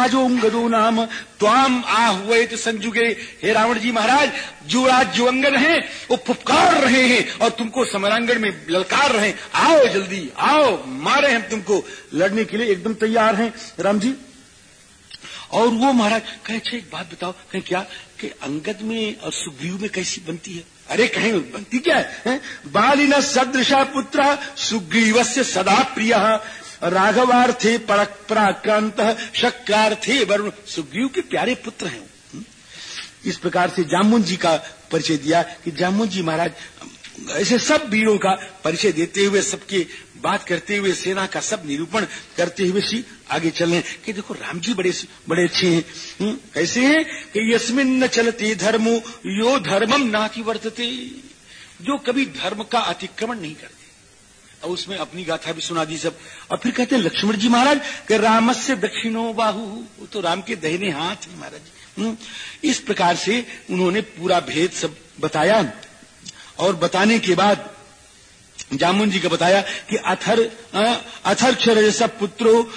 राजोंगदो नाम त्वाम आहुत संजुगे। हे रावण जी महाराज जो राज जो अंगन है वो फुपकार रहे हैं और तुमको समरांगण में ललकार रहे आओ जल्दी आओ मारे हम तुमको। लड़ने के लिए एकदम तैयार हैं। राम जी। और वो महाराज कहे अच्छा एक बात बताओ कहे क्या कि अंगद में और सुग्रीव में कैसी बनती है? अरे कहें बनती क्या है, है? बालिन सदृशा पुत्र सुग्रीव से सदा प्रिय। राघवार्थे पराक्रांत शक्रार्थे वरुण। सुग्रीव के प्यारे पुत्र हैं इस प्रकार से जामुन जी का परिचय दिया कि जामुन जी महाराज, ऐसे सब वीरों का परिचय देते हुए, सबके बात करते हुए, सेना का सब निरूपण करते हुए सी आगे चल कि देखो, राम जी बड़े बड़े अच्छे हैं। कैसे हैं कि यस्मिन न चलते धर्मो, यो धर्मम नाति वर्तते। जो कभी धर्म का अतिक्रमण नहीं करते। और उसमें अपनी गाथा भी सुना दी सब। और फिर कहते हैं, लक्ष्मण जी महाराज कि राम से दक्षिणो बाहु। वो तो राम के दहने हाथ है महाराज। इस प्रकार से उन्होंने पूरा भेद सब बताया। और बताने के बाद जामुन जी का बताया कि अथर अथर क्षर जैसा पुत्रो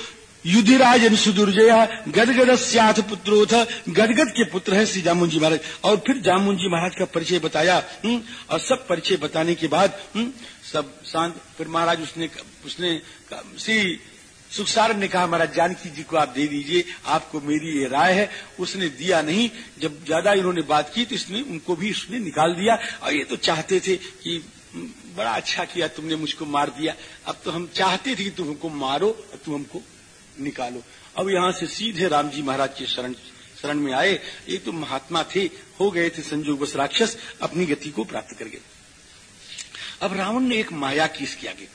युधिराज सुदुर्जया, गदगद स्याथ पुत्रो था गदगद के पुत्र है श्री जामुन जी महाराज। और फिर जामुन जी महाराज का परिचय बताया। और सब परिचय बताने के बाद हुँ? सब शांत। फिर महाराज उसने उसने श्री सुखसार ने कहा, महाराज जानकी जी को आप दे दीजिए, आपको मेरी ये राय है। उसने दिया नहीं। जब ज़्यादा इन्होंने बात की तो इसने उनको भी उसने निकाल दिया। और ये तो चाहते थे कि बड़ा अच्छा किया तुमने मुझको मार दिया। अब तो हम चाहते थे कि तुम हमको मारो और तुम हमको निकालो। अब यहाँ से सीधे राम जी महाराज के शरण शरण में आए। ये तो महात्मा थे, हो गए थे संजोग बस राक्षस, अपनी गति को प्राप्त कर गए अब रावण ने एक माया की इसके आगे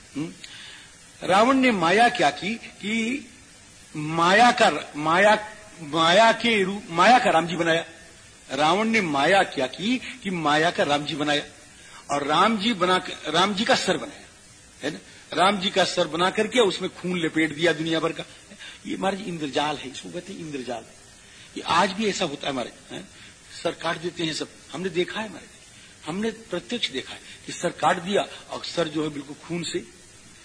रावण ने माया क्या की कि माया का, माया माया के रूप, माया का राम जी बनाया। रावण ने माया क्या की कि माया का राम जी बनाया और राम जी बना, राम जी का सर बनाया, है ना? राम जी का सर बना करके उसमें खून लपेट दिया दुनिया भर का। ये महाराज इंद्रजाल है, इसको कहते हैं इंद्रजाल। ये आज भी ऐसा होता है हमारे सर काट देते हैं सब। हमने देखा है हमारे, हमने प्रत्यक्ष देखा है। कि सर काट दिया और सर जो है बिल्कुल खून से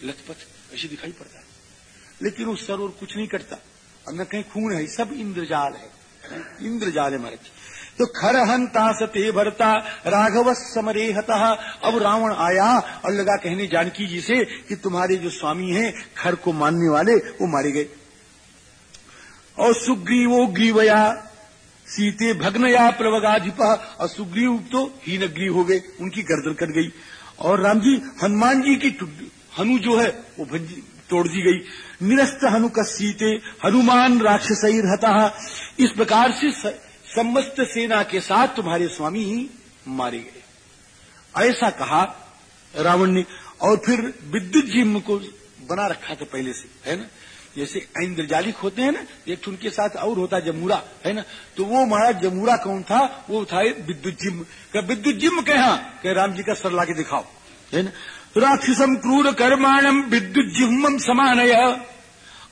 लथपथ ऐसे दिखाई पड़ता है। लेकिन उस सर और कुछ नहीं कटता और न कहीं खून है, सब इंद्रजाल है। इंद्रजाल है महाराज। तो खर हंता सते भरता, राघव समरे अब रावण आया और लगा कहने, जानकी जी से कि तुम्हारे जो स्वामी हैं, खर को मानने वाले, वो मारे गए। और सुग्रीवो ग्रीवया सीते भग्नया प्रवगाधिपा, और सुग्रीव तो हीनग्रीव हो गए, उनकी गर्दन कट गई। और राम जी, हनुमान जी की हनु जो है, वो भंजी, तोड़ दी गई। निरस्त हनु का सीते, हनुमान राक्षस रहता। इस प्रकार से समस्त सेना के साथ तुम्हारे स्वामी ही मारे गए। ऐसा कहा रावण ने, और फिर विद्युत जिम को बना रखा था पहले से, है ना? जैसे इंद्रजालिक होते हैं ना, एक उनके साथ और होता है जमूरा है ना? तो वो महाराज जमूरा कौन था? वो था विद्युत जिम। विद्युत जिम कहा कह, राम जी का सर ला के दिखाओ। है ना? राक्षसम क्रूर कर्माणम विद्युत जिम्मम समान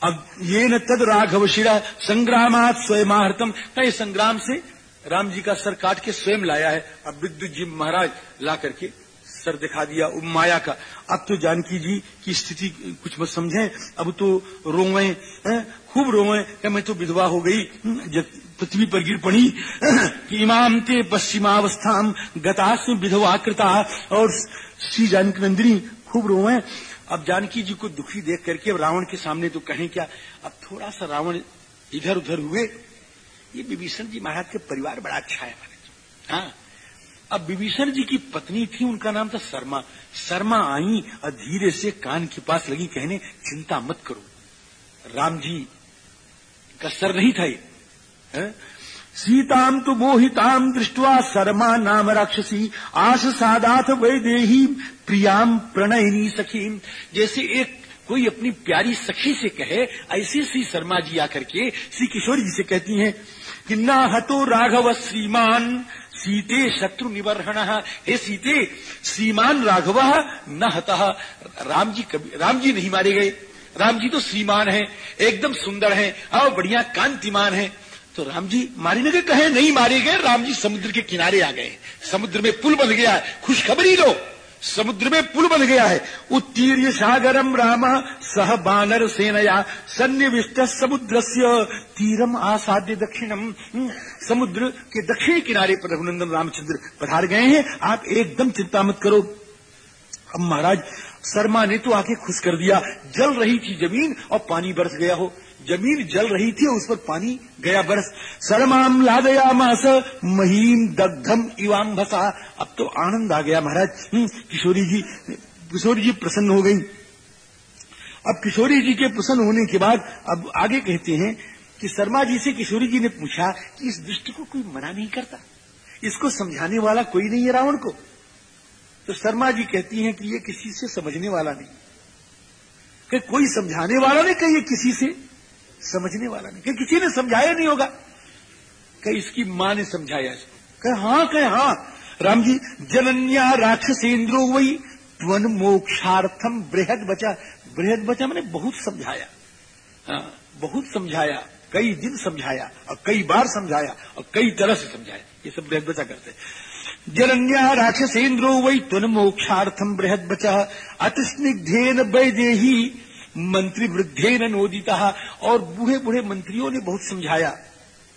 अब ये न तद राघव शिरा, संग्रामात स्वयं कई संग्राम से राम जी का सर काट के स्वयं लाया है। अब विद्युत जी महाराज ला करके सर दिखा दिया माया का। अब तो जानकी जी की स्थिति कुछ मत समझे। अब तो रोवे खूब रोवे मैं तो विधवा हो गई पृथ्वी पर गिर पड़ी कि इमाम ते पश्चिमावस्थाम, गतास्म विधवा कृता, और श्री जानकी नंदिनी खूब रोवे। अब जानकी जी को दुखी देख करके अब रावण के सामने तो कहें क्या, अब थोड़ा सा रावण इधर उधर हुए। ये विभीषण जी महाराज के परिवार बड़ा अच्छा है महाराज हाँ अब विभीषण जी की पत्नी थी, उनका नाम था शर्मा। शर्मा आई और धीरे से कान के पास लगी, कहने, चिंता मत करो। राम जी का सर नहीं था ये सीताम तो मोहिताम दृष्टवा शर्मा नाम राक्षसी आश सादाथ वै वैदेही, प्रियाम प्रणयनी सखी जैसे एक कोई अपनी प्यारी सखी से कहे, ऐसे श्री शर्मा जी आकर के श्री किशोरी जी से कहती हैं कि ना हतो राघव श्रीमान सीते शत्रु निवर्हण हे सीते, श्रीमान राघव न हतः राम जी कभी राम जी नहीं मारे गए। राम जी तो श्रीमान है, एकदम सुंदर है, और बढ़िया कांतिमान है। तो राम जी मारे नगर कहे नहीं मारे गए राम जी समुद्र के किनारे आ गए। समुद्र में पुल बन गया, खुशखबरी लो समुद्र में पुल बन गया है। उत्तीर्य सागरम राम सह बानर सेनया सन्निविष्ट समुद्र से तीरम आसाद्य दक्षिणम। हम्म, समुद्र के दक्षिण किनारे पर रघुनंदन रामचंद्र पधार गए हैं। आप एकदम चिंता मत करो। अब महाराज शर्मा ने तो आके खुश कर दिया। जल रही थी ज़मीन और पानी बरस गया हो। ज़मीन जल रही थी उस पर पानी गया बरस। सरमाम लादया मास महीम दग्धम इवाम भसा। अब तो आनंद आ गया महाराज। हम्म, किशोरी जी किशोरी जी प्रसन्न हो गई। अब किशोरी जी के प्रसन्न होने के बाद अब आगे कहते हैं कि शर्मा जी से किशोरी जी ने पूछा कि इस दृष्टि को कोई मना नहीं करता? इसको समझाने वाला कोई नहीं है रावण को। तो शर्मा जी कहती हैं कि ये किसी से समझने वाला नहीं। कि कोई समझाने वाला नहीं कहिए किसी से? समझने वाला नहीं। कि किसी ने समझाया नहीं होगा। कहीं इसकी माँ ने समझाया। इसको कहे हाँ कहे हाँ। राम जी जनन्या राक्षस राक्षसेन्द्रो वही त्वन मोक्षार्थम बृहद बचा बृहद बचा मैंने बहुत समझाया। हाँ, बहुत समझाया। कई दिन समझाया और कई बार समझाया और कई तरह से समझाया। ये सब बृहद बचा करते जनन्या राक्षसेन्द्रो वही त्वन मोक्षार्थम बृहद बचा अतिस्निग्धेन वैदेही मंत्री वृद्धे नोदिता। और बूढ़े बूढ़े मंत्रियों ने बहुत समझाया।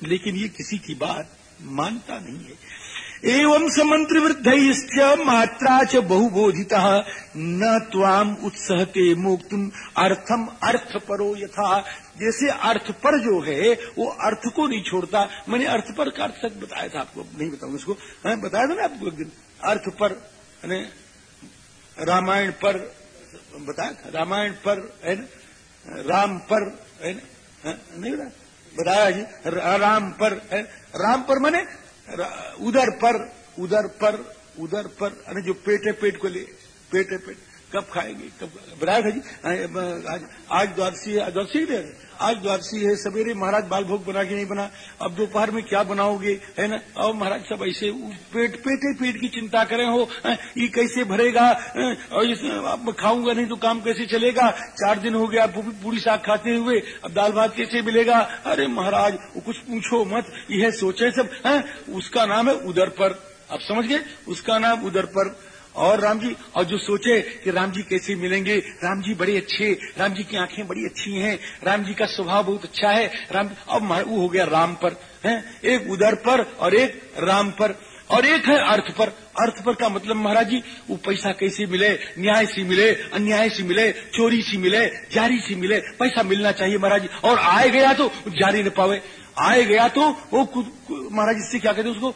लेकिन ये किसी की बात मानता नहीं है। एवं स समंत्र वृद्ध मात्रा च बहुबोधिता। न त्वाम उत्सहते मोक्तुम अर्थम अर्थ परो यथा। जैसे अर्थ पर जो है, वो अर्थ को नहीं छोड़ता। मैंने अर्थ पर का अर्थ तक बताया था आपको। नहीं बताऊँगा उसको बताया था ना आपको एक दिन। अर्थ पर रामायण पर बताया रामायण पर, है ना? राम पर, है ना? नहीं बताया बताया जी। राम पर, है राम पर मने? उधर पर उधर पर उधर पर, अरे जो है पेट को ले, पेट है पेट, कब खाएँगे? कब, बताया था जी? आज आज द्वादशी है द्वादशी आज द्वादशी है, सवेरे महाराज बाल भोग बना के नहीं बना? अब दोपहर में क्या बनाओगे? है ना? अब महाराज सब ऐसे पेट, पेटे पेट की चिंता करें हो ये कैसे भरेगा? और अब खाऊँगा नहीं तो काम कैसे चलेगा? चार दिन हो गया पूरी साग खाते हुए, अब दाल भात कैसे मिलेगा? अरे महाराज कुछ पूछो मत, यह सोचे सब, है? उसका नाम है उदर पर। आप समझ गए? उसका नाम उदर पर। और राम जी, और जो सोचे कि राम जी कैसे मिलेंगे, राम जी बड़े अच्छे, राम जी की आँखें बड़ी अच्छी हैं, राम जी का स्वभाव बहुत अच्छा है, राम, अब वो हो गया राम पर, है, एक उदर पर और एक राम पर, और एक है अर्थ पर। अर्थ पर का मतलब महाराज जी, वो पैसा कैसे मिले, न्याय से मिले, अन्याय से मिले, चोरी से मिले, जारी से मिले, पैसा मिलना चाहिए महाराज जी, और आए गया तो जारी न पावे। आए गया तो वो महाराज इससे क्या कहते उसको?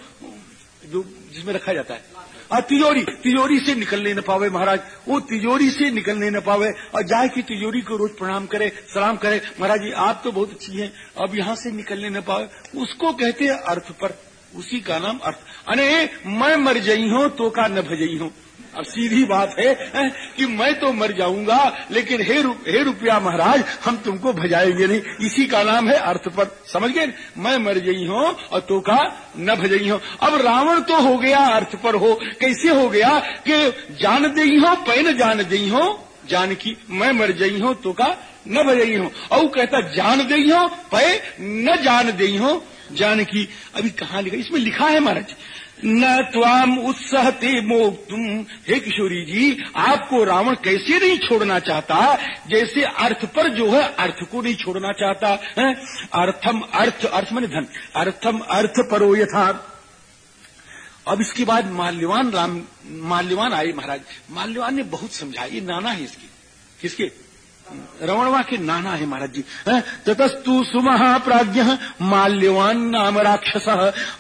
जो जिसमें रखा जाता है। और तिजोरी तिजोरी से निकलने न पावे महाराज। वो तिजोरी से निकलने न पावे और जाए कि तिजोरी को रोज प्रणाम करे, सलाम करे। महाराज जी, आप तो बहुत अच्छी हैं। अब यहाँ से निकलने न पावे। उसको कहते हैं अर्थ पर। उसी का नाम अर्थ। अरे, मैं मर जई हूँ तो का न भजई हूँ। अब सीधी बात है कि मैं तो मर जाऊँगा लेकिन हे रु, हे रुपया महाराज हम तुमको भजाएँगे नहीं। इसी का नाम है अर्थ पर समझ गए? मैं मर गई हूँ और तो का न भजई हो। अब रावण तो हो गया अर्थ पर हो। कैसे हो गया कि जान दई हो पै न जान दई हो जान की मैं मर गई हूँ तो का न भजई हो। और कहता जान दई हो पै न जान दई हो जान की अभी कहा लिखा? इसमें लिखा है महाराज न त्वाम उत्साहते तुम हे किशोरी जी, आपको रावण कैसे नहीं छोड़ना चाहता? जैसे अर्थ पर जो है, अर्थ को नहीं छोड़ना चाहता, है? अर्थम अर्थ अर्थ मन धन। अर्थम अर्थ परो यथा। अब इसके बाद माल्यवान राम, माल्यवान आए महाराज। माल्यवान ने बहुत समझा ये नाना है इसकी। किसके? रवणवा के नाना है महाराज जी। ततस्तु सुमहाप्राज्ञ माल्यवान नाम राक्षस।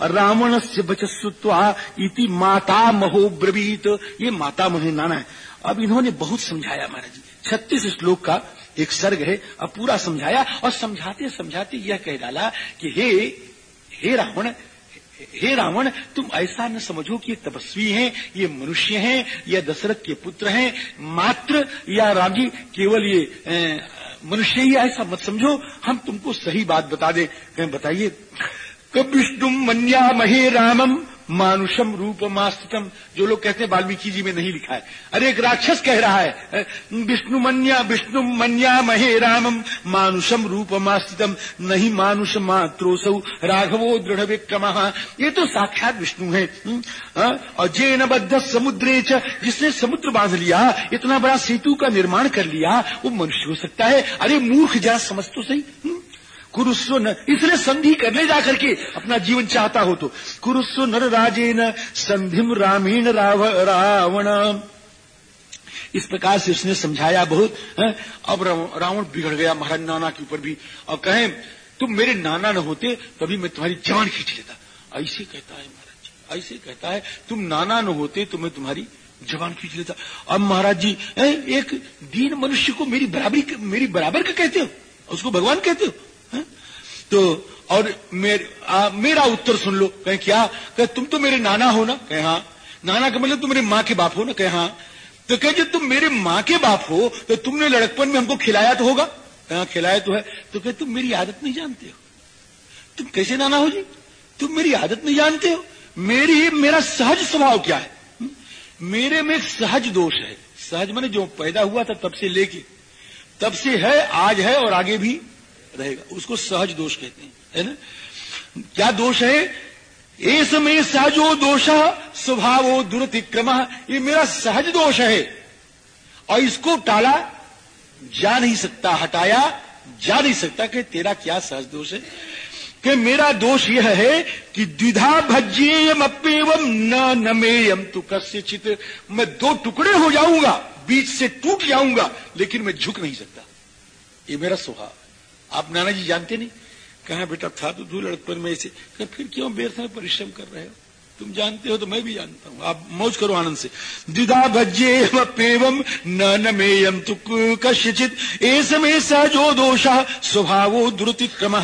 रावण से बचस्वा इति माता महो ब्रवीत ये माता महे नाना है। अब इन्होंने बहुत समझाया महाराज जी। छत्तीस श्लोक का एक सर्ग है। अब पूरा समझाया और समझाते समझाते यह कह डाला कि हे हे रावण हे रावण, तुम ऐसा न समझो कि ये तपस्वी हैं, ये मनुष्य हैं, या दशरथ के पुत्र हैं, मात्र या राम जी केवल ये मनुष्य ही, ऐसा मत समझो। हम तुमको सही बात बता दे बताइए। कब विष्णु मन्या महे रामम मानुषम रूप मास्तितम, जो लोग कहते हैं वाल्मीकि जी में नहीं लिखा है। अरे एक राक्षस कह रहा है विष्णु मन्या विष्णु मन्या महे रामम, मानुषम रूप मास्तितम, नहीं मानुष मात्रोसौ, राघवो दृढ़ विक्रम। ये तो साक्षात विष्णु है। हाँ? और जैन बद्ध समुद्रे च, जिसने समुद्र बाँध लिया, इतना बड़ा सेतु का निर्माण कर लिया, वो मनुष्य हो सकता है। अरे मूर्ख जरा समझ तो सही। कुरुस्व न इसलिए संधि करने जाकर के अपना जीवन चाहता हो तो। कुरुस्व नर राजेन संधिम रामीण राव, रावण। इस प्रकार से उसने समझाया बहुत है? अब रावण बिगड़ गया महाराज नाना के ऊपर भी। और कहे तुम मेरे नाना न होते तभी मैं तुम्हारी जान खींच लेता। ऐसे कहता है महाराज जी ऐसे कहता है तुम नाना न होते तो मैं तुम्हारी जवान खींच लेता। अब महाराज जी एक दीन मनुष्य को मेरी बराबरी मेरी बराबर का कहते हो? उसको भगवान कहते हो? तो और मेर, आ, मेरा उत्तर सुन लो। कहे क्या कहे तुम तो मेरे नाना हो ना? कहे हाँ। नाना का मतलब तुम मेरे माँ के बाप हो ना? कहे हाँ। तो कहे जब तुम मेरे माँ के बाप हो तो तुमने लड़कपन में हमको खिलाया तो होगा? कहा खिलाया तो है। तो कहे तुम मेरी आदत नहीं जानते हो? तुम कैसे नाना हो जी? तुम मेरी आदत नहीं जानते हो? मेरी मेरा सहज स्वभाव क्या है? मेरे में सहज दोष है। सहज मैंने जो पैदा हुआ था तब से लेके तब से है आज है और आगे भी। रहेगा। उसको सहज दोष कहते हैं, है ना? क्या दोष है? एस में सहजो दोष, स्वभावो दुर्तिक्रम। ये मेरा सहज दोष है। और इसको टाला, जा नहीं सकता, हटाया, जा नहीं सकता कि तेरा क्या सहज दोष है? कि मेरा दोष यह है कि द्विधा भज्येयम अप्यवम न नमेयम। तु कस्य चित मैं दो टुकड़े हो जाऊँगा, बीच से टूट जाऊँगा, लेकिन मैं झुक नहीं सकता। ये मेरा स्वभाव। आप नाना जी जानते नहीं? कहा, बेटा, था तो दू लड़कपन में ऐसे फिर क्यों व्यर्थ में परिश्रम कर रहे हो? तुम जानते हो तो मैं भी जानता हूँ। आप मौज करो आनंद से। द्विधा भज्ये पेवम न नमेयम तु कश्यचित ऐस में सहजो दोषा स्वभावो क्रम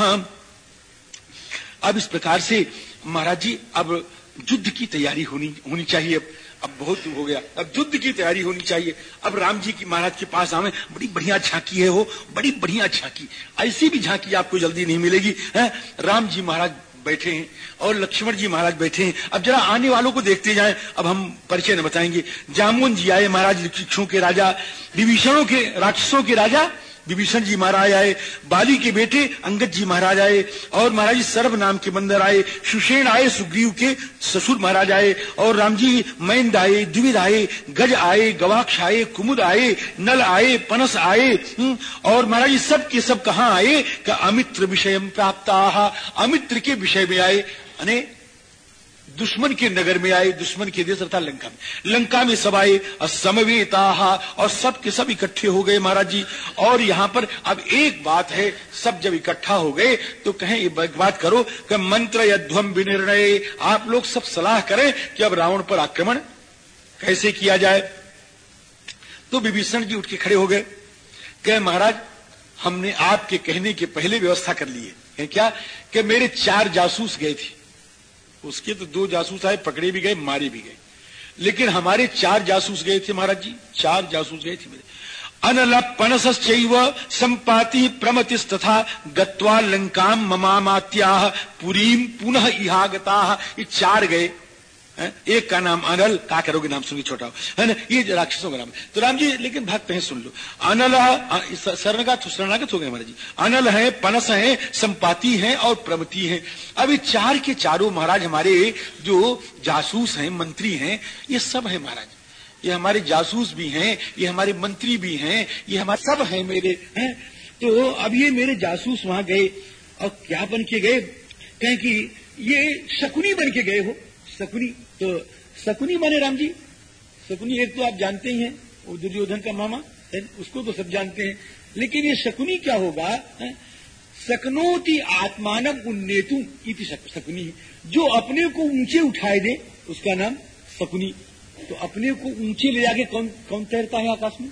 अब इस प्रकार से महाराज जी, अब युद्ध की तैयारी होनी होनी चाहिए। अब बहुत हो गया। अब युद्ध की तैयारी होनी चाहिए। अब राम जी की महाराज के पास आवे, बड़ी बढ़िया झांकी है वो, बड़ी बढ़िया झांकी। ऐसी भी झांकी आपको जल्दी नहीं मिलेगी, है? राम जी महाराज बैठे हैं और लक्ष्मण जी महाराज बैठे हैं। अब जरा आने वालों को देखते जाए। अब हम परिचय न बताएँगे। जामुन जी आए महाराज के राजा, विभीषणों के राक्षसों के राजा विभीषण जी महाराज आए बाली के बेटे अंगद जी महाराज आए और महाराज सर्व नाम के मंदिर आए सुषेण आए सुग्रीव के ससुर महाराज आए और राम जी मैंद आए द्विविध आए गज आए गवाक्ष आए कुमुद आए नल आए पनस आए हम्म, और महाराज सब के सब कहा आए? का अमित्र विषय प्राप्त अमित्र के विषय में आए। अने दुश्मन के नगर में आए, दुश्मन के देश अर्थात लंका में। लंका में सब आए समवेता और सब के सब इकट्ठे हो गए महाराज जी। और यहाँ पर अब एक बात है, सब जब इकट्ठा हो गए तो कहें ये बात करो कि मंत्र यध्वम विनिर्णय, आप लोग सब सलाह करें कि अब रावण पर आक्रमण कैसे किया जाए। तो विभीषण जी उठ के खड़े हो गए। कहे, महाराज, हमने आपके कहने के पहले व्यवस्था कर ली है क्या? कि मेरे चार जासूस गए थे। उसके तो दो जासूस आए, पकड़े भी गए, मारे भी गए। लेकिन हमारे चार जासूस गए थे महाराज जी, चार जासूस गए थे। मेरे संपाति प्रमति तथा गत्वा लंकाम ममामात्या पुरीम पुनः इहागता, ये चार गए। एक का नाम अनल का करोगे नाम सुनिए छोटा है। ना? ये राक्षसों का नाम। तो राम जी, लेकिन भक्त हैं, सुन लो। अनल शरणगात, शरणागत हो गए महाराज जी। अनल है, पनस है, संपाति है और प्रमति है। अब ये चार के चारों महाराज हमारे जो जासूस हैं, मंत्री हैं, ये सब है महाराज। ये हमारे जासूस भी हैं, ये हमारे मंत्री भी हैं, ये हमारे सब हैं मेरे, हैं। तो अब ये मेरे जासूस वहाँ गए और क्या बन के गए? कहें कि ये शकुनी बन के गए हो। शकुनी। तो शकुनी माने राम जी शकुनी एक तो आप जानते ही हैं, वो दुर्योधन का मामा, है, उसको तो सब जानते हैं। लेकिन ये शकुनी क्या होगा सकनोति आत्मानव उन्नेतु इति शकुनी। जो अपने को ऊँचे उठाए दे, उसका नाम शकुनी। तो अपने को ऊँचे ले जाके कौन कौन तैरता है आकाश में?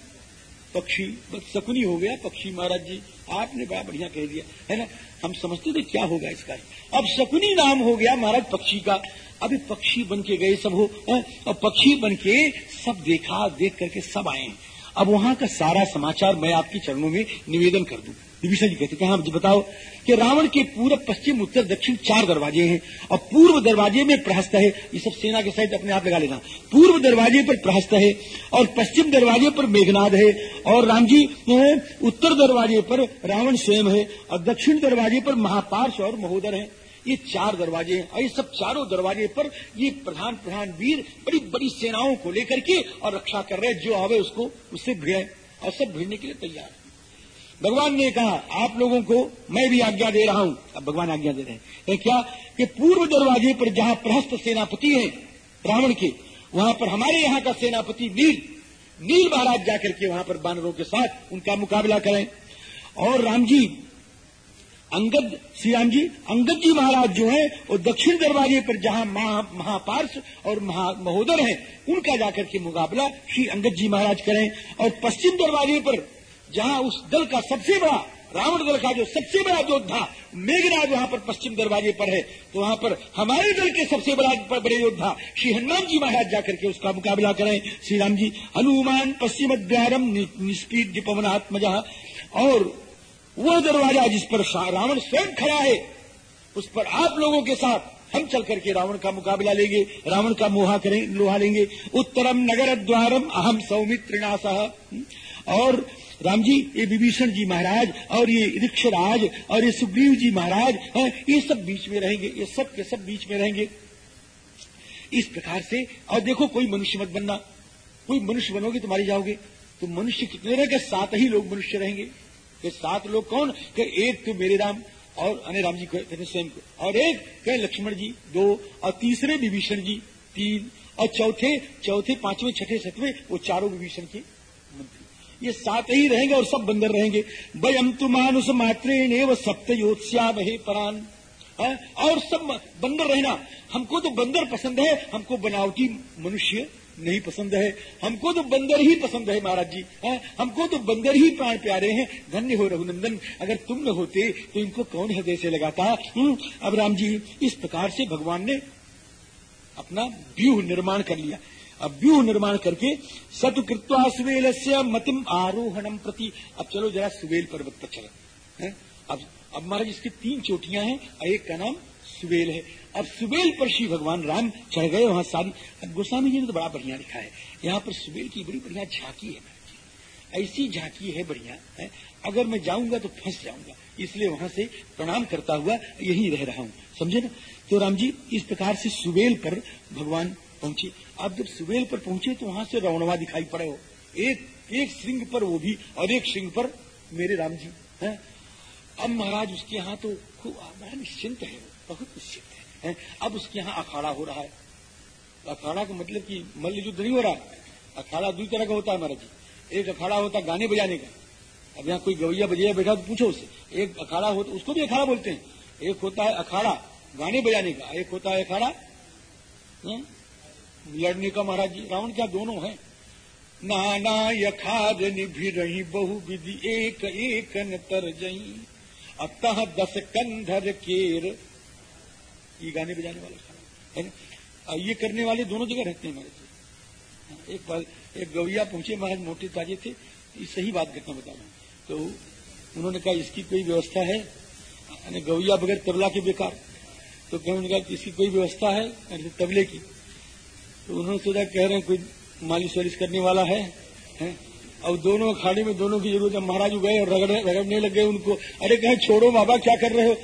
पक्षी। बस शकुनी हो गया, पक्षी महाराज जी। आपने बड़ा बढ़िया कह दिया, है ना? हम समझते थे क्या होगा इसका। अब शकुनी नाम हो गया महाराज पक्षी का। अभी पक्षी बन के गए सब हो और पक्षी बन के सब देखा, देख करके सब आए अब वहाँ का सारा समाचार मैं आपके चरणों में निवेदन कर दू। विभीषण जी कहते हाँ जी बताओ कि रावण के पूर्व पश्चिम, उत्तर, दक्षिण चार दरवाजे हैं और पूर्व दरवाजे में प्रहस्त है। ये सब सेना के सहित अपने आप लगा लेना। पूर्व दरवाजे पर प्रहस्त है और पश्चिम दरवाजे पर मेघनाद है और राम जी उत्तर दरवाजे पर रावण स्वयं है और दक्षिण दरवाजे पर महापार्श और महोदर है। ये चार दरवाजे हैं और ये सब चारों दरवाजे पर ये प्रधान प्रधान वीर बड़ी बड़ी सेनाओं को लेकर के और रक्षा कर रहे जो आवे उसको, उससे भिड़े और सब भिड़ने के लिए तैयार है। भगवान ने कहा, आप लोगों को मैं भी आज्ञा दे रहा हूँ। अब भगवान आज्ञा दे रहे हैं। क्या? कि पूर्व दरवाजे पर जहाँ प्रहस्त सेनापति है रावण के, वहाँ पर हमारे यहाँ का सेनापति नील नील महाराज जाकर के वहाँ पर बानरों के साथ उनका मुकाबला करें। और राम जी अंगद श्री राम जी अंगद जी महाराज जो है वो दक्षिण दरवाजे पर जहाँ महापार्श और महा, महोदर हैं उनका जाकर के मुकाबला श्री अंगद जी महाराज करें। और पश्चिम दरवाजे पर जहाँ उस दल का सबसे बड़ा रावण दल का जो सबसे बड़ा योद्धा मेघराज वहाँ पर पश्चिम दरवाजे पर है तो वहाँ पर हमारे दल के सबसे बड़ा बड़े योद्धा श्री हनुमान जी महाराज जाकर के उसका मुकाबला करें। श्री राम जी हनुमान पश्चिम द्वारम निष्पीड पवनात्मजा और वह दरवाज़ा जिस पर रावण स्वयं खड़ा है, उस पर आप लोगों के साथ हम चल करके रावण का मुकाबला लेंगे, रावण का मुहा करें, लोहा लेंगे। उत्तरम नगर द्वारम अहम सौमित्रिनाश और राम जी, ये विभीषण जी महाराज, और ये ऋक्षराज, और ये सुग्रीव जी महाराज, है, ये सब बीच में रहेंगे, ये सब के सब बीच में रहेंगे। इस प्रकार से, और देखो, कोई मनुष्य मत बनना। कोई मनुष्य बनोगे तुम्हारी जाओगे। तो मनुष्य कितने रहेंगे सात ही लोग मनुष्य रहेंगे। कि सात लोग कौन? कि एक तो मेरे राम और अने राम जी कहते स्वयं को और एक कहे लक्ष्मण जी, दो। और तीसरे विभीषण जी, तीन। और चौथे चौथे, पाँचवें, छठे, सतवें, वो चारों विभीषण के मंत्री। ये सात ही रहेंगे और सब बंदर रहेंगे। वयम तु मानुष मात्रे ने वहे परान। और सब बंदर रहना। हमको तो बंदर पसंद है, हमको बनावटी मनुष्य नहीं पसंद है। हमको तो बंदर ही पसंद है महाराज जी। है? हमको तो बंदर ही प्राण प्यारे हैं। धन्य हो रघुनंदन अगर तुम न होते तो इनको कौन हृदय से लगाता? हम्म, अब राम जी इस प्रकार से भगवान ने अपना व्यूह निर्माण कर लिया। अब व्यूह निर्माण करके सतकृत्वा सुवेल से मतिम आरोहणम प्रति। अब चलो जरा सुवेल पर्वत पर चलो। अब अब महाराज इसकी तीन चोटियाँ हैं एक का नाम सुवेल है। अब सुबेल पर श्री भगवान राम चढ़ गए वहाँ सारी अब गोस्वामी जी ने तो बड़ा बढ़िया लिखा है। यहाँ पर सुबेल की बड़ी बढ़िया झांकी है ऐसी झांकी है बढ़िया, है। अगर मैं जाऊँगा तो फंस जाऊँगा। इसलिए वहाँ से प्रणाम करता हुआ यही रह रहा हूँ। समझे ना? तो राम जी, इस प्रकार से सुबेल पर भगवान पहुँचे। अब जब सुबेल पर पहुँचे तो वहाँ से रवणवा दिखाई पड़े हो। एक एक सिंह पर वो भी, और एक सिंह पर मेरे राम जी, है। अब महाराज उसके यहाँ तो खूब बड़ा निश्चिंत है, बहुत निश्चिंत। है, अब उसके यहाँ अखाड़ा हो रहा है। अखाड़ा का मतलब कि मल्ल युद्ध नहीं हो रहा है। अखाड़ा दो तरह का होता है महाराज जी। एक अखाड़ा होता है गाने बजाने का। अब यहाँ कोई गवैया बजैया बैठा तो पूछो उससे एक अखाड़ा होता उसको भी अखाड़ा बोलते हैं। एक होता है अखाड़ा, गाने बजाने का। एक होता है अखाड़ा लड़ने का महाराज जी। रावण क्या दोनों है? नाना यखाद निभि रही बहु विधि एक एक न तर जही अतः दस कंधर केर ये गाने बजाने वाला खाना है ये करने वाले दोनों जगह रहते हैं हमारे एक बार एक गवैया पहुँचे महाराज मोटे ताजे थे ये सही बात घटना बता रहा तो उन्होंने कहा इसकी कोई व्यवस्था है? गवैया बगैर तबला के बेकार। तो उन्होंने कहा इसकी कोई व्यवस्था है? तबले की। तो उन्होंने सोचा कह रहे हैं कोई मालिश वालिश करने वाला है, है? अब दोनों अखाड़े में दोनों की ज़रूरत है महाराज गए और रगड़ने रगड़ने लग गए उनको अरे कहे छोड़ो बाबा क्या कर रहे हो?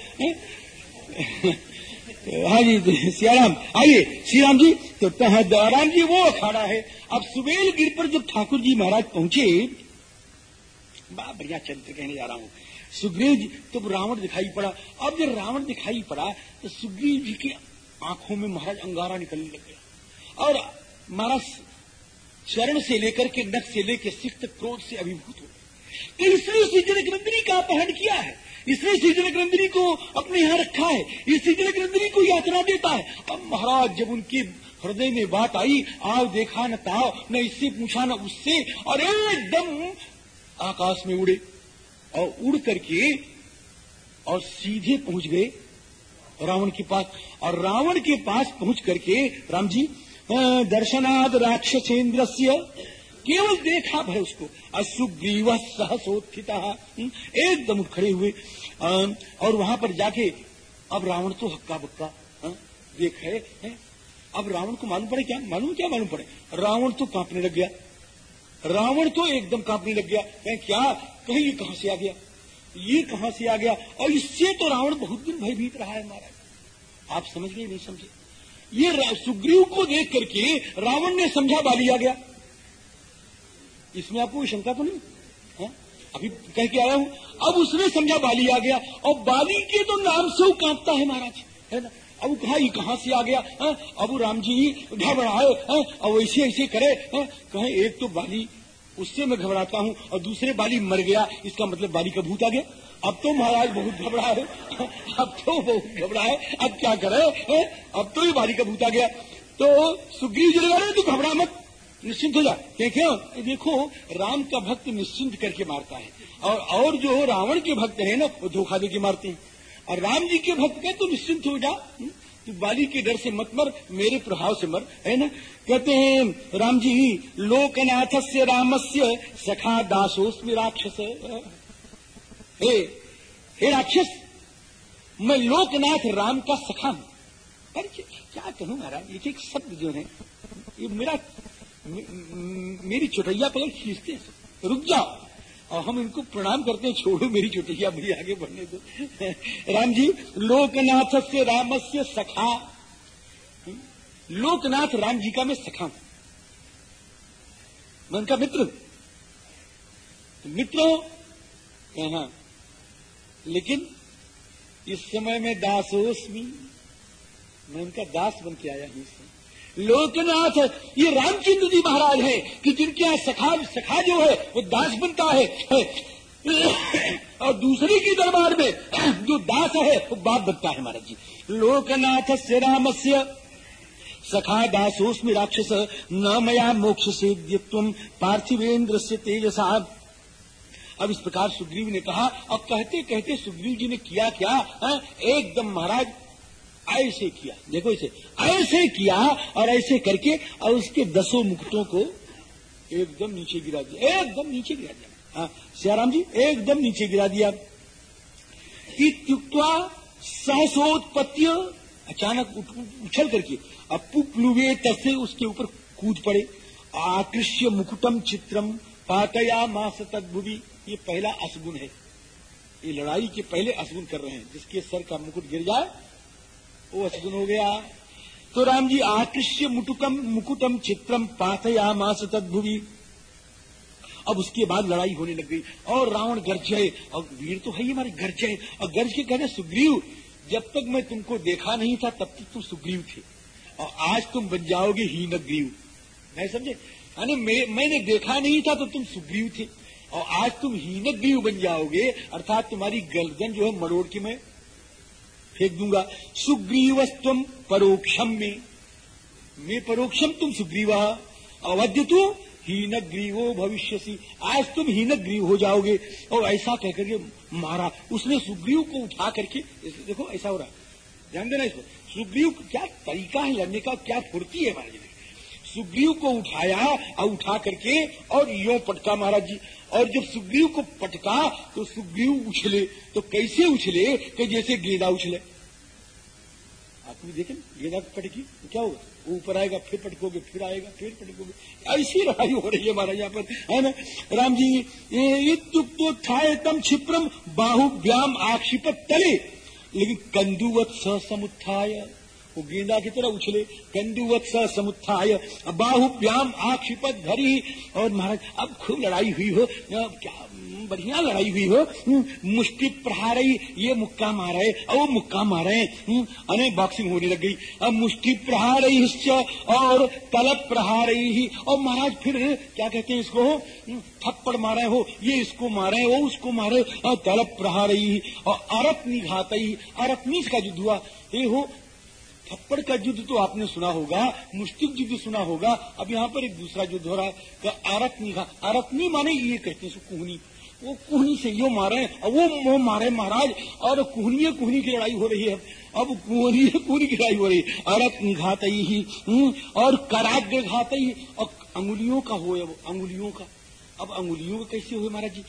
हाँ जी सियाराम आइए श्री राम जी तो राम जी, वो अखाड़ा है। अब सुबेल गिर पर जब ठाकुर जी महाराज पहुँचे बड़ा बढ़िया चरित्र कहने जा रहा हूँ। सुग्रीव जी तो रावण दिखाई पड़ा। अब जब रावण दिखाई पड़ा तो सुग्रीव जी की आँखों में महाराज अंगारा निकलने लग गया। और महाराज चरण से लेकर के नख से लेकर सिक्त क्रोध से अभिभूत हो गए। इसलिए श्री जनक का अपहरण किया है। इसने श्री जनक को अपने यहाँ रखा है। इस श्री जनक को यात्रा देता है। अब महाराज जब उनकी हृदय में बात आई, आओ देखा न ताओ, न इससे पूछा न उससे, और एकदम आकाश में उड़े और उड़ करके और सीधे पहुँच गए रावण के पास। और रावण के पास पहुँच करके राम जी दर्शनाद राक्षसेन्द्र केवल देखा भय उसको। असुग्रीव सहसोत्थित हम्म, एकदम खड़े हुए और वहाँ पर जाके अब रावण तो हक्का बक्का देख है, है। अब रावण को मालूम पड़े क्या? मालूम क्या मालूम पड़े? रावण तो कांपने लग गया। रावण तो एकदम कांपने लग गया। कहें क्या? कहीं ये कहाँ से आ गया? ये कहाँ से आ गया? और इससे तो रावण बहुत दिन भयभीत रहा है महाराज। आप समझ गए नहीं समझे? ये सुग्रीव को देख करके रावण ने समझा बाली आ गया। इसमें आपको कोई शंका तो नहीं? है? अभी कह के आया हूँ। अब उसने समझा बाली आ गया। और बाली के तो नाम से वो कांपता है महाराज। है ना? अब कहा ये कहाँ से आ गया? है? अब राम जी घबराए। अब ऐसे ऐसे करे। कहे, एक तो बाली, उससे मैं घबराता हूँ और दूसरे बाली मर गया। इसका मतलब बाली का भूत आ गया। अब तो महाराज बहुत घबरा है? अब तो बहुत घबरा है अब क्या करे? अब तो ये बाली का भूत आ गया। तो सुग्रीव जी रहे तू घबरा मत। निश्चिंत हो जा। क्यों देखो, राम का भक्त निश्चिंत करके मारता है। और और जो रावण के भक्त है ना, वो धोखा दे के मारते हैं। और राम जी के भक्त कहे तो निश्चिंत हो जा। हम्म? तू बाली के डर से मत मर, मेरे प्रभाव से मर, है ना? कहते हैं, राम जी लोकनाथ से रामस्य सखा दासोस्मी राक्षस। हे हे राक्षस, मैं लोकनाथ राम का सखा हूँ। क्या कहूँ महाराज एक एक शब्द जो है, ये मेरा मेरी चुटैया पकड़ खींचते हैं। रुक जाओ। और हम इनको प्रणाम करते हैं, छोड़ो मेरी चुटिया भी आगे बढ़ने दो। राम जी लोकनाथ से राम से सखा। लोकनाथ राम जी का मैं सखा हूँ। मैं उनका मित्र तो मित्र हो हाँ। लेकिन इस समय में दासोस्मी, मैं उनका दास बन के आया हूँ। लोकनाथ, ये रामचंद्र जी महाराज है कि जिनके यहाँ सखा सखा जो है, वो दास बनता है। और दूसरे की दरबार में जो दास है, वो बाप बनता है महाराज जी। लोकनाथ से राम से सखा दासोस्मी राक्षस, न मया मोक्ष से पार्थिवेंद्र से तेजसा। अब इस प्रकार सुग्रीव ने कहा, अब कहते कहते सुग्रीव जी ने किया क्या? एकदम महाराज ऐसे किया। देखो इसे, ऐसे किया और ऐसे करके और उसके दसों मुकुटों को एकदम नीचे गिरा दिया। एकदम नीचे गिरा दिया। हाँ सियाराम जी, एकदम नीचे गिरा दिया। इत्युक्ता सहसोत्पत्ति अचानक उछल करके अपुप्लुवे तसे उसके ऊपर कूद पड़े। आकृष्य मुकुटम चित्रम पातया मास तदभुवि। ये पहला असगुन है। ये लड़ाई के पहले असगुन कर रहे हैं, जिसके सर का मुकुट गिर जाए वो असगुन हो गया। तो राम जी, आकृष्य मुटुकम, मुकुटम चित्रम पाथया मास तदभुवि। अब उसके बाद लड़ाई होने लग गई। और रावण गर्जे और वीर तो है ही हमारे गर्जे और गर्ज के कहने, सुग्रीव, जब तक मैं तुमको देखा नहीं था, तब तक तुम सुग्रीव थे। और आज तुम बन जाओगे हीन ग्रीव मैं समझे? यानी मैंने देखा नहीं था तो तुम सुग्रीव थे। और आज तुम हीन ग्रीव बन जाओगे, अर्थात तुम्हारी गर्दन जो है, मरोड़ के मैं फेंक दूँगा। सुग्रीवस्तम परोक्षम में मैं परोक्षम तुम सुग्रीव। अवध्य तू हीन ग्रीवो भविष्य आज तुम हीन ग्रीव हो जाओगे। और ऐसा कहकर के मारा। उसने सुग्रीव को उठा करके देखो ऐसा हो रहा है। ध्यान देना इसको। सुग्रीव क्या तरीका है लड़ने का? क्या फुर्ती है महाराज सुग्रीव को उठाया और उठा करके और यो पटका महाराज जी। और जब सुग्रीव को पटका तो सुग्रीव उछले। तो कैसे उछले कि जैसे गेंदा उछले? आप भी देखें, गेंदा पटकी तो क्या होगा? वो ऊपर आएगा, फिर पटकोगे, फिर आएगा, फिर पटकोगे। ऐसी लड़ाई हो रही है महाराज यहाँ पर, है ना? राम जी, ये तो था तम क्षिप्रम बाहुव्याम आक्षिपत तले लेकिन कंदुवत सहसम समुत्थाय। वो गेंदा की तरह उछले कंदुवत्स समुत्थाय बाहुप्याम आक्षिपत धरी। और महाराज, अब खूब लड़ाई हुई हो क्या बढ़िया लड़ाई हुई हो मुष्टि प्रहार ये मुक्का मारे और मुक्का मारे अने बॉक्सिंग होने लग गई। अब मुष्टि प्रहार और तलब प्रहार और महाराज, फिर क्या कहते हैं इसको? थप्पड़ मारे हो, ये इसको मारे, वो उसको मारे, और तलब प्रहार और अरत निघात ही अरतनीस का युद्ध हुआ। ये हो थप्पड़ का युद्ध तो आपने सुना होगा मुस्तिक युद्ध सुना होगा। अब यहाँ पर एक दूसरा युद्ध हो रहा है आरतनी का आरतनी माने ये कहते हैं कुहनी। वो कुहनी से यो मारे और वो वो मारे महाराज और कुहनी कुहनी की लड़ाई हो रही है। अब कुहनी कुहनी की लड़ाई हो रही है। अरत घात ही हम्म, और कराग्र घात ही और अंगुलियों का हो अब अंगुलियों का। अब अंगुलियों का कैसे हुए महाराज जी?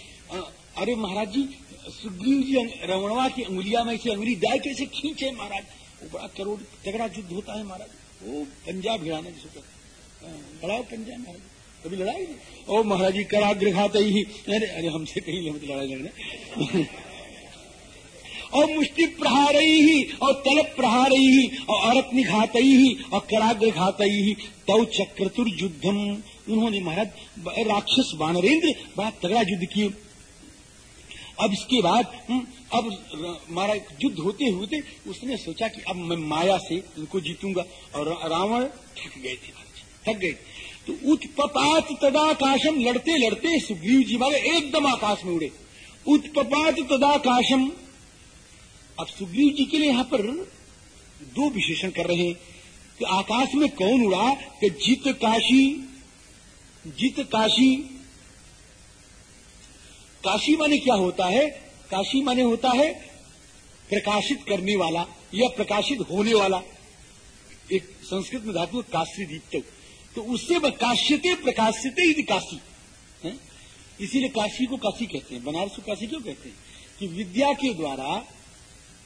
अरे महाराज जी सुग्रीव जी रवणवा की अंगुलिया में से अंगुली दाय कैसे खींचे महाराज? वो बड़ा करोड़ तगड़ा युद्ध होता है महाराज। वो पंजाब भिड़ाना जिसको कहते लड़ाओ पंजाब महाराज। कभी लड़ाई नहीं। ओ महाराज जी कराग्र खाते ही। अरे अरे हमसे कहीं हम लड़ाई लड़ना। और मुष्टि प्रहार ही और तलब प्रहार ही और अरत निघात ही और कराग्र घात ही। तव चक्रतुर युद्धम। उन्होंने महाराज राक्षस वानरेंद्र बड़ा तगड़ा युद्ध किए अब इसके बाद हम्म, अब हमारा युद्ध होते होते उसने सोचा कि अब मैं माया से इनको जीतूँगा और रावण थक गए थे, थक गए तो उत्पपात तदाकाशम, लड़ते लड़ते सुग्रीव जी मारे एकदम आकाश में उड़े। उत्पपात तदाकाशम। अब सुग्रीव जी के लिए यहाँ पर दो विशेषण कर रहे हैं कि आकाश में कौन उड़ा कि जित काशी जित काशी। काशी माने क्या होता है? काशी माने होता है प्रकाशित करने वाला या प्रकाशित होने वाला। एक संस्कृत में धातु काशी दीप्त तो उससे काश्यते प्रकाशित यदि काशी। है? इसीलिए काशी को काशी कहते हैं। बनारस को काशी क्यों कहते हैं? कि विद्या के द्वारा,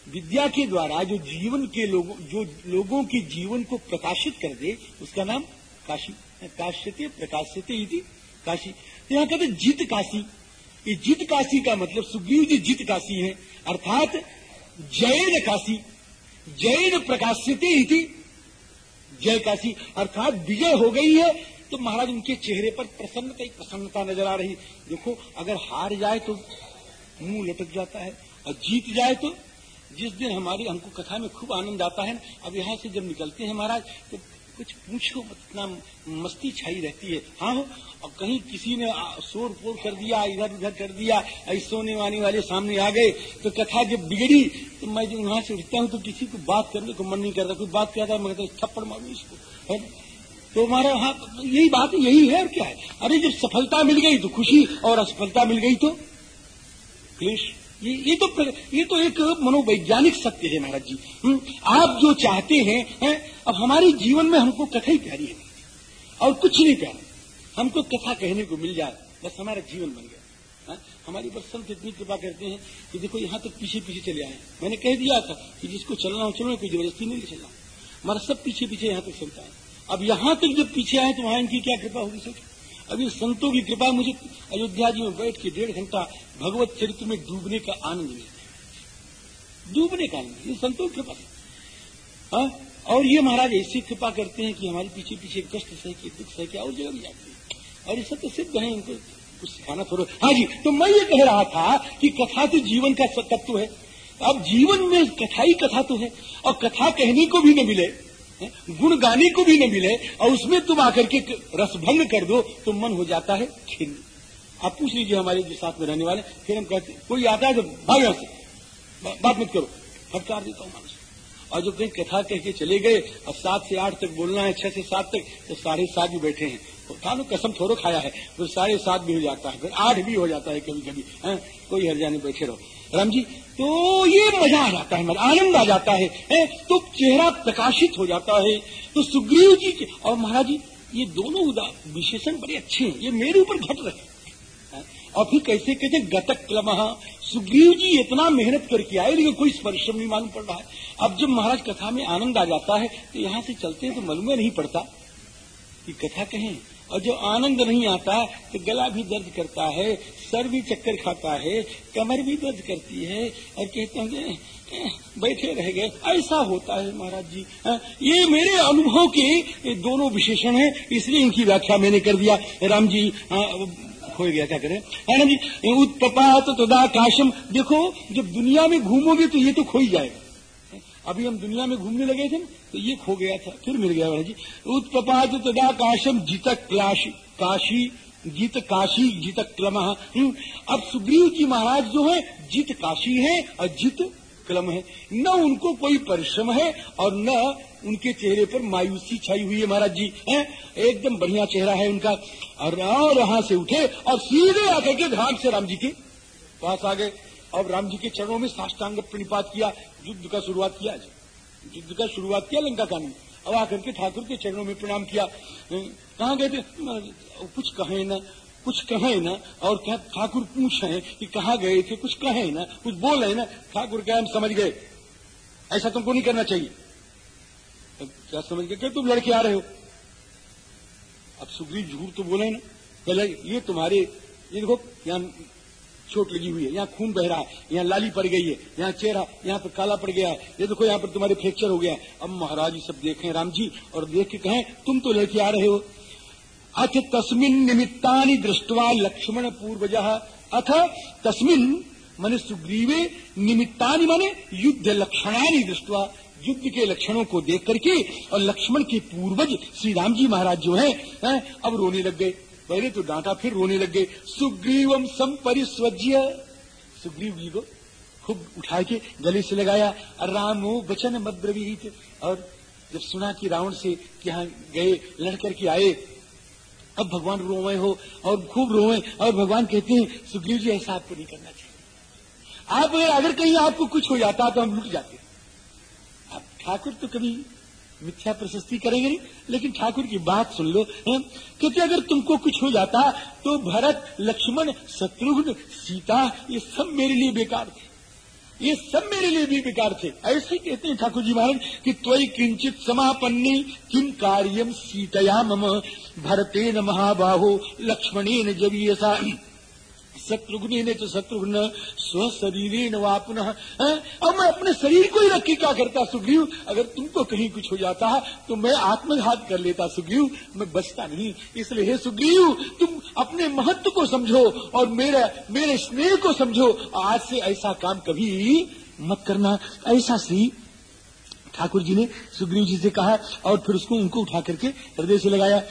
विद्या के द्वारा जो जीवन के लोगों, जो लोगों के जीवन को प्रकाशित कर दे, उसका नाम काशी। काश्यते प्रकाश्यते यदि काशी। तो यहाँ कहते जीत काशी। ये जित काशी का मतलब सुग्रीव जी जित काशी है, अर्थात जैन काशी जैन प्रकाशित थी जय काशी, अर्थात विजय हो गई है तो महाराज उनके चेहरे पर प्रसन्नता ही प्रसन्नता नज़र आ रही। देखो, अगर हार जाए तो मुँह लटक जाता है, और जीत जाए तो जिस दिन हमारी हमको कथा में खूब आनंद आता है, अब यहाँ से जब निकलते हैं महाराज तो कुछ पूछो इतना मस्ती छाई रहती है हाँ और कहीं किसी ने शोर फोर कर दिया इधर उधर कर दिया ऐसे सोने वाने वाले सामने आ गए तो कथा जब बिगड़ी तो मैं जब वहाँ से उठता हूँ तो किसी को बात करने को मन नहीं करता कोई बात कहता मैं कहता थप्पड़ मारू इसको है तो हमारा हाँ यही बात यही है और क्या है? अरे जब सफलता मिल गई तो खुशी और असफलता मिल गई तो? क्लेश। ये ये तो ये तो एक मनोवैज्ञानिक सत्य है महाराज जी। हम्म, आप जो चाहते हैं है, अब हमारे जीवन में हमको कथा ही प्यारी है। और कुछ नहीं प्यारा। हमको कथा कहने को मिल जाए, बस हमारा जीवन बन गया। है? हमारी बस संत इतनी कृपा करते हैं कि देखो यहाँ तक पीछे पीछे चले आए मैंने कह दिया था कि जिसको चलना हो चलो कोई ज़बरदस्ती नहीं चलना। हमारा सब पीछे पीछे यहाँ तक चलता है अब यहाँ तक जब पीछे आए तो वहाँ इनकी क्या कृपा होगी सोचो? अभी संतों की कृपा मुझे अयोध्या जी में बैठ के डेढ़ घंटा भगवत चरित्र में डूबने का आनंद मिलता है डूबने का आनंद ये संतों की कृपा हाँ? और ये महाराज ऐसी कृपा करते हैं कि हमारे पीछे पीछे कष्ट सह के, दुख सह के और जगह भी जाते और ये सब तो सिद्ध है इनको। कुछ सिखाना थोड़ा। हाँ जी तो मैं ये कह रहा था कि कथा तो जीवन का तत्व है। अब जीवन में कथा ही कथा तो है, और कथा कहने को भी न मिले गुण गाने को भी न मिले, और उसमें तुम आकर के रसभंग कर दो तो मन हो जाता है खिन्न। आप पूछ लीजिए हमारे जो साथ में रहने वाले, फिर हम कहते कोई आता है तो भाग से। बात मत करो। फटकार देता हूँ मानुष। और जो कहीं कथा कह के चले गए और सात से आठ तक बोलना है, छह से सात तक तो साढ़े सात भी बैठे हैं। खानो कसम थोड़ा खाया है। फिर साढ़े सात भी हो जाता है। फिर आठ भी हो जाता है कभी कभी है? कोई हर जाने बैठे रहो। राम जी तो ये मज़ा आ जाता है आनंद आ जाता है, है? तो चेहरा प्रकाशित हो जाता है। तो सुग्रीव जी के और महाराज जी ये दोनों उदा विशेषण बड़े अच्छे हैं। ये मेरे ऊपर घट रहे हैं। और फिर कैसे कहते गतक क्लमहा सुग्रीव जी इतना मेहनत करके आए लेकिन कोई परिश्रम नहीं मालूम पड़ रहा है। अब जब महाराज कथा में आनंद आ जाता है तो यहाँ से चलते हैं तो मालूम नहीं पड़ता। कि कथा कहें और जो आनंद नहीं आता तो गला भी दर्द करता है, सर भी चक्कर खाता है, कमर भी दर्द करती है और कहते हैं बैठे रह गए। ऐसा होता है महाराज जी। ये मेरे अनुभव के दोनों विशेषण हैं, इसलिए इनकी व्याख्या मैंने कर दिया। राम जी खो गया, क्या करें? राम जी उत्पात तदा काशम देखो, जब दुनिया में घूमोगे तो ये तो खो ही जाएगा। अभी हम दुनिया में घूमने लगे थे तो ये खो गया था फिर मिल गया महाराज जी। उत्पात तदा काशम जितक काशी जीत काशी जीत क्लम हम्म, अब सुग्रीव जी महाराज जो है जीत काशी है और जीत क्लम है। न उनको कोई परिश्रम है और न उनके चेहरे पर मायूसी छाई हुई है महाराज जी है? एकदम बढ़िया चेहरा है उनका। और वहाँ से उठे और सीधे आकर के धाम से राम जी के पास आ गए। और राम जी के चरणों में साष्टांग प्रणिपात किया, युद्ध का शुरुआत किया युद्ध का शुरुआत किया लंका कानून अब आकर के ठाकुर के चरणों में प्रणाम किया। कहा गए थे? कुछ कहे ना, कुछ कहे ना, और क्या ठाकुर पूछ रहे कि कहाँ गए थे? कुछ कहे ना, कुछ बोल रहे ना, ठाकुर क्या हम समझ गए? ऐसा तुमको नहीं करना चाहिए। क्या समझ गए? तुम लड़के आ रहे हो? अब सुग्रीव झूठ तो बोले ना। पहले ये तुम्हारे, ये देखो चोट लगी हुई है यहाँ खून बह रहा है यहाँ लाली पड़ गई है यहाँ चेहरा यहाँ पर काला पड़ गया है। ये देखो यहाँ पर तुम्हारे फ्रैक्चर हो गया अब महाराज सब देखें राम जी और देख के कहें तुम तो लड़के आ रहे हो। अथ तस्मिन निमित्ता दृष्टवा लक्ष्मण पूर्वज। अथ तस्मिन मन सुग्रीवे निमित्ता माने युद्ध लक्षणानी दृष्टवा युद्ध के लक्षणों को देख करके और लक्ष्मण के पूर्वज श्री राम जी महाराज जो है, है अब रोने लग गए। पहले तो डांटा, फिर रोने लग गए। सुग्रीवम संपरिस्वज्य। सुग्रीव जी को खूब उठा के गले से लगाया, रामो वचन मद्रवीत। और जब सुना कि रावण से यहाँ गए लड़ करके आए, अब भगवान रोवे हो और खूब रोवे और भगवान कहते हैं, सुग्रीव जी, ऐसा आपको नहीं करना चाहिए। आप अगर कहीं आपको कुछ हो जाता तो हम लुट जाते। अब ठाकुर तो कभी मिथ्या प्रशस्ति करेंगे नहीं। लेकिन ठाकुर की बात सुन लो क्योंकि अगर तुमको कुछ हो जाता तो भरत, लक्ष्मण, शत्रुघ्न, सीता, ये सब मेरे लिए बेकार थे। ये सब मेरे लिए भी बेकार थे। ऐसे कहते हैं ठाकुर जी महाराज कि त्वई किंचित समापन्नी किम कार्यम सीतया मम भरतेन महाबाहो, लक्ष्मणेन जवीयसा शत्रुघ्न ने तो शत्रुघ्न स्व शरीर वा पुनः अब मैं अपने शरीर को ही रख के क्या करता, सुग्रीव? अगर तुमको कहीं कुछ हो जाता है तो मैं आत्मघात कर लेता, सुग्रीव। मैं बचता नहीं। इसलिए, हे सुग्रीव, तुम अपने महत्व को समझो और मेरे मेरे स्नेह को समझो। आज से ऐसा काम कभी मत करना। ऐसा श्री ठाकुर जी ने सुग्रीव जी से कहा और फिर उसको उनको उठा करके हृदय से लगाया।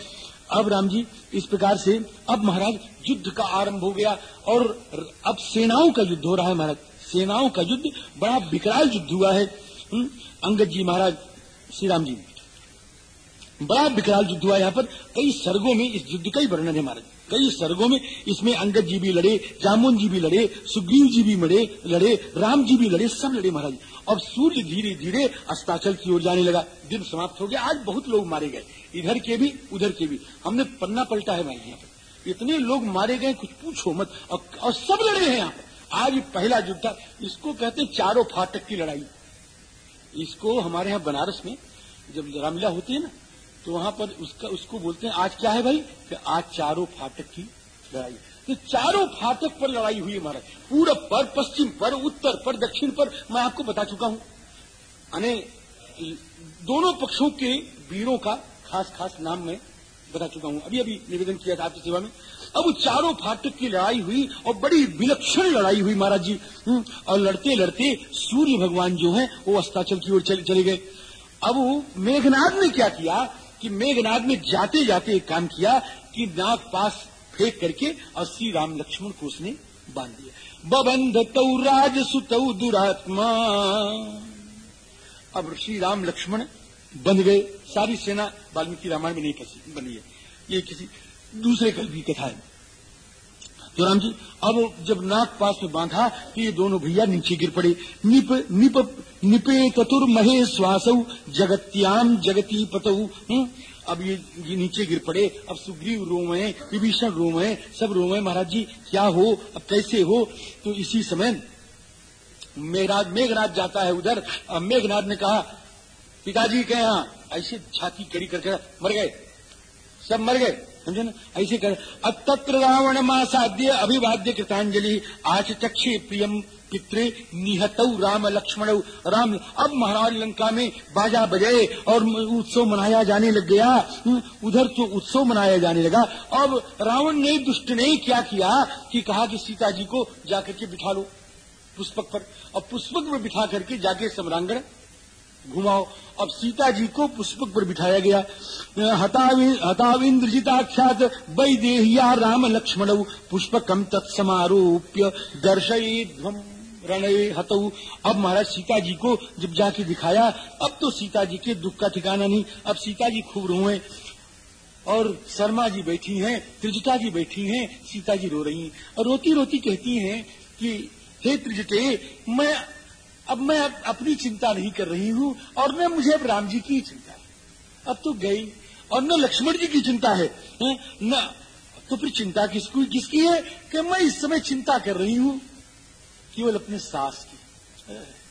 अब राम जी इस प्रकार से अब महाराज युद्ध का आरंभ हो गया और अब सेनाओं का युद्ध हो रहा है महाराज। सेनाओं का युद्ध बड़ा विकराल युद्ध हुआ है। हम्म, अंगद जी महाराज श्री राम जी बड़ा विकराल युद्ध हुआ यहाँ पर। कई सर्गों में इस युद्ध का ही वर्णन है महाराज। कई सर्गों में इसमें अंगद जी भी लड़े जामुन जी भी लड़े सुग्रीव जी भी मरे लड़े राम जी भी लड़े सब लड़े महाराज। अब सूर्य धीरे धीरे अस्ताचल की ओर जाने लगा। दिन समाप्त हो गया। आज बहुत लोग मारे गए। इधर के भी उधर के भी। हमने पन्ना पलटा है भाई यहाँ पर इतने लोग मारे गए कुछ पूछो मत। और, और सब लड़े हैं यहाँ पर आज पहला युद्ध था। इसको कहते चारों फाटक की लड़ाई। इसको हमारे यहाँ बनारस में जब रामलीला होती है ना तो वहाँ पर उसका उसको बोलते हैं आज क्या है भाई? कि आज चारों फाटक की लड़ाई तो चारों फाटक पर लड़ाई हुई महाराज। पूरब पर पश्चिम पर उत्तर पर दक्षिण पर मैं आपको बता चुका हूँ। अने दोनों पक्षों के वीरों का खास खास नाम मैं बता चुका हूँ। अभी अभी निवेदन किया था आपकी सेवा में। अब चारों फाटक की लड़ाई हुई और बड़ी विलक्षण लड़ाई हुई महाराज जी। हम्म, और लड़ते लड़ते सूर्य भगवान जो है वो अस्ताचल की ओर चले गए। अब मेघनाथ ने क्या किया? कि मेघनाथ ने जाते जाते एक काम किया कि नाग पास फेंक करके और श्री राम लक्ष्मण को उसने बाँध दिया। बबंध तौ राज दुरात्मा। अब श्री राम लक्ष्मण बन गए। सारी सेना वाल्मीकि रामायण में नहीं बनी है। ये किसी दूसरे कल की कथा है। तो राम जी अब जब नाक पास में बांधा तो ये दोनों भैया नीचे गिर पड़े। निप निप निपे चतुर महे श्वासऊ जगत्याम जगती पतऊ हम्म, अब ये, नीचे गिर पड़े। अब सुग्रीव रोवे विभीषण रोवे सब रोवे महाराज जी क्या हो? अब कैसे हो? तो इसी समय मेघनाथ मेघनाथ जाता है उधर। अब मेघनाथ ने कहा पिताजी के ऐसे छाती कड़ी करके मर गए। सब मर गए। समझे ना? ऐसे कर अब तत्र रावण मासाद्य अभिवाद्य कृतांजलि आज चक्षे प्रियम पितृ निहत राम लक्ष्मण। राम अब महाराज लंका में बाजा बजाए और उत्सव मनाया जाने लग गया। हम्म, उधर तो उत्सव मनाया जाने लगा। अब रावण ने दुष्ट ने क्या किया कि कहा कि सीता जी को जाकर के बिठा लो पुष्पक पर। और पुष्पक में बिठा करके जाके सम्रांगण घुमाओ। अब सीता जी को पुष्पक पर बिठाया गया। हताविंद्रजिताख्यात वैदेहिया राम लक्ष्मण पुष्पकम तत्समारोप्य दर्शयध्वम रणय हतऊ अब महाराज सीता जी को जब जाके दिखाया, अब तो सीता जी के दुख का ठिकाना नहीं। अब सीता जी खूब रोए और शर्मा जी बैठी हैं, त्रिजटा जी बैठी हैं, सीता जी रो रही हैं। और रोती रोती कहती हैं कि, हे त्रिजटे, मैं अब मैं अब अपनी चिंता नहीं कर रही हूँ, और न मुझे अब राम जी की चिंता है। अब तो गई, और न लक्ष्मण जी की चिंता है? न। तो फिर चिंता किसकी किसकी है? कि मैं इस समय चिंता कर रही हूँ, केवल अपने सास की।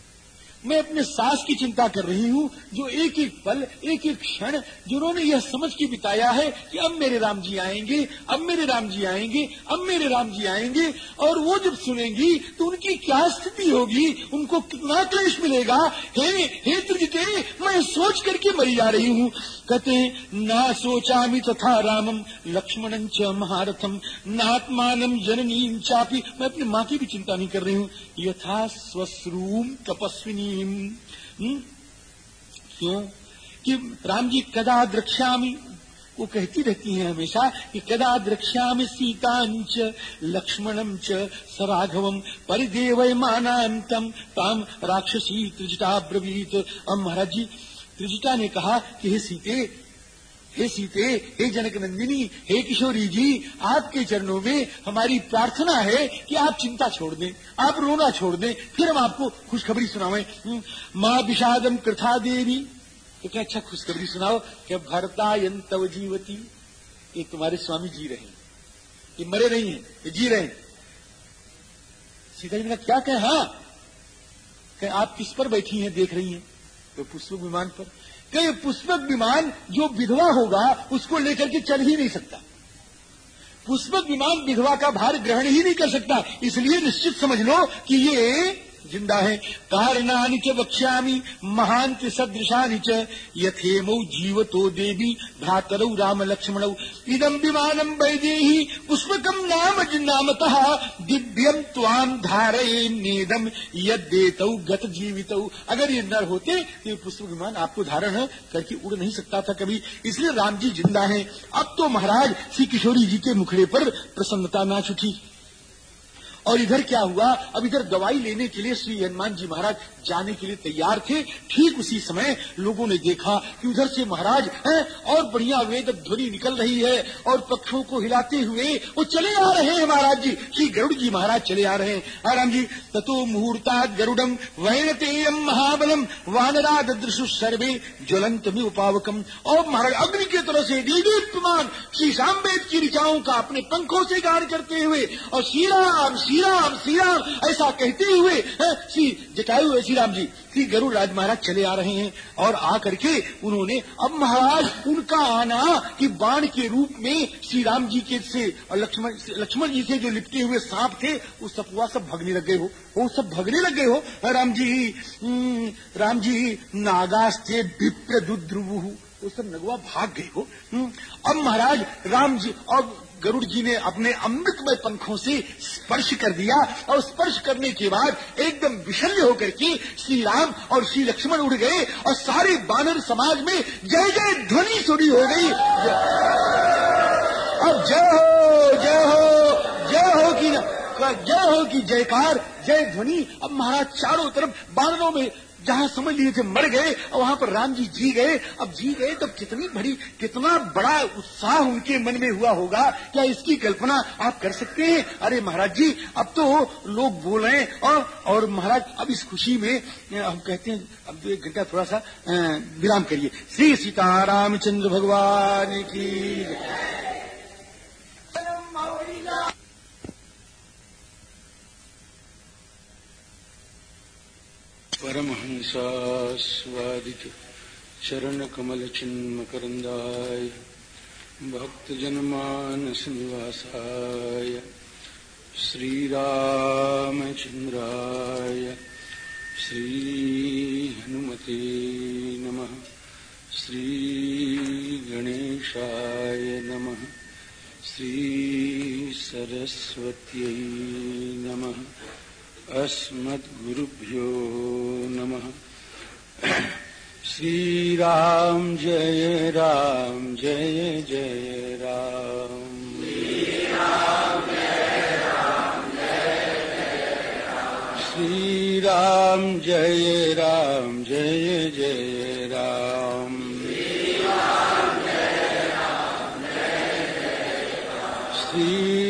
मैं अपने सास की चिंता कर रही हूँ, जो एक एक पल, एक एक क्षण, जिन्होंने यह समझ के बिताया है कि अब मेरे राम जी आएँगे, अब मेरे राम जी आएँगे, अब मेरे राम जी आएँगे, और वो जब सुनेंगी तो उनकी क्या स्थिति होगी, उनको कितना क्लेश मिलेगा? हे हे त्रिजते, मैं सोच करके मरी जा रही हूँ। कहते ना सोचामी तथा रामम लक्ष्मणं च महारथम नात्मानम जननी चापी। मैं अपनी माँ की भी चिंता नहीं कर रही हूँ। यथा स्वश्रूम तपस्विनी हम्म? क्यों? कि राम जी कदा द्रक्ष्यामी? वो कहती रहती हैं हमेशा कि कदा द्रक्ष्यामि सीतांच लक्ष्मणम च सराघवम परिदेव मानांतम ताम राक्षसी त्रिजटा ब्रवीत। अब महाराज जी, त्रिजटा ने कहा कि हे सीते हे सीते हे जनक नंदिनी हे किशोरी जी आपके चरणों में हमारी प्रार्थना है कि आप चिंता छोड़ दें आप रोना छोड़ दें फिर हम आपको खुशखबरी सुनावे। हम्म, माँ विषादम कृथा देवी। तो क्या अच्छा खुशखबरी सुनाओ क्या भरता यंतव जीवती। ये तुम्हारे स्वामी जी रहे ये मरे नहीं है ये जी रहे सीता जी ने क्या कहे? हाँ। क्या आप किस पर बैठी हैं देख रही हैं? तो पुष्पक विमान पर। कई पुष्पक विमान जो विधवा होगा, उसको लेकर के चल ही नहीं सकता। पुष्पक विमान विधवा का भार ग्रहण ही नहीं कर सकता। इसलिए निश्चित समझ लो कि ये ज़िंदा है। कारणानि च वक्ष्यामि महांत सदृशानि च। यथेमौ जीवतो देवी, भ्रातरौ राम लक्ष्मणौ इदम विमानम वैदेही पुष्पकम नाम नामतः दिव्यम त्वाम धारये नेदम यदेतौ गत जीवित अगर ये नर होते तो ये पुष्प विमान आपको धारण करके उड़ नहीं सकता था कभी। इसलिए राम जी ज़िंदा है। अब तो महाराज श्री किशोरी जी के मुखड़े पर प्रसन्नता नाच उठी और इधर क्या हुआ? अब इधर दवाई लेने के लिए श्री हनुमान जी महाराज जाने के लिए तैयार थे। ठीक उसी समय लोगों ने देखा कि उधर से महाराज है और बढ़िया वेद ध्वनि निकल रही है और पक्षों को हिलाते हुए वो चले आ रहे हैं महाराज जी। श्री गरुड़ जी महाराज चले आ रहे हैं। आराम जी, ततो मुहूर्ता गरुड़म वैनतेयम महाबलम वानरा दृशु सर्वे ज्वलंत में उपावकम और महाराज, अग्नि की तरह से दीदीप्यमान श्री साम्बेद की ऋचाओं का अपने पंखों से गार करते हुए और श्री राम श्री राम श्री राम ऐसा कहते हुए श्री जटायु श्री राम जी श्री गरुड़ राज महाराज चले आ रहे हैं और आ करके उन्होंने अब महाराज उनका आना कि बाण के रूप में श्री राम जी के से और लक्ष्मण लक्ष्मण जी से जो लिपटे हुए सांप थे वो सब हुआ सब भगने लग गए हो। वो सब भगने लग गए हो। राम जी हम्म, राम जी नागास्ते विप्र दुद्रुवु वो सब नगवा भाग गए हो। हम्म, अब महाराज राम जी और गरुड़ जी ने अपने अमृतमय पंखों से स्पर्श कर दिया और स्पर्श करने के बाद एकदम विशल्य होकर के श्री राम और श्री लक्ष्मण उड़ गए और सारे बानर समाज में जय जय ध्वनि सुनी हो गई। अब जय हो जय हो जय हो की जय हो की जयकार, जय ध्वनि। अब महाराज चारों तरफ़ बानरों में जहाँ समझ लिए थे मर गए और वहाँ पर राम जी जी गए, अब जी गए तो कितनी बड़ी, कितना बड़ा उत्साह उनके मन में हुआ होगा। क्या इसकी कल्पना आप कर सकते हैं? अरे महाराज जी, अब तो लोग बोल रहे हैं, और और महाराज, अब इस खुशी में हम कहते हैं, अब एक घंटा थोड़ा सा विराम करिए। श्री सीतारामचंद्र भगवान की परमहंसास्वादित चरणकमलचिन्मकरन्दाय भक्तजनमानसनिवासाय श्रीरामचन्द्राय श्रीहनुमते नमः श्रीगणेशाय नमः श्रीसरस्वत्यै नमः। अस्मद्गुरुभ्यो नमः। श्रीराम जय राम, जय जय राम। श्रीराम जय राम जय राम। जय जय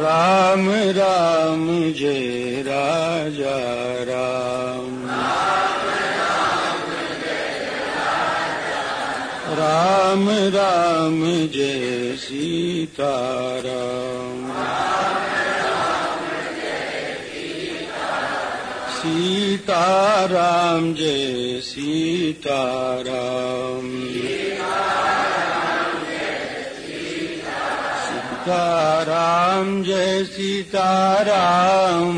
राम राम जय राजा राम। राम राम जय सीता राम सीता राम जय सीता राम सीता राम जय सीता राम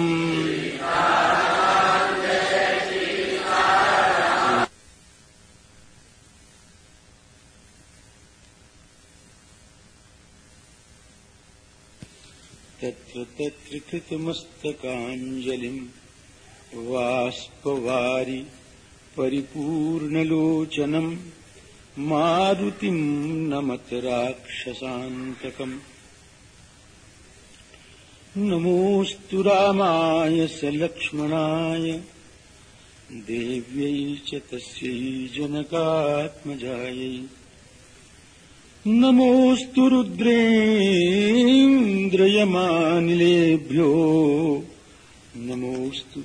तत्र तत्र कृतमस्तकाञ्जलिम् वाष्पवारि परिपूर्णलोचनम् मारुतिम् नमत राक्षसान्तकम् नमोऽस्तु रामाय स लक्ष्मणाय देव्यै च तस्यै जनकात्मजायै। नमोऽस्तु रुद्रेन्द्रयमानिलेभ्यो। नमोऽस्तु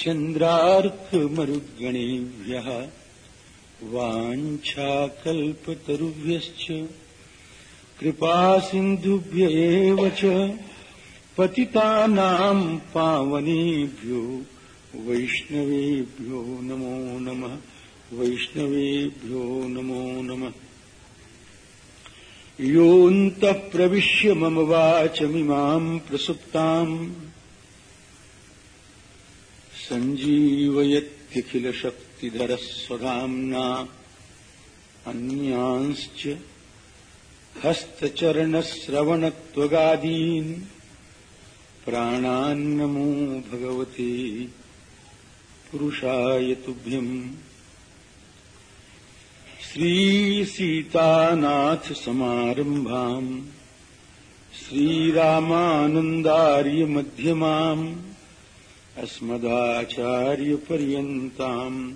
चन्द्रार्कमरुद्गणेभ्यः वाञ्छाकल्पतरुभ्यश्च। कृपासिन्धुभ्य एव च पतितानाम् पावनेभ्यो वैष्णवेभ्यो नमो नमः वैष्णवेभ्यो नमो नमः। योऽन्तः प्रविश्य मम वाचमिमाम् प्रसुप्ताम् सञ्जीवयत्यखिलशक्तिधरः स्वधाम्ना अन्यांश्च हस्तचरणश्रवणत्वगादीन् प्राणान्नमो भगवते। पुरुषाय तुभ्यम्। श्रीसीतानाथसमारम्भाम्। श्रीरामानन्दार्यमध्यमाम्। अस्मदाचार्यपर्यन्ताम्।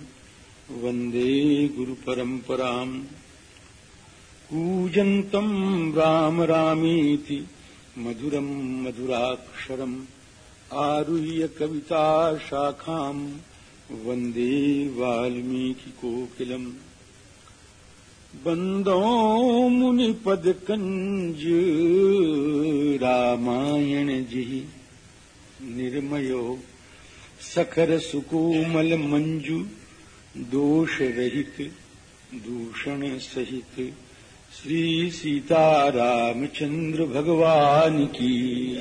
वन्दे गुरुपरम्पराम्। कूजन्तम् राम रामेति मधुरम् मधुराक्षरम् आरुह्य कविताशाखाम् वंदे वाल्मीकिकोकिलम्। बन्दो मुनिपदकञ्ज रामायण जी निर्मयो सखर सुकोमल मंजू दोष रहित दूषण सहित श्री सीता रामचंद्र भगवान की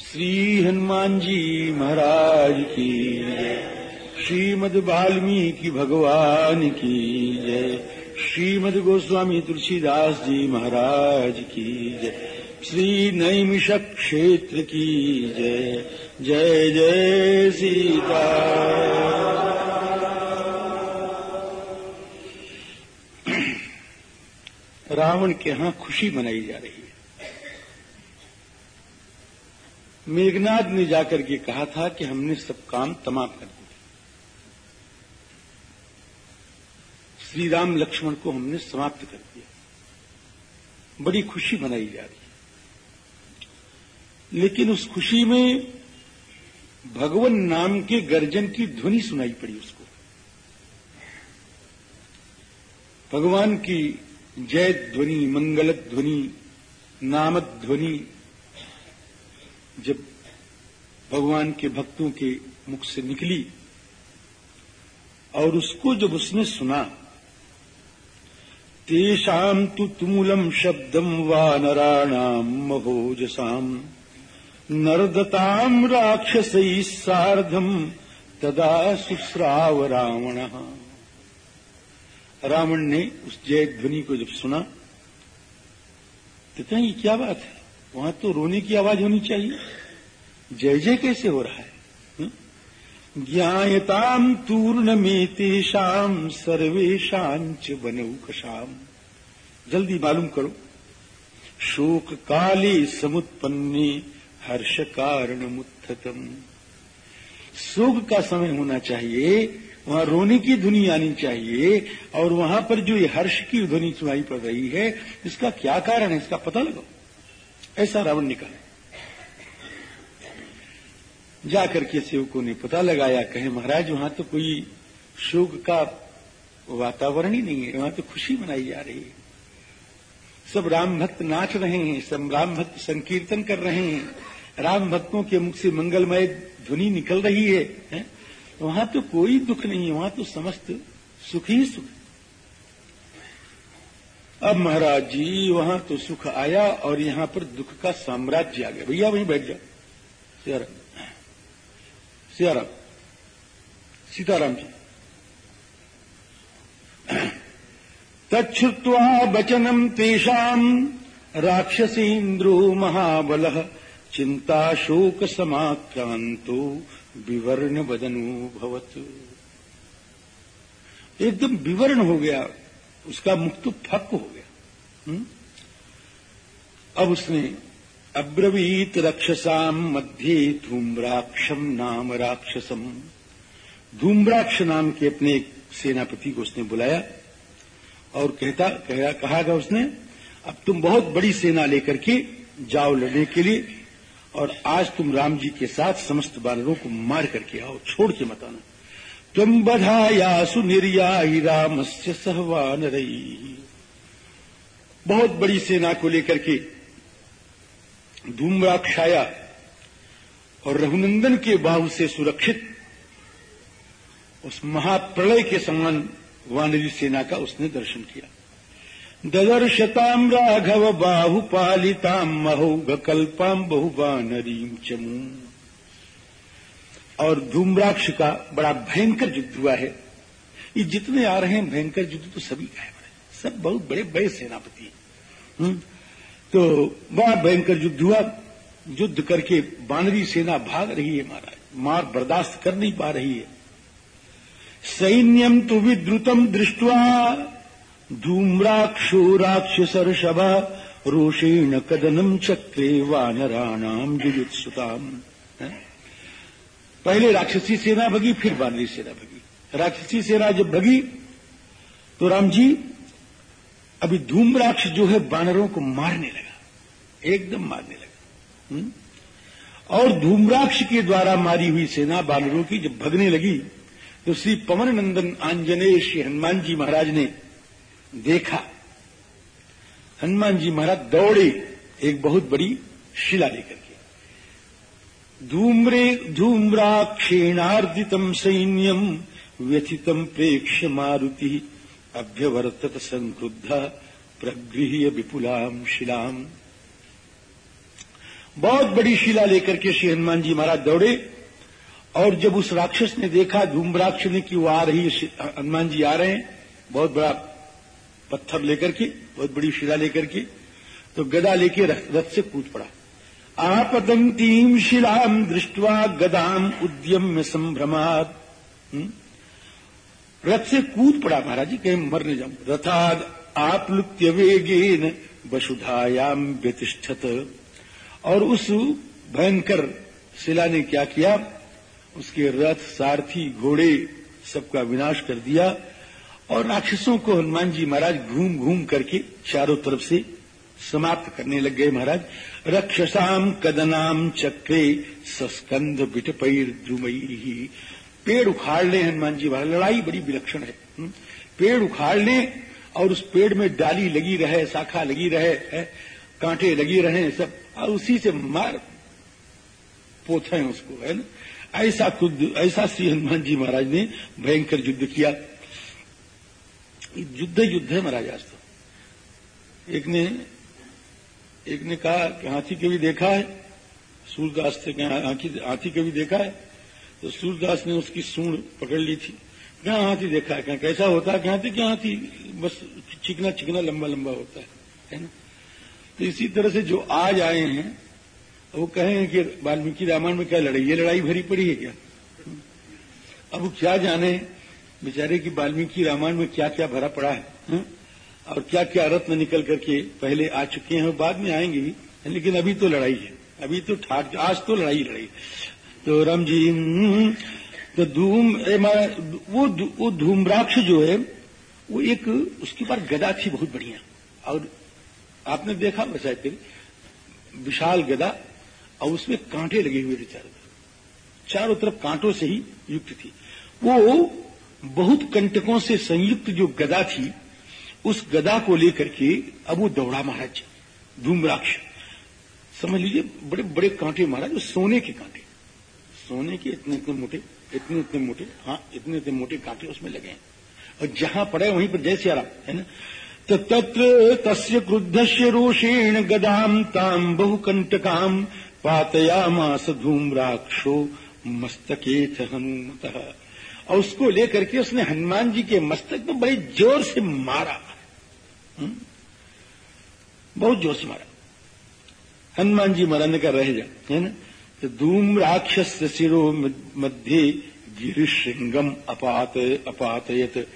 श्री हनुमान जी महाराज की जय। श्रीमद वाल्मीकि भगवान की जय। श्रीमद गोस्वामी तुलसीदास जी महाराज की जय। श्री नैमिष क्षेत्र की जय। जय जय सीता रावण के यहाँ खुशी मनाई जा रही है। मेघनाथ ने जाकर के कहा था कि हमने सब काम तमाम कर दिया श्री राम लक्ष्मण को हमने समाप्त कर दिया। बड़ी खुशी मनाई जा रही है। लेकिन उस खुशी में भगवान नाम के गर्जन की ध्वनि सुनाई पड़ी उसको। भगवान की जय ध्वनि मंगल ध्वनि नाम ध्वनि जब भगवान के भक्तों के मुख से निकली और उसको जब उसने सुना तेषाम् तु तुमुलम् शब्दम् वानराणाम् महोजसाम् नर्दताम् राक्षसैः सार्धम् तदा सुस्राव रावणः रावण ने उस जय ध्वनि को जब सुना तो कहीं क्या बात है? वहाँ तो रोने की आवाज़ होनी चाहिए। जय जय कैसे हो रहा है? हुँ? ज्ञायताम तूर्णमेतेषाम सर्वेशांच बनौकशाम जल्दी मालूम करो, शोक काले समुत्पन्ने हर्ष कारण मुत्थतम शोक का समय होना चाहिए वहाँ रोने की ध्वनि आनी चाहिए और वहाँ पर जो ये हर्ष की ध्वनि सुनाई पड़ रही है इसका क्या कारण है? इसका पता लगाओ। ऐसा रावण ने कहा। जाकर के सेवकों ने पता लगाया कहे महाराज वहाँ तो कोई शोक का वातावरण ही नहीं है वहाँ तो खुशी मनाई जा रही है। सब राम भक्त नाच रहे हैं सब राम भक्त संकीर्तन कर रहे हैं। राम भक्तों के मुख से मंगलमय ध्वनि निकल रही है, है? वहाँ तो कोई दुख नहीं है, वहाँ तो समस्त सुख ही सुख अब महाराज जी, वहाँ तो सुख आया और यहाँ पर दुख का साम्राज्य आ गया। भैया, वहीं बैठ जाओ। सियाराम। सियाराम। सीताराम जी। तच्छ्रुत्वा वचनम तेषाम राक्षसेन्द्रो महाबल चिंता शोक समाक्रांतो विवर्ण बदनो भवत एकदम विवर्ण हो गया उसका मुख तो फक हो गया हुँ? हम्म? अब उसने अब्रवीत रक्षसाम मध्य धूम्राक्षम नाम राक्षसम धूम्राक्ष नाम के अपने एक सेनापति को उसने बुलाया और कहता कह, कहा उसने अब तुम बहुत बड़ी सेना लेकर के जाओ लड़ने के लिए और आज तुम राम जी के साथ समस्त बानरों को मार करके आओ, छोड़ के मत आना। तुम बधायासु निर्याई राम से सहवान रही। बहुत बड़ी सेना को लेकर के धूम्राक्षाया और रघुनंदन के बाहु से सुरक्षित उस महाप्रलय के समान वानरी सेना का उसने दर्शन किया। ददर्शताम राघव बाहुपालिताम महोग कल्पाम बहुवानरीम चमू और धूम्राक्ष का बड़ा भयंकर युद्ध हुआ है। ये जितने आ रहे हैं, भयंकर युद्ध तो सभी का है। सब बहुत बड़े बड़े सेनापति हैं। हम्म? तो बड़ा भयंकर युद्ध हुआ। युद्ध करके बानरी सेना भाग रही है महाराज। मार बर्दाश्त कर नहीं पा रही है। सैन्यम तो विद्रुतम दृष्टवा धूम्राक्षो राक्षसर्षभ रोषेण कदनम चक्रे वानराणाम जुयुत्सुताम पहले राक्षसी सेना भगी, फिर बानरी सेना भगी। राक्षसी सेना जब भगी तो राम जी अभी धूम्राक्ष जो है बानरों को मारने लगा। एकदम मारने लगा? और धूम्राक्ष के द्वारा मारी हुई सेना बानरों की जब भगने लगी तो श्री पवन नंदन आंजनेय श्री हनुमान जी महाराज ने देखा। हनुमान जी महाराज दौड़े, एक बहुत बड़ी शिला लेकर के। धूम्रे धूम्राक्षेणार्दितम सैन्यम व्यथितम प्रेक्ष मारुति अभ्यवर्तत संक्रुद्ध प्रगृह्य विपुलाम शिलाम। बहुत बड़ी शिला लेकर के श्री हनुमान जी महाराज दौड़े, और जब उस राक्षस ने देखा, धूम्राक्ष ने कि वो आ रही हनुमान जी आ रहे हैं, बहुत बड़ा पत्थर लेकर के, बहुत बड़ी शिला लेकर के तो गदा लेके रथ से कूद पड़ा। आपतंतीम शिलाम दृष्टवा गदाम उद्यम संभ्रमाद हम्म? रथ से कूद पड़ा महाराज जी, कहीं मरने जाऊँ। रथाद आपलुप्य वेगेन वसुधायाम व्यतिष्ठत। और उस भयंकर शिला ने क्या किया? उसके रथ सारथी घोड़े सबका विनाश कर दिया। और राक्षसों को हनुमान जी महाराज घूम घूम करके चारों तरफ़ से समाप्त करने लग गए महाराज। रक्षसाम कदनाम चक्रे सस्कंद बिटपैर द्रुमई पेड़ उखाड़ ले हनुमान जी महाराज, लड़ाई बड़ी विलक्षण है। हम्म? पेड़ उखाड़ ले और उस पेड़ में डाली लगी रहे, शाखा लगी रहे, है, कांटे लगी रहे, सब। और उसी से मार पोथे उसको, है ना? ऐसा खुद, ऐसा श्री हनुमान जी महाराज ने भयंकर युद्ध किया। युद्ध युद्ध है महाराज आज तो। एक ने एक ने कहा कि हाथी कभी देखा है, सूरदास से हाथी कभी देखा है तो सूरदास ने उसकी सूढ़ पकड़ ली थी। क्या हाथी देखा है क्या कैसा होता है? हाथी क्या हाथी, बस चिकना चिकना, लंबा लंबा होता है है ना? तो इसी तरह से जो आज आए हैं, वो कहें कि वाल्मीकि रामायण में क्या लड़ाई, ये लड़ाई भरी पड़ी है क्या? अब क्या जाने बेचारे की वाल्मीकि रामायण में क्या क्या भरा पड़ा है हा? और क्या क्या रत्न निकल करके पहले आ चुके हैं बाद में आएँगे भी लेकिन अभी तो लड़ाई है। अभी तो ठाक आज तो लड़ाई लड़ाई। तो राम जी हम्म, तो धूम वो वो धूम्राक्ष जो है वो एक उसके पास गदा थी बहुत बढ़िया। और आपने देखा वैसा फिर विशाल गदा और उसमें कांटे लगे हुए थे चारों तरफ़। चारों तरफ़ कांटों से ही युक्त थी। वो बहुत कंटकों से संयुक्त जो गदा थी, उस गदा को लेकर के अब वो दौड़ा महाराज, धूम्राक्ष। समझ लीजिए, बड़े बड़े कांटे महाराज सोने के कांटे। सोने के इतने इतने मोटे, इतने इतने मोटे हाँ इतने इतने मोटे कांटे उसमें लगे हैं। और जहाँ पड़े वहीं पर जैसे आराम है ना? तो तत्र तस्य क्रुद्धस्य रोषेण गदाम ताम बहुकंटकाम पातयामास धूम्राक्षो मस्तकेथ हनुमत। और उसको लेकर के उसने हनुमान जी के मस्तक में बड़े ज़ोर से मारा। हम्म? बहुत ज़ोर से मारा। हनुमान जी मरण का रह जा, है ना? तो धूम राक्षस सिरो मध्य गिरिशृंगम अपात, अपातयत।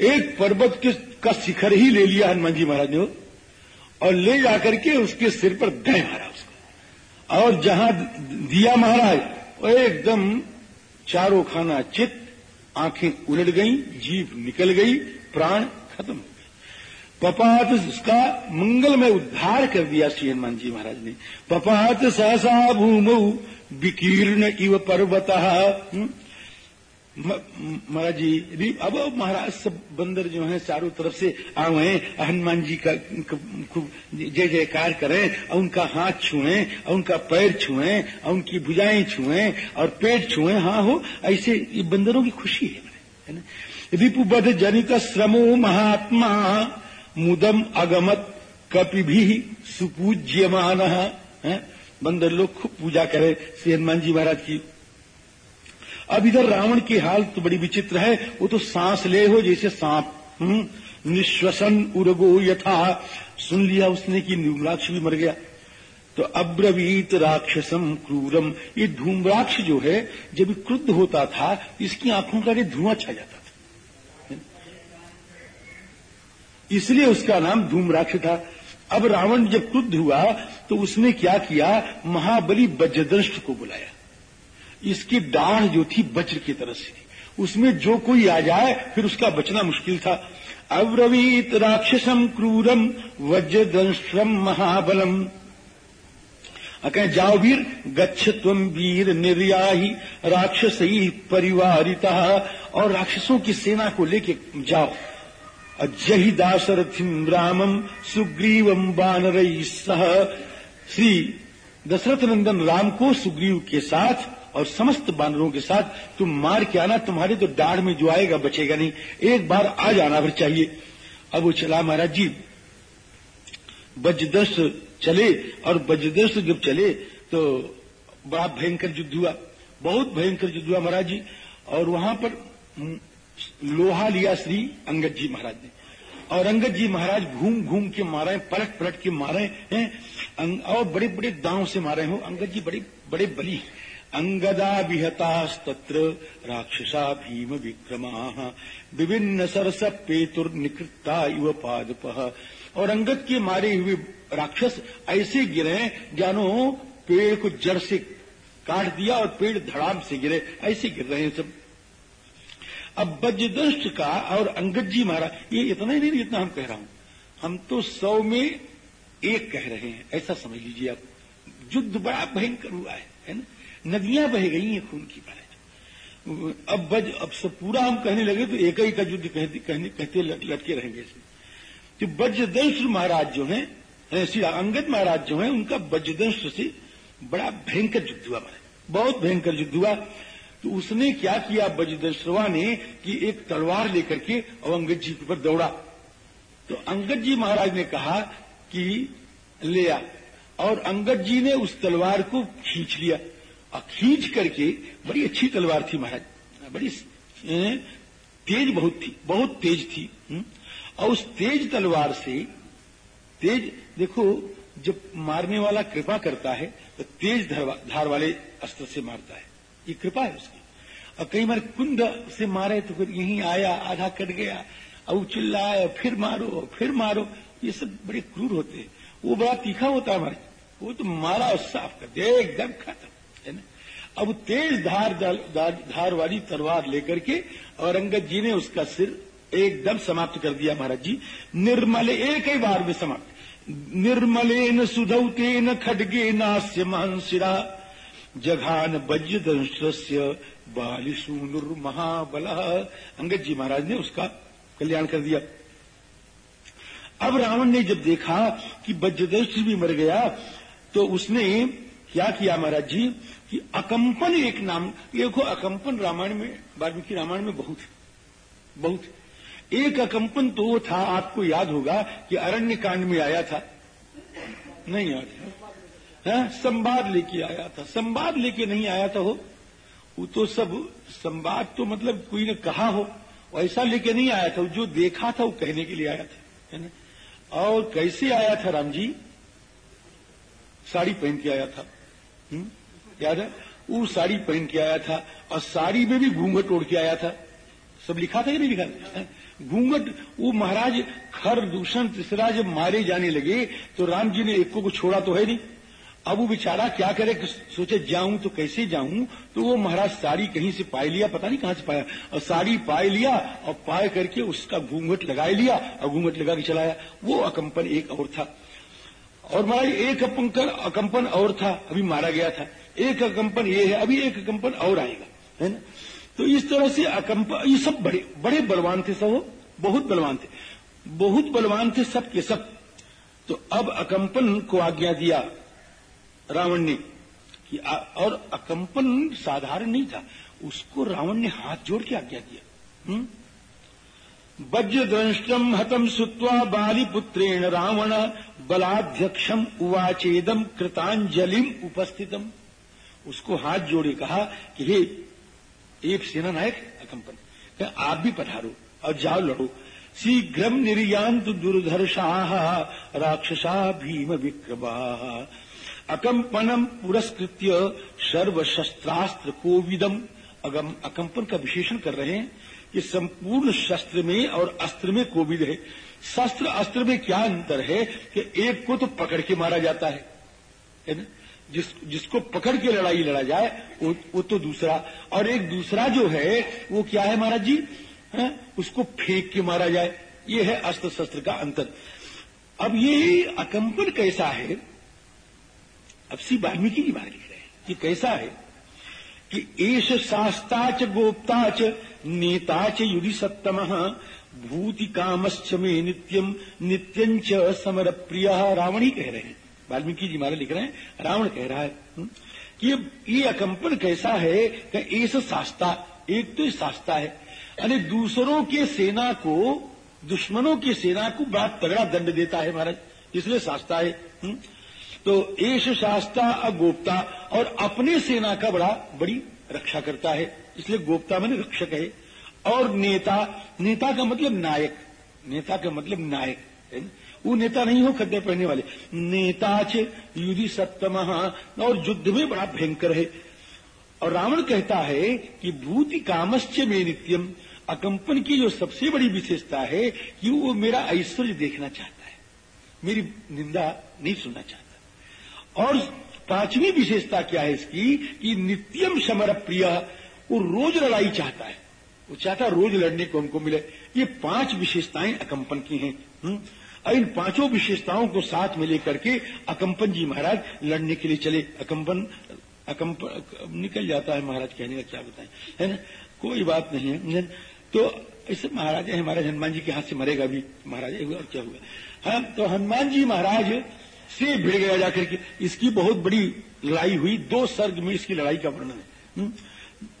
एक पर्वत के, का शिखर ही ले लिया हनुमान जी महाराज ने और ले जाकर के उसके सिर पर दह मारा उसको। और जहाँ दिया महाराज एकदम चारों खाना चित आँखें उलट गई जीव निकल गई, प्राण खत्म हो गए पपात उसका मंगल में उद्धार कर दिया श्री हनुमान जी महाराज ने पपात सहसा भूमऊ विकीर्ण इव पर्वत हम्म? महाराज जी अब महाराज सब बंदर जो हैं, चारों तरफ़ से आए हनुमान जी का खूब जय जयकार करें, और उनका हाथ छुए, और उनका पैर छुए, और उनकी भुजाएँ छुए, और पेट छुए। हाँ हो, ऐसे ये बंदरों की खुशी है ना? रिपुबध जनित श्रमो महात्मा, मुदम अगमत कपि भी सुपूज्यमान बंदर लोग खूब पूजा करे। श्री हनुमान जी महाराज की अब इधर रावण की हाल तो बड़ी विचित्र है। वो तो सांस ले हो जैसे सांप। हम्म, निश्वसन उर्गो यथा। सुन लिया उसने कि न्यूमराक्ष भी मर गया। तो अब्रवीत राक्षसम क्रूरम। ये धूम्राक्ष जो है जब क्रुद्ध होता था इसकी आँखों का धुआँ छा जाता था। इसलिए उसका नाम धूमराक्ष था। अब रावण जब क्रुद्ध हुआ तो उसने क्या किया? महाबली वज्रदृष्ट को बुलाया। इसकी डाढ़ जो थी वज्र की तरह से। थी उसमें जो कोई आ जाए, फिर उसका बचना मुश्किल था। अव्रवीत राक्षसम क्रूरम वज्रदंश्रम महाबलम। कहें, जाओ वीर, गच्छ तुम वीर निर्याही, राक्षस ही परिवारिता, और राक्षसों की सेना को लेके जाओ। अजहि दाशरथिम रामम सुग्रीवम वानर सह। श्री दशरथ नंदन राम को सुग्रीव के साथ और समस्त बानरों के साथ तुम मार के आना, तुम्हारे तो डाढ़ में जो आएगा बचेगा नहीं। एक बार आ जाना फिर चाहिए। अब वो चला महाराज जी। बजदश चले और बजदश जब चले तो बड़ा भयंकर युद्ध हुआ। बहुत भयंकर युद्ध हुआ महाराज जी। और वहाँ पर लोहा लिया श्री अंगद जी महाराज ने। और अंगद जी महाराज घूम घूम के मारे, पलट पलट के मारे हैं। और बड़े बड़े दांव से मारे हो। अंगद जी बड़े बड़े बली अंगदा विहतास्तत्र राक्षसा भीम विक्रमा विभिन्न सरस पेतुर निकृता इव पादप। और अंगद के मारे हुए राक्षस ऐसे गिरे जानो पेड़ को जड़ से काट दिया और पेड़ धड़ाम से गिरे, ऐसे गिर रहे हैं सब। अब बज्रदंश का और अंगद जी महाराज ये इतना ही नहीं, जितना हम कह रहा हूँ। हम तो सौ में एक कह रहे हैं, ऐसा समझ लीजिए आप। युद्ध बड़ा भयंकर हुआ है है ना? नदियाँ बह गई हैं खून की महाराज अब बज, अब सब पूरा हम कहने लगे तो एक ही का युद्ध कहते, कहने, कहते लटके रहेंगे इसमें। तो वज्रदंश महाराज जो है श्री अंगद महाराज जो है, उनका वज्रदंश से बड़ा भयंकर युद्ध हुआ महाराज बहुत भयंकर युद्ध हुआ। तो उसने क्या किया बजदशवा ने कि एक तलवार लेकर के और अंगद जी के ऊपर दौड़ा। तो अंगद जी महाराज ने कहा कि, ले आ। और अंगद जी ने उस तलवार को खींच लिया। और खींच करके बड़ी अच्छी तलवार थी महाराज। बड़ी तेज बहुत थी, बहुत तेज थी हम्म। और उस तेज तलवार से, तेज, देखो, जब मारने वाला कृपा करता है तो तेज धार वाले अस्त्र से मारता है। ये कृपा है उसकी। और कई बार कुंद से मारे तो फिर यहीं आया, आधा कट गया अब चिल्लाए फिर मारो फिर मारो। ये सब बड़े क्रूर होते हैं। वो बड़ा तीखा होता है हमारे वो तो मारा और साफ़ कर दिया एकदम खत्म। अब तेज धार धार वाली तलवार लेकर के औरंगज जी ने उसका सिर एकदम समाप्त कर दिया महाराज जी। निर्मल एक ही बार में समाप्त। निर्मलेन सुधौतेन खडगे नास्य महंसिरा जघान वज्र दंश्य बालिशूनुर्महाबल अंगद जी महाराज ने उसका कल्याण कर दिया। अब रावण ने जब देखा कि वज्रदंश भी मर गया तो उसने क्या किया महाराज जी? कि अकंपन एक नाम देखो अकंपन रामायण में वाल्मीकि रामायण में बहुत बहुत एक अकंपन तो वो था आपको याद होगा कि अरण्य कांड में आया था। नहीं याद है। हाँ, संवाद लेके आया था। संवाद लेके नहीं आया था हो वो तो सब संवाद तो मतलब कोई ने कहा हो ऐसा लेके नहीं आया था। जो देखा था वो कहने के लिए आया था है ना? और कैसे आया था राम जी? साड़ी पहन के आया था। हुँ? याद है? वो साड़ी पहन के आया था और साड़ी में भी घूंघट ओढ़ के आया था। सब लिखा था या नहीं लिखा? था घूंघट, वो महाराज खर दूषण तीसरा जब मारे जाने लगे तो राम जी ने एक को छोड़ा तो है नहीं। अब वो बेचारा क्या करे सोचे जाऊँ तो कैसे जाऊँ? तो वो महाराज साड़ी कहीं से पाए लिया, पता नहीं कहाँ से पाया। और साड़ी पाए लिया और पाए करके उसका घूंघट लगाए लिया और घूंघट लगा के चलाया। वो अकंपन एक और था। और महाराज, एक अपंकर अकंपन और था, अभी मारा गया था। एक अकंपन ये है अभी एक अकंपन और आएगा है ना? तो इस तरह से अकंपन ये सब बड़े बड़े बलवान थे सब बहुत बलवान थे। बहुत बलवान थे सब के सब। तो अब अकंपन को आज्ञा दिया रावण ने कि आ, और अकंपन साधारण नहीं था उसको रावण ने हाथ जोड़ के आज्ञा दिया। हम्म? वज्रद्रष्टम हतम सुत्वा बालीपुत्रेण रावण बलाध्यक्षम उवाचेदम कृतांजलिम उपस्थितम। उसको हाथ जोड़े कहा कि हे, एक सेना नायक अकंपन आप भी पधारो और जाओ लड़ो। शीघ्रम निर्यांत दुर्धर्षा, राक्षसा भीम विक्रमा। अकंपनम पुरस्कृत्य सर्वशस्त्रास्त्र कोविदम अगम, अकंपन का विशेषण कर रहे हैं कि संपूर्ण शस्त्र में और अस्त्र में कोविद है। शस्त्र अस्त्र में क्या अंतर है कि एक को तो पकड़ के मारा जाता है है ना? जिस जिसको पकड़ के लड़ाई लड़ा जाए वो, वो तो दूसरा। और एक दूसरा जो है वो क्या है महाराज जी? है? उसको फेंक के मारा जाए। ये है अस्त्र शस्त्र का अंतर। अब ये अकंपन कैसा है? अब सी वाल्मीकि की बात लिख रहे हैं कि कैसा है कि एश शास्ता च गोप्ता च नेता च युधि सत्तम भूति कामश्च में नित्यम नित्यंच समर प्रिय रावण कह रहे हैं। वाल्मीकि जी महाराज लिख रहे हैं रावण कह रहा है हम्म, कि ये अकंपन कैसा है कि एस शास्ता एक तो शास्ता है यानी दूसरों के सेना को दुश्मनों की सेना को बड़ा तगड़ा दंड देता है महाराज इसलिए शास्ता है हम्म, तो एश शास्ता अगोप्ता और अपने सेना का बड़ा बड़ी रक्षा करता है इसलिए गोप्ता मैंने रक्षक है और नेता नेता का मतलब नायक नेता का मतलब नायक है वो नेता नहीं हो खड्डे पहनने वाले। नेता च युधि सप्तम, और युद्ध में बड़ा भयंकर है। और रावण कहता है कि भूति कामश्च में नित्यम। अकंपन की जो सबसे बड़ी विशेषता है कि वो मेरा ऐश्वर्य देखना चाहता है। मेरी निंदा नहीं सुनना चाहता। और पांचवी विशेषता क्या है इसकी कि नित्यम समर प्रिय, वो रोज लड़ाई चाहता है। वो चाहता रोज लड़ने को हमको मिले। ये पाँच विशेषताएँ अकंपन की हैं। हम्म? इन पाँचों विशेषताओं को साथ में लेकर के अकंपन जी महाराज लड़ने के लिए चले। अकंपन अकंपन निकल जाता है महाराज कहने का क्या बताएँ, है ना? कोई बात नहीं, है तो ऐसे महाराज हमारे हनुमान जी के हाथ से मरेगा भी महाराज और क्या हुआ? हाँ तो हनुमान जी महाराज से भिड़ गया जाकर के, इसकी बहुत बड़ी लड़ाई हुई, दो सर्ग में इसकी लड़ाई का वर्णन है। हम्म?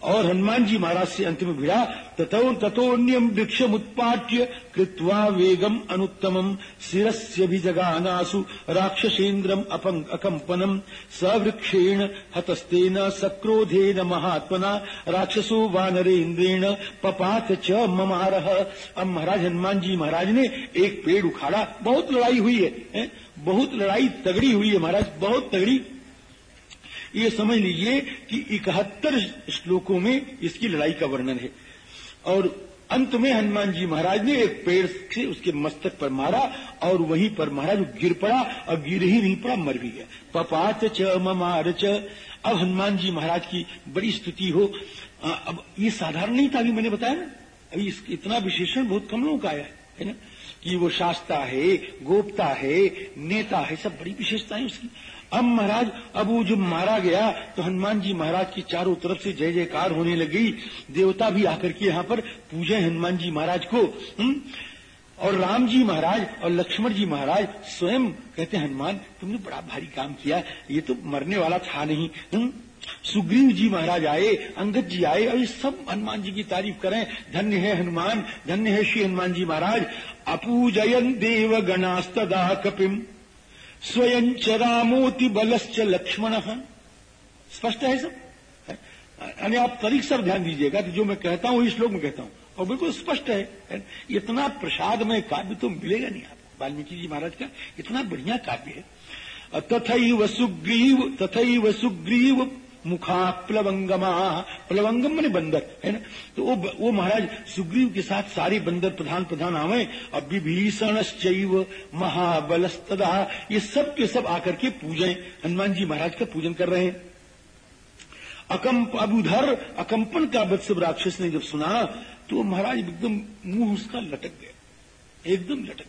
और हनुमान जी महाराज से अंतिम भिड़ा तथो तथोन्यम वृक्षम उत्पाट्य कृत्वा वेगम अनुत्तमम शिरस्य भी जगानासु राक्षसेन्द्रम अकंपनम सवृक्षेण हतस्तेन सक्रोधेन महात्मना राक्षसो वानरेन्द्रेण पपात च ममार अब महाराज हनुमान जी महाराज ने एक पेड़ उखाड़ा। बहुत लड़ाई हुई है, है? बहुत लड़ाई तगड़ी हुई है महाराज बहुत तगड़ी। ये समझ लीजिए कि इकहत्तर श्लोकों में इसकी लड़ाई का वर्णन है। और अंत में हनुमान जी महाराज ने एक पेड़ से उसके मस्तक पर मारा और वहीं पर महाराज गिर पड़ा और गिर ही नहीं पड़ा, मर भी गया। पपात च, ममार च। अब हनुमान जी महाराज की बड़ी स्तुति हो। अब ये साधारण नहीं था अभी मैंने बताया ना? अभी इतना विशेषण बहुत कम लोगों का आया है ना? कि वो शास्ता है, गोपता है, नेता है, सब बड़ी विशेषताएँ उसकी। अब महाराज, अब वो जब मारा गया तो हनुमान जी महाराज की चारों तरफ़ से जय जयकार होने लगी देवता भी आकर के यहाँ पर पूजे हनुमान जी महाराज को हुँ? हम्म? और राम जी महाराज और लक्ष्मण जी महाराज स्वयं कहते हनुमान, तुमने बड़ा भारी काम किया, ये तो मरने वाला था नहीं हुँ? हम्म? सुग्रीव जी महाराज आए, अंगद जी आए, और ये सब हनुमान जी की तारीफ़ करें धन्य है हनुमान, धन्य है श्री हनुमान जी महाराज अपूजयन देव गणास्तदा कपिम स्वयं च रामोति बलश्च लक्ष्मण। स्पष्ट है सब? यानी आप तरीक सब ध्यान दीजिएगा कि जो मैं कहता हूँ, इस श्लोक में कहता हूँ। और बिल्कुल स्पष्ट है इतना प्रसाद में काव्य तो मिलेगा नहीं आपको। वाल्मीकि जी महाराज का इतना बढ़िया काव्य है। तथा सुग्रीव तथा सुग्रीव मुखा प्लवंगमा प्लवंगम मैंने बंदर, है ना? तो वो वो महाराज सुग्रीव के साथ सारे बंदर प्रधान प्रधान आवे और विभीषण महाबलस्तदा, ये सब के सब आकर के पूजे, हनुमान जी महाराज का पूजन कर रहे हैं। अकंप अब उधर अकंपन का वत्सव राक्षस ने जब सुना तो महाराज एकदम मुँह उसका लटक गया, एकदम लटक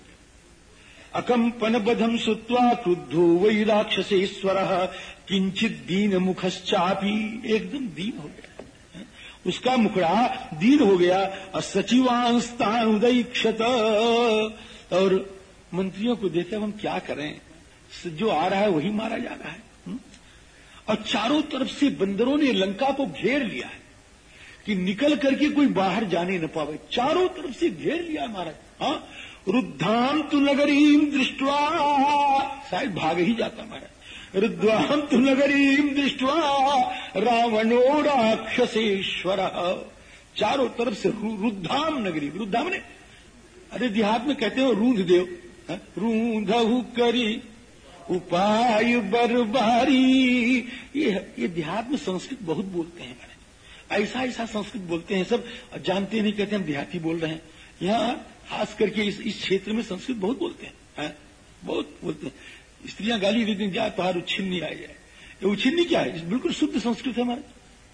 अकंपन बधम सुत्वा क्रुद्धो वही राक्षसेश्वर किंचित दीन मुखश्चापी एकदम दीन हो गया। उसका मुखड़ा दीन हो गया। और उदय क्षत और मंत्रियों को देखे हम क्या करें? जो आ रहा है वही मारा जा रहा है। हुँ? और चारों तरफ़ से बंदरों ने लंका को घेर लिया है कि निकल करके कोई बाहर जाने न पावे। चारों तरफ़ से घेर लिया महाराज। हाँ? रुद्धाम तु नगरीम दृष्टवा, शायद भाग ही जाता महाराज रुद्वाम तु नगरीम दृष्टवा, रावणो राक्षसेश्वर, चारों तरफ़ से रुद्धाम नगरी, रुद्धाम ने अरे देहात में कहते हो रूंध देव हाँ? रूंधहु करी, उपाय बरबारी ये ये देहात में संस्कृत बहुत बोलते हैं ऐसा ऐसा संस्कृत बोलते हैं सब, जानते नहीं, कहते हम देहाती बोल रहे हैं। यहाँ खास करके इस इस क्षेत्र में संस्कृत बहुत बोलते हैं है? बहुत बोलते हैं। स्त्रियाँ गाली देती जाए तुम्हारी उच्छिन्नी आ जाए। ये उच्छिन्नी क्या है? बिल्कुल शुद्ध संस्कृत है हमारे।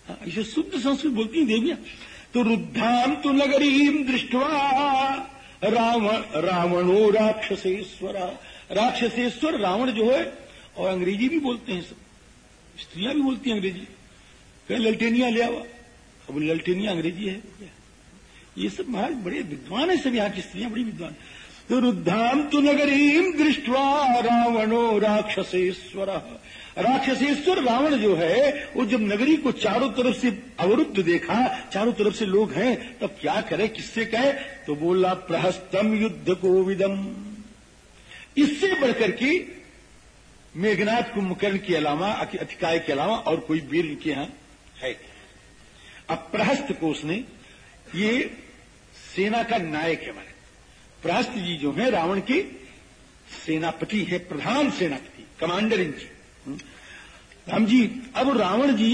हाँ, इसे शुद्ध संस्कृत बोलती हैं देवियाँ। तो रुद्धाम तो नगरीम दृष्टवा रावण रावणो राक्षसेश्वर। राक्षसेश्वर रावण जो है और अंग्रेज़ी भी बोलते हैं सब। स्त्रियाँ भी बोलती हैं अंग्रेज़ी। कहीं ललटेनिया ले आवा अब ललटेनिया अंग्रेज़ी है। ये सब महाराज बड़े विद्वान है सब यहाँ की स्त्रियाँ बड़ी विद्वान। रुद्धाम तु नगरीम दृष्टवा रावणो राक्षसेश्वर। राक्षसेश्वर रावण जो है, वो जब नगरी को चारों तरफ़ से अवरुद्ध देखा, चारों तरफ़ से लोग हैं, तब तो क्या करे, किससे कहे? तो बोला, प्रहस्तम युद्ध कोविदम। इससे बढ़कर के मेघनाथ कुंभकर्ण के अलावा अतिकाय के अलावा और कोई वीर इनके यहाँ है। अब प्रहस्त को उसने ये सेना का नायक है हमारे। प्रहस्त जी जो है, रावण के सेनापति है, प्रधान सेनापति, commander in chief Ram ji, अब रावण जी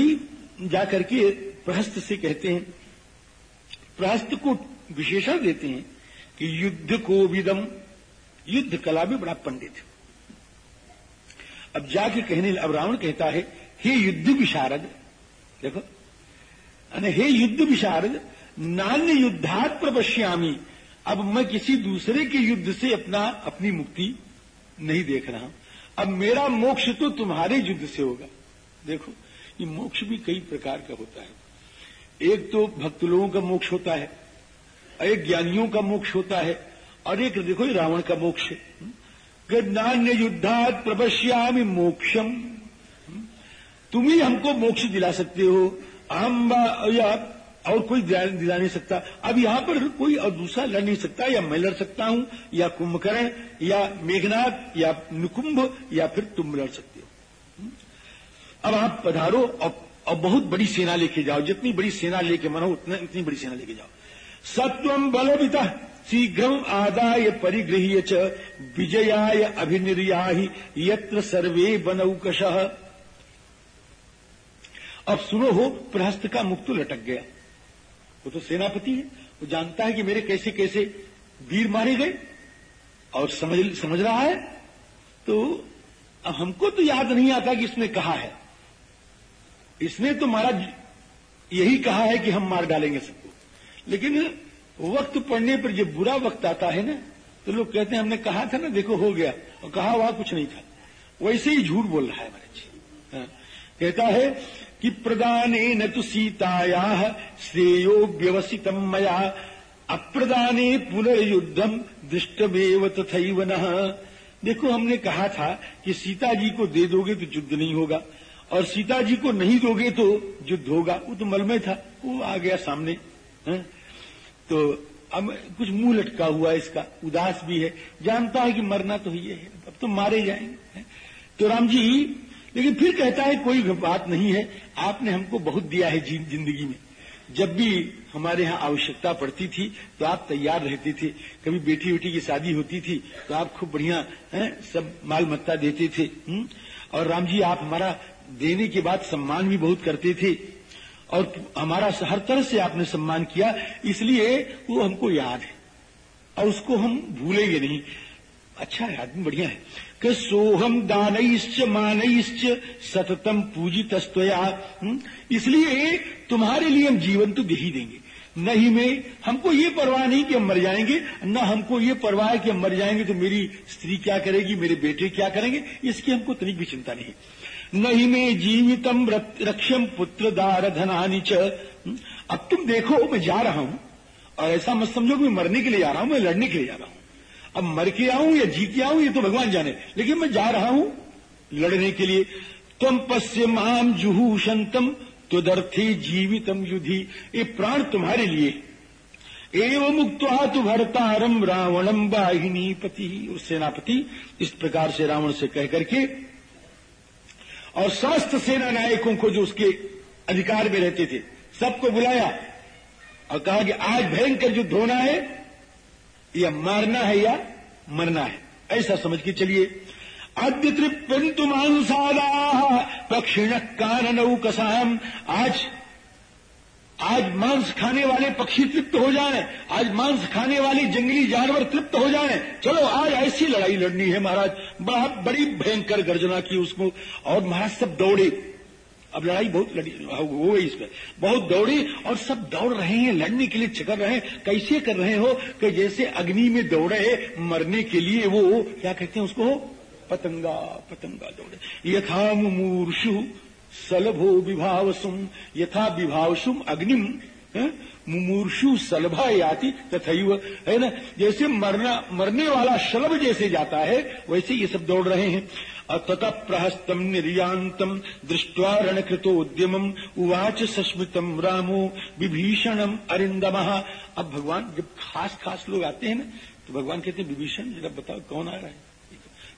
जाकर के प्रहस्त से कहते हैं, प्रहस्त को विशेषण देते हैं कि युद्ध को विदम, युद्ध कला में बड़ा पंडित है। अब जाके कहने, अब रावण कहता है, हे युद्ध विशारद, देखो हे युद्ध विशारद नान्य युद्धात प्रपश्यामी। अब मैं किसी दूसरे के युद्ध से अपना, अपनी मुक्ति नहीं देख रहा। अब मेरा मोक्ष तो तुम्हारे युद्ध से होगा। देखो, ये मोक्ष भी कई प्रकार का होता है। एक तो भक्त लोगों का मोक्ष होता है, एक ज्ञानियों का मोक्ष होता है, और एक, देखो, ये रावण का मोक्ष नान्य युद्धात प्रपश्यामी मोक्षम। तुम ही हमको मोक्ष दिला सकते हो। अहम या और कोई दिला नहीं सकता। अब यहाँ पर कोई और दूसरा लड़ नहीं सकता या मैं लड़ सकता हूँ या कुंभकर्ण या मेघनाथ या निकुंभ या फिर तुम लड़ सकते हो। अब आप पधारो और, बहुत बड़ी सेना लेके जाओ। जितनी बड़ी सेना लेके मनो उतनी इतनी बड़ी सेना लेके जाओ। सत्वम बलविता शीघ्रम आदाय परिगृह्य च विजयाय अभिनिर्या यत्र सर्वे बनौकश। अब सुनो हो प्रहस्त का मुख तो लटक गया। वो तो सेनापति है। वो जानता है कि मेरे कैसे कैसे वीर मारे गए और समझ समझ रहा है। तो अब हमको तो याद नहीं आता कि इसने कहा है। इसने तो महाराज यही कहा है कि हम मार डालेंगे सबको। लेकिन वक्त पड़ने पर जब बुरा वक्त आता है ना तो लोग कहते हैं, हमने कहा था ना, देखो हो गया। और कहा वहाँ कुछ नहीं था। वैसे ही झूठ बोल रहा है महाराज हाँ। कहता है प्रदान न तो सीताया श्रेयो व्यवसितम मया। अप्रदाने पुनर्युद्धम दृष्टमेव तथैव देखो, हमने कहा था कि सीता जी को दे दोगे तो युद्ध नहीं होगा, और सीता जी को नहीं दोगे तो युद्ध होगा। वो तो मल में था, वो आ गया सामने, है? तो अब कुछ मुँह लटका हुआ है इसका, उदास भी है, जानता है कि मरना तो ही है, अब तो मारे जाएँगे तो राम जी लेकिन फिर कहता है कोई बात नहीं है। आपने हमको बहुत दिया है ज़िंदगी में। जब भी हमारे यहाँ आवश्यकता पड़ती थी तो आप तैयार रहते थे। कभी बेटी बेटी की शादी होती थी तो आप खूब बढ़िया है, सब माल मत्ता देते थे हुँ? और राम जी आप हमारा देने के बाद सम्मान भी बहुत करते थे। और हमारा हर तरह से आपने सम्मान किया इसलिए वो हमको याद है। और उसको हम भूलेंगे नहीं। अच्छा है, आदमी बढ़िया है। कि सोहम दानईश्च मानईश्च सततम पूजित स्तया इसलिए तुम्हारे लिए हम जीवन तो दे ही देंगे। नहीं में, हमको ये परवाह नहीं कि हम मर जाएँगे, न हमको ये परवाह है कि हम मर जाएँगे तो मेरी स्त्री क्या करेगी, मेरे बेटे क्या करेंगे, इसकी हमको तनिक भी चिंता नहीं। नहीं में जीवितम रक्षम पुत्र दार धनानी च हम्म? अब तुम देखो, मैं जा रहा हूँ, और ऐसा मत समझो कि मैं मरने के लिए जा रहा हूँ, मैं लड़ने के लिए जा रहा हूँ। अब मर के आऊँ या जी के आऊँ, ये तो भगवान जाने। लेकिन मैं जा रहा हूँ लड़ने के लिए। तुम पश्य माम जुहूशंतम तुदर्थी जीवितम युधि। ये प्राण तुम्हारे लिए। एवं मुक्ता तु भरतारम रावणम वाहिनी पति। सेनापति इस प्रकार से रावण से कह करके, और समस्त सेना नायकों को जो उसके अधिकार में रहते थे, सबको बुलाया। और कहा कि आज भयंकर युद्ध होना है। या मारना है या मरना है। ऐसा समझ के चलिए। अद्य तृप्यंतु मांसादा पक्षिण कान कसाम आज आज मांस खाने वाले पक्षी तृप्त हो जाए। आज मांस खाने वाले जंगली जानवर तृप्त हो जाए। चलो, आज ऐसी लड़ाई लड़नी है महाराज। बहुत बड़ी भयंकर गर्जना की उसको। और महाराज सब दौड़े। अब लड़ाई बहुत लड़ी, हो गई इसमें। बहुत दौड़ी और सब दौड़ रहे हैं, लड़ने के लिए चकर रहे हैं। कैसे कर रहे हो कि जैसे अग्नि में दौड़े मरने के लिए वो, क्या कहते हैं उसको? पतंगा पतंगा दौड़े यथा मूर्षु सलभो विभावसुम, यथा विभावसुम अग्निम मुमूर्षु सलभा याति तथा है ना? जैसे मरना, मरने वाला शलभ जैसे जाता है, वैसे ये सब दौड़ रहे हैं। ततः प्रहस्तम निर्यांतम दृष्टवा रणकृतोद्यमम उवाच सस्मृतम रामो विभीषणम अरिंदम अब भगवान जब खास खास लोग आते हैं ना तो भगवान कहते हैं, विभीषण, जरा बताओ कौन आ रहा है?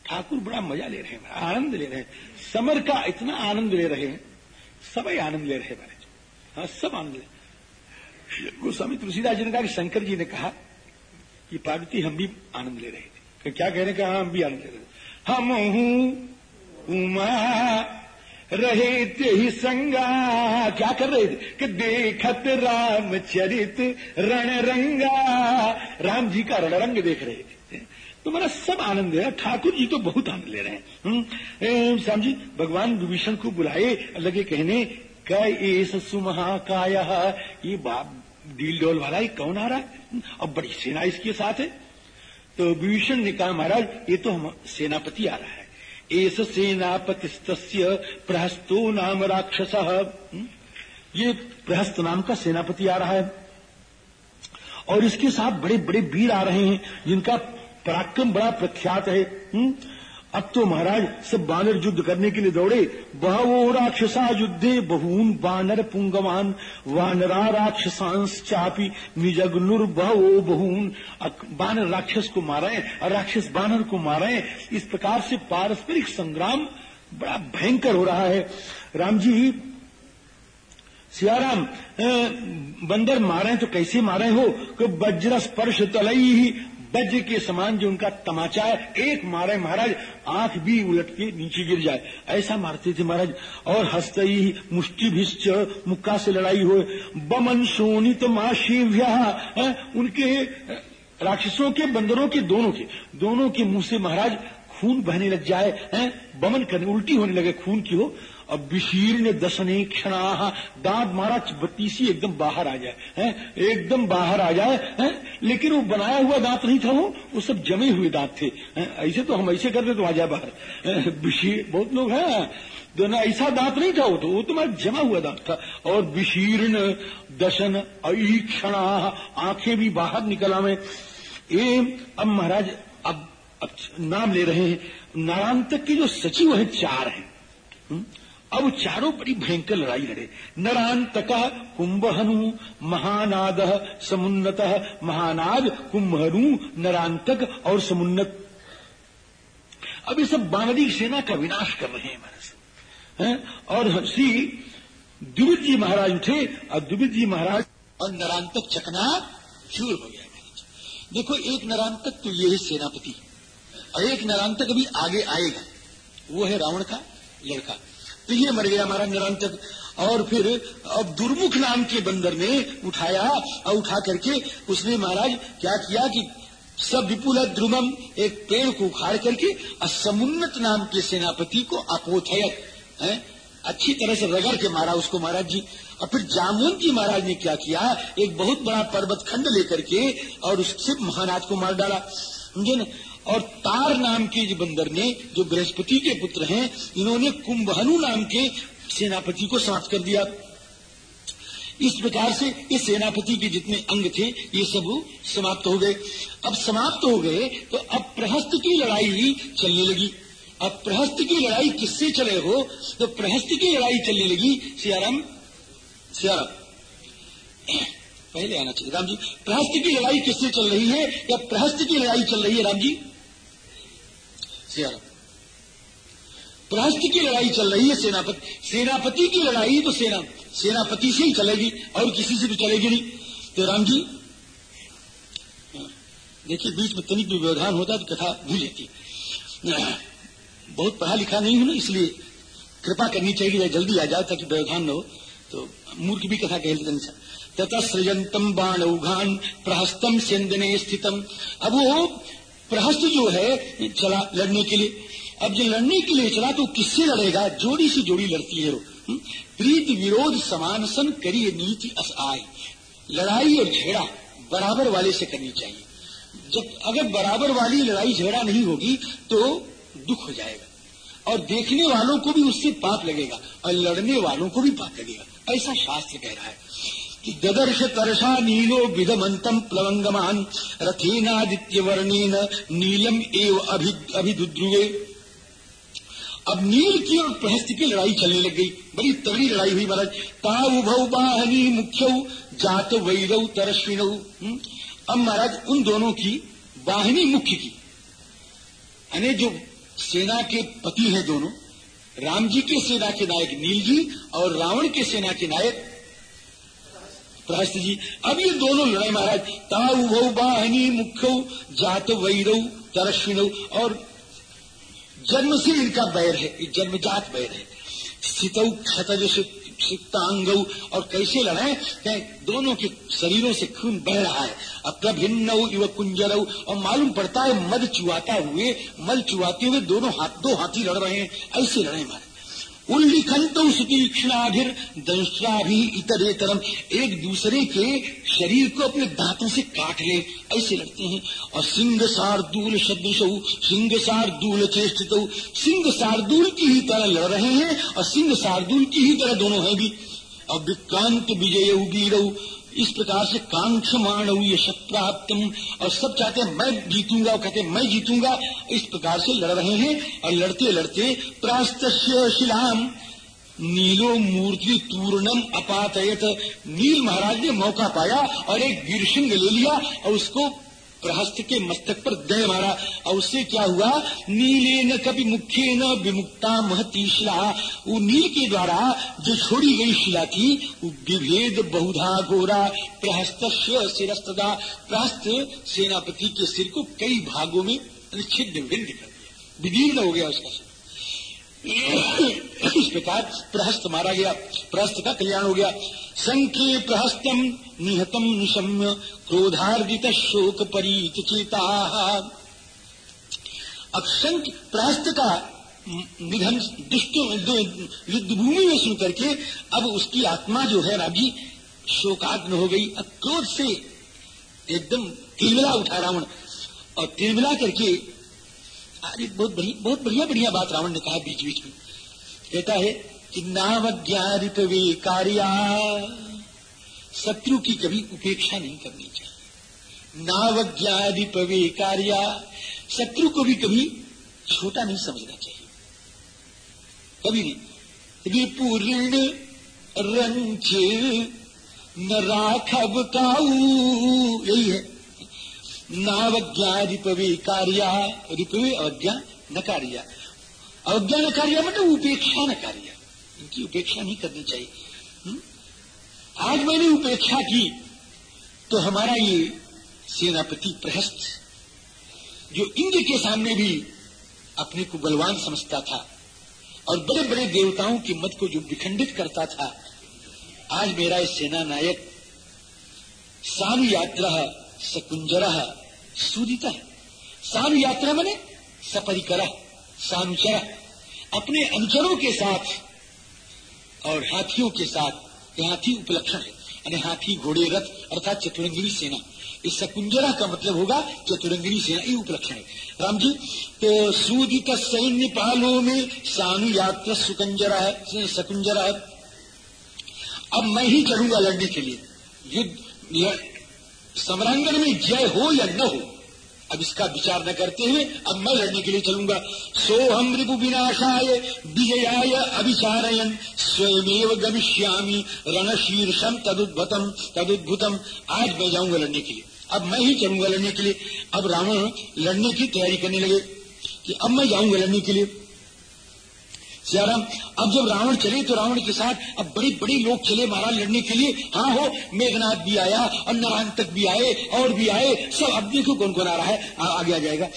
ठाकुर बड़ा मज़ा ले रहे हैं आनंद ले रहे हैं। समर का इतना आनंद ले रहे हैं। सब आनंद ले रहे हैं हाँ सब आनंद ले गोस्वामी तुलसीदास जी ने कहा कि शंकर जी ने कहा कि, पार्वती, हम भी आनंद ले रहे थे क्या कह रहे हैं? हाँ हम भी आनंद ले रहे थे हम उमा। रहे ते ही संगा। क्या कर रहे थे कि देखत राम चरित रण रंगा राम जी का रण रंग देख रहे थे तो मेरा सब आनंद है। ठाकुर जी तो बहुत आनंद ले रहे हैं। हम्म, श्याम जी भगवान विभीषण को बुलाए लगे कहने कैस सुमहाकाय ये बाप डील डोल वाला ये कौन आ रहा है? अब बड़ी सेना इसके साथ है। तो विभीषण ने कहा, महाराज, ये तो हम सेनापति आ रहा है एस सेनापति प्रहस्तो नाम राक्षस हम्म? ये प्रहस्त नाम का सेनापति आ रहा है और इसके साथ बड़े बड़े वीर आ रहे हैं, जिनका पराक्रम बड़ा प्रख्यात है हुँ? अब तो महाराज, सब बानर युद्ध करने के लिए दौड़े। बहवो राक्षसा युद्धे बहून बानर पुंगवान। वानरा राक्षसांस चापी निजगनुर बहवो बहून। बानर राक्षस को मारे और राक्षस बानर को मारे। इस प्रकार से पारस्परिक संग्राम बड़ा भयंकर हो रहा है। राम जी सियाराम बंदर मारे तो कैसे मारे हो? कि वज्र स्पर्श तलई वज्र के समान जो उनका तमाचा है, एक मारे महाराज, आँख भी उलट के नीचे गिर जाए। ऐसा मारते थे महाराज। और हस्त ही मुष्टि भिष्ट मुक्का से लड़ाई हो बमन सोनित माशिव्या उनके राक्षसों के बंदरों के दोनों के दोनों के मुँह से महाराज खून बहने लग जाए, हैं, बमन करने, उल्टी होने लगे खून की हो अब विशीर्ण दशने क्षणा दांत मारा बत्तीसी एकदम बाहर आ जाए, हैं? एकदम बाहर आ जाए, हैं? लेकिन वो बनाया हुआ दांत नहीं था वो वो सब जमे हुए दांत थे ऐसे तो हम ऐसे करते तो आ जाए बाहर बहुत लोग हैं। तो ना ऐसा दांत नहीं था वो तो वो तुम्हारा तो जमा हुआ दांत था। और विशीर्ण दशन अक्षणा आँखें भी बाहर निकला में एम, अब महाराज, अब अब नाम ले रहे हैं। नारांतक के जो सचिव है, चार हैं। हम्म? अब चारों बड़ी भयंकर लड़ाई लड़े। नरांतक कुंभहनु, महानाद समुन्नत, महानाद कुंभहनु नरांतक और समुन्नत। अब ये सब बानरी सेना का विनाश कर रहे हैं महाराज। है? और श्री द्विविद जी महाराज उठे, और द्विविद जी महाराज और नरांतक चकना चूर हो गया। देखो, एक नरांतक तो ये है सेनापति, और एक नरांतक अभी आगे आएगा। वो है रावण का लड़का। तो ये मर गया हमारा निरंतर। और फिर अब दुर्मुख नाम के बंदर ने उठाया और उठा करके उसने महाराज क्या किया कि सब विपुल ध्रुमम एक पेड़ को उखाड़ करके असमुन्नत नाम के सेनापति को अपोथयक है? अच्छी तरह से रगड़ के मारा उसको महाराज जी। और फिर जामुन जी महाराज ने क्या किया? एक बहुत बड़ा पर्वत खंड लेकर के और उससे महाराज को मार डाला। समझे ना? और तार नाम के जो बंदर ने, जो बृहस्पति के पुत्र हैं, इन्होंने कुंभहनु नाम के सेनापति को समाप्त कर दिया। इस प्रकार से इस सेनापति के जितने अंग थे, ये सब समाप्त हो गए। अब समाप्त हो गए तो अब प्रहस्त की लड़ाई ही चलने लगी। अब प्रहस्त की लड़ाई किससे चले हो? तो प्रहस्त की लड़ाई चलने लगी सियाराम सियाराम। पहले आना चाहिए। राम जी, प्रहस्त की लड़ाई किससे चल रही है? या प्रहस्त की लड़ाई चल रही है राम जी? प्रहस्त की लड़ाई चल रही है, सेनापति सेनापति की लड़ाई तो सेना सेनापति से ही चलेगी, और किसी से तो चलेगी नहीं। तो राम जी, देखिए, बीच में तनिक भी व्यवधान होता तो कथा भूल जाती बहुत पढ़ा लिखा नहीं हूँ ना, इसलिए कृपा करनी चाहिए जल्दी आ जाओ ताकि व्यवधान न हो। तो मूर्ख भी कथा कह लेते तथा सृजंतम बाण उघान प्रहस्तम सेंदने स्थितम। अब वो प्रहस्त जो है चला लड़ने के लिए। अब जो लड़ने के लिए चला तो किससे लड़ेगा? जोड़ी से जोड़ी लड़ती है हम्म? प्रीत विरोध समानसन करिए नीति अस आय लड़ाई और झेड़ा बराबर वाले से करनी चाहिए। जब अगर बराबर वाली लड़ाई झेड़ा नहीं होगी तो दुख हो जाएगा। और देखने वालों को भी उससे पाप लगेगा और लड़ने वालों को भी पाप लगेगा। ऐसा शास्त्र कह रहा है। ददर्श तरसा नीलो विधमंतम प्लवंगमान रथेनादित्य वर्णेन नीलम एव अभिध्रुवे अब नील की और प्रहस्त की लड़ाई चलने लग गई। बड़ी तगड़ी लड़ाई हुई महाराज। ताउभौ बाहनी मुख्य, जात वैरव तरश्विनऊ हम्म? अब महाराज, उन दोनों की वाहिनी मुख्य की। यानी जो सेना के पति हैं दोनों, राम जी के सेना के नायक नील जी और रावण के सेना के नायक प्रहस्त जी अब ये दोनों लड़ाई महाराज, ताऊ बाहनी मुख्य, जात वैरव तरश्विन और जन्म से इनका बैर है जन्मजात बैर है। स्थित, क्षतज सिक्तांग, और कैसे लड़ाए? कहें, दोनों के शरीरों से खून बह रहा है। अप्रभिन्न युव कुंजर, और मालूम पड़ता है, मद चुआता हुए, मल चुआते हुए दोनों हाथ, दो हाथी लड़ रहे हैं। ऐसे लड़े मारे उल्लिखंत सुतीक्षणाभिर दंशाभि इतरेतरम एक दूसरे के शरीर को अपने दांतों से काट ले, ऐसे लड़ते हैं। और सिंह सारदूल सदृश सिंह सारदूल चेष्टित। सिंह सारदूल की ही तरह लड़ रहे हैं, और सिंह सारदूल की ही तरह दोनों हैं भी अब विक्रांत विजय उगीरऊ इस प्रकार से कांक्ष कांक्षमाण ये प्राप्तम और सब चाहते हैं, मैं जीतूँगा, और कहते हैं, मैं जीतूँगा। इस प्रकार से लड़ रहे हैं, और लड़ते लड़ते प्रास्त शिलाम। नीलो मूर्ति तूर्णम अपातयत। नील महाराज ने मौका पाया, और एक गिर ले लिया, और उसको प्रहस्त के मस्तक पर दय मारा। और उससे क्या हुआ? नीले न कभी मुख्य न विमुक्ता महती शिला। वो नील के द्वारा जो छोड़ी गई शिला थी, वो विभेद बहुधा गोरा। प्रहस्त सिरस्तदा। प्रहस्त सेनापति के सिर को कई भागों में छिन्न भिन्न कर दिया। विदीर्ण हो गया उसका इस प्रकार प्रहस्त मारा गया, प्रहस्त का कल्याण हो गया। संख्य प्रहस्तम निहतम निशम्य, क्रोधार्जित शोक परीत चेता अब संख्य प्रहस्त का निधन दुष्ट युद्ध भूमि में सुन करके, अब उसकी आत्मा जो है राज़ी, शोकाग्न हो गई अब क्रोध से एकदम तिलमिला उठा रावण। और तिलमिला करके अरे, बहुत बढ़िया बहुत बढ़िया बढ़िया बात रावण ने कहा बीच बीच में। कहता है कि नावज्ञारित वे कार्या शत्रु की कभी उपेक्षा नहीं करनी चाहिए। नावज्ञारित वे कार्या शत्रु को भी कभी छोटा नहीं समझना चाहिए। कभी नहीं। रिपुऋण रंच न राखब काऊ, यही है। नावज्ञा रिपवे कार्या रिपवे अवज्ञा न कार्या अवज्ञा न मतलब उपेक्षा न कार्या इनकी उपेक्षा नहीं करनी चाहिए हुँ? हम्म? आज मैंने उपेक्षा की तो हमारा ये सेनापति प्रहस्त, जो इंद्र के सामने भी अपने को बलवान समझता था, और बड़े बड़े देवताओं के मत को जो विखंडित करता था, आज मेरा सेना नायक सानु यात्रा सकुंजर सूदित सानु यात्रा मैंने सपरिकर सानुचर अपने अनुचरों के साथ और हाथियों के साथ हाथी उपलक्षण है। यानी हाथी, घोड़े, रथ, अर्थात चतुरंगिनी सेना। इस सकुंजरा का मतलब होगा चतुरंगिनी सेना, ये उपलक्षण है। राम जी तो सूदित सैन्य पालों में सानु यात्रा सुकंजरा है सकुंजरा है। अब मैं ही चढ़ूँगा लड़ने के लिए। युद्ध समरांगण में जय हो या न हो, अब इसका विचार न करते हुए अब मैं लड़ने के लिए चलूँगा। सोहम रिपु विनाशाय विजयाय अभिचारयन स्वयमेव गमिष्यामी रणशीर्षम तदुद्भतम तदुद्भुतम आज मैं जाऊँगा लड़ने के लिए, अब मैं ही चलूँगा लड़ने के लिए। अब रावण लड़ने की तैयारी करने लगे कि अब मैं जाऊँगा लड़ने के लिए। सियाराम अब जब रावण चले तो रावण के साथ अब बड़े बड़े लोग चले महाराज लड़ने के लिए। हाँ हो मेघनाथ भी आया और नारायण तक भी आए और भी आए। सब अब देखो कौन कौन आ रहा है। आ, आगे आ जाएगा।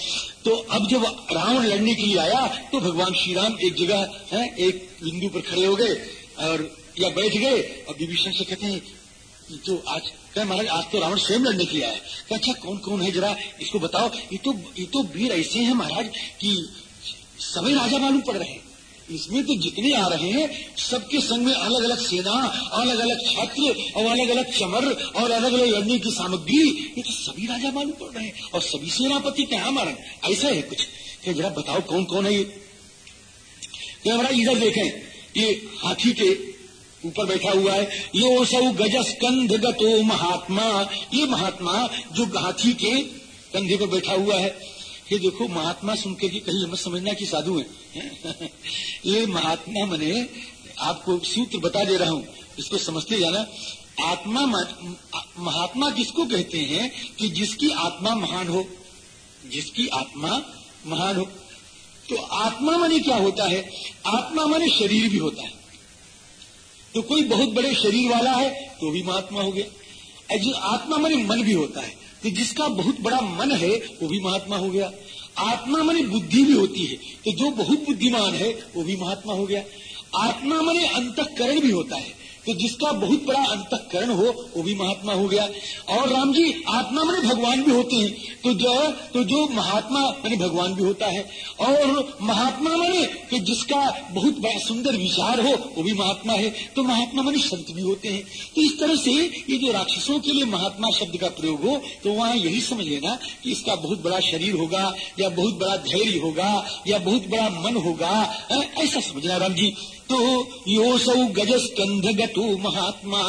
तो अब जब रावण लड़ने के लिए आया तो भगवान श्री राम एक जगह है एक बिंदु पर खड़े हो गए और या बैठ गए और विभीषण से कहते हैं तो आज क्या महाराज आज तो रावण स्वयं लड़ने के लिए आया क्या अच्छा कौन कौन है जरा इसको बताओ। ये तो ये तो वीर ऐसे हैं महाराज कि सभी राजा मालूम पड़ रहे हैं। इसमें तो जितने आ रहे हैं, सबके संग में अलग अलग सेना अलग अलग छात्र और अलग अलग चमर और अलग अलग लड़ने की सामग्री, ये तो सभी राजा मालूम पड़ रहे हैं और सभी सेनापति क्या हमारा ऐसा है कुछ। क्या जरा बताओ कौन कौन है ये? क्या हमारा इधर देखें। ये हाथी के ऊपर बैठा हुआ है। ये वो सब गजस कंध गतो महात्मा। ये महात्मा जो हाथी के कंधे पर बैठा हुआ है। ये देखो महात्मा सुन के कहीं मत समझना कि साधु है। ये महात्मा मने आपको सूत्र बता दे रहा हूँ, इसको समझते जाना। आत्मा महात्मा किसको कहते हैं कि जिसकी आत्मा महान हो, जिसकी आत्मा महान हो। तो आत्मा मने क्या होता है? आत्मा मने शरीर भी होता है। तो कोई बहुत बड़े शरीर वाला है तो भी महात्मा हो गया। जो आत्मा मने मन भी होता है। कि जिसका बहुत बड़ा मन है, वो भी महात्मा हो गया। आत्मा मने बुद्धि भी होती है। तो जो बहुत बुद्धिमान है, वो भी महात्मा हो गया। आत्मा मने अंतकरण भी होता है। तो जिसका बहुत बड़ा अंतकरण हो, वो भी महात्मा हो गया। और राम जी, आत्मा मैंने भगवान भी होते हैं। तो जो तो जो महात्मा मैंने भगवान भी होता है। और महात्मा मैंने कि जिसका बहुत बड़ा सुंदर विचार हो, वो भी महात्मा है। तो महात्मा मैंने संत भी होते हैं। तो इस तरह से ये जो राक्षसों के लिए महात्मा शब्द का प्रयोग हो तो वहाँ यही समझ लेना कि इसका बहुत बड़ा शरीर होगा, या बहुत बड़ा धैर्य होगा, या बहुत बड़ा मन होगा। ऐसा समझना राम जी। तो योसौ गज स्कंध गतो महात्मा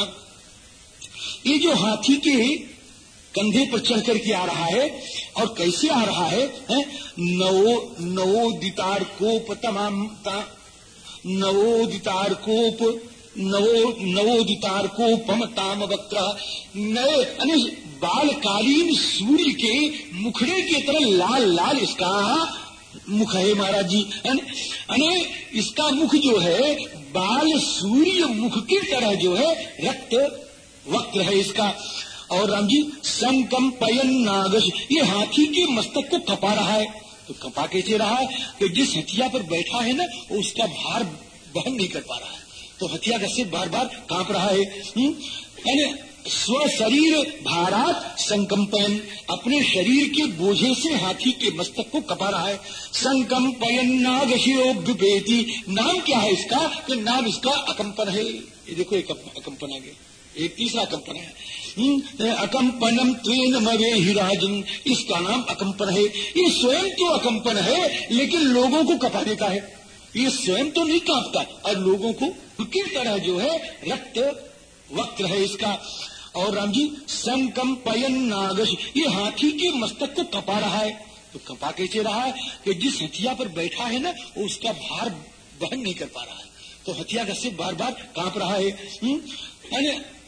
ये जो हाथी के कंधे पर चढ़ करके आ रहा है और कैसे आ रहा है, है? नवो नवोदितार कोप तमाम नवोदितार कोप नवो नवोदितार को पमताम वक्र नए बालकालीन सूर्य के मुखड़े की तरह लाल लाल इसका मुख है महाराज जी। अने इसका मुख जो है, बाल सूर्य मुख की तरह जो है, रक्त वक्र है इसका। और राम जी संकम्पयन नागश, ये हाथी के मस्तक को कपा रहा है। तो कपा कैसे रहा है कि जिस हथिया पर बैठा है ना उसका भार वहन नहीं कर पा रहा है। तो हथिया कैसे बार बार काँप रहा है। हम्म? स्व शरीर भारात संकंपन अपने शरीर के बोझे से हाथी के मस्तक को कपा रहा है। संकम्पयन नाग शिरोभ्युपेति नाम क्या है इसका? कि नाम इसका अकंपन है। ये देखो एक अकंपन आ गया। एक तीसरा कंपन है। हम्म, अकंपनम त्वेन मवे हिराजन। इसका नाम अकंपन है। ये स्वयं तो अकंपन है लेकिन लोगों को कपा देता है। ये स्वयं तो नहीं कांपता और लोगों को की तरह जो है रक्त वक्त है इसका। और राम जी संकंपयन नागश, ये हाथी के मस्तक को कपा रहा है। तो कपा कैसे रहा है कि जिस हथिया पर बैठा है ना उसका भार बहन नहीं कर पा रहा है। तो हथिया का सिर्फ़ बार बार काँप रहा है। हम्म?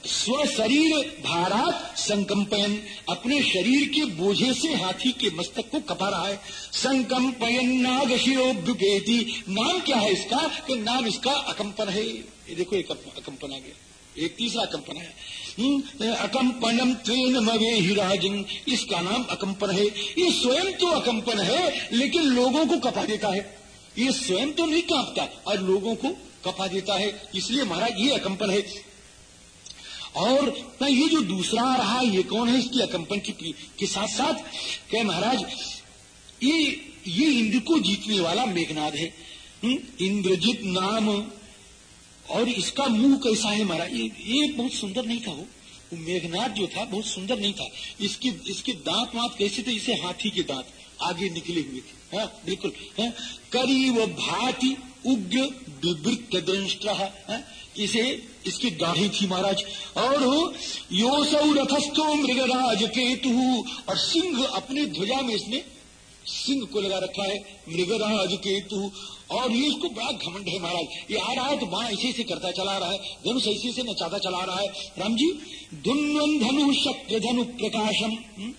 स्व शरीर भारात संकम्पयन, अपने शरीर के बोझे से हाथी के मस्तक को कपा रहा है। संकम्पयन नाग नाम क्या है इसका? कि नाम इसका अकंपन है। ये देखो, एक अकंपन आ गया। एक तीसरा कंपन है। अकंपनम त्रेन मवे हिराजन इसका नाम अकंपन है। ये स्वयं तो अकंपन है लेकिन लोगों को कपा देता है। ये स्वयं तो नहीं कांपता और लोगों को कपा देता है। इसलिए महाराज ये अकंपन है। और ना ये जो दूसरा रहा ये कौन है? इसकी अकंपन की के साथ साथ कह महाराज ये ये इंद्र को जीतने वाला मेघनाद है। हम्म, इंद्रजीत नाम और इसका मुँह कैसा है महाराज ये, ये बहुत सुंदर नहीं था वो। वो मेघनाथ जो था बहुत सुंदर नहीं था। इसके इसके दांत वात कैसे थे? इसे हाथी के दांत आगे निकले हुए थे। हाँ बिल्कुल हाँ, करीब भाति उग्र विवृत दंष्ट्र इसे इसकी गाढ़ी थी महाराज। और योसौ रथस्थो मृगराज केतु। और सिंह अपने ध्वजा में इसने सिंह को लगा रखा है, मृगराज केतु। और ये इसको बड़ा घमंड है महाराज। ये आ रहा है तो बाण ऐसे ऐसे करता चला रहा है, धनुष ऐसे से नचाता चला रहा है। राम जी धुन्वन धनु शक्य धनु प्रकाशम। हम्म?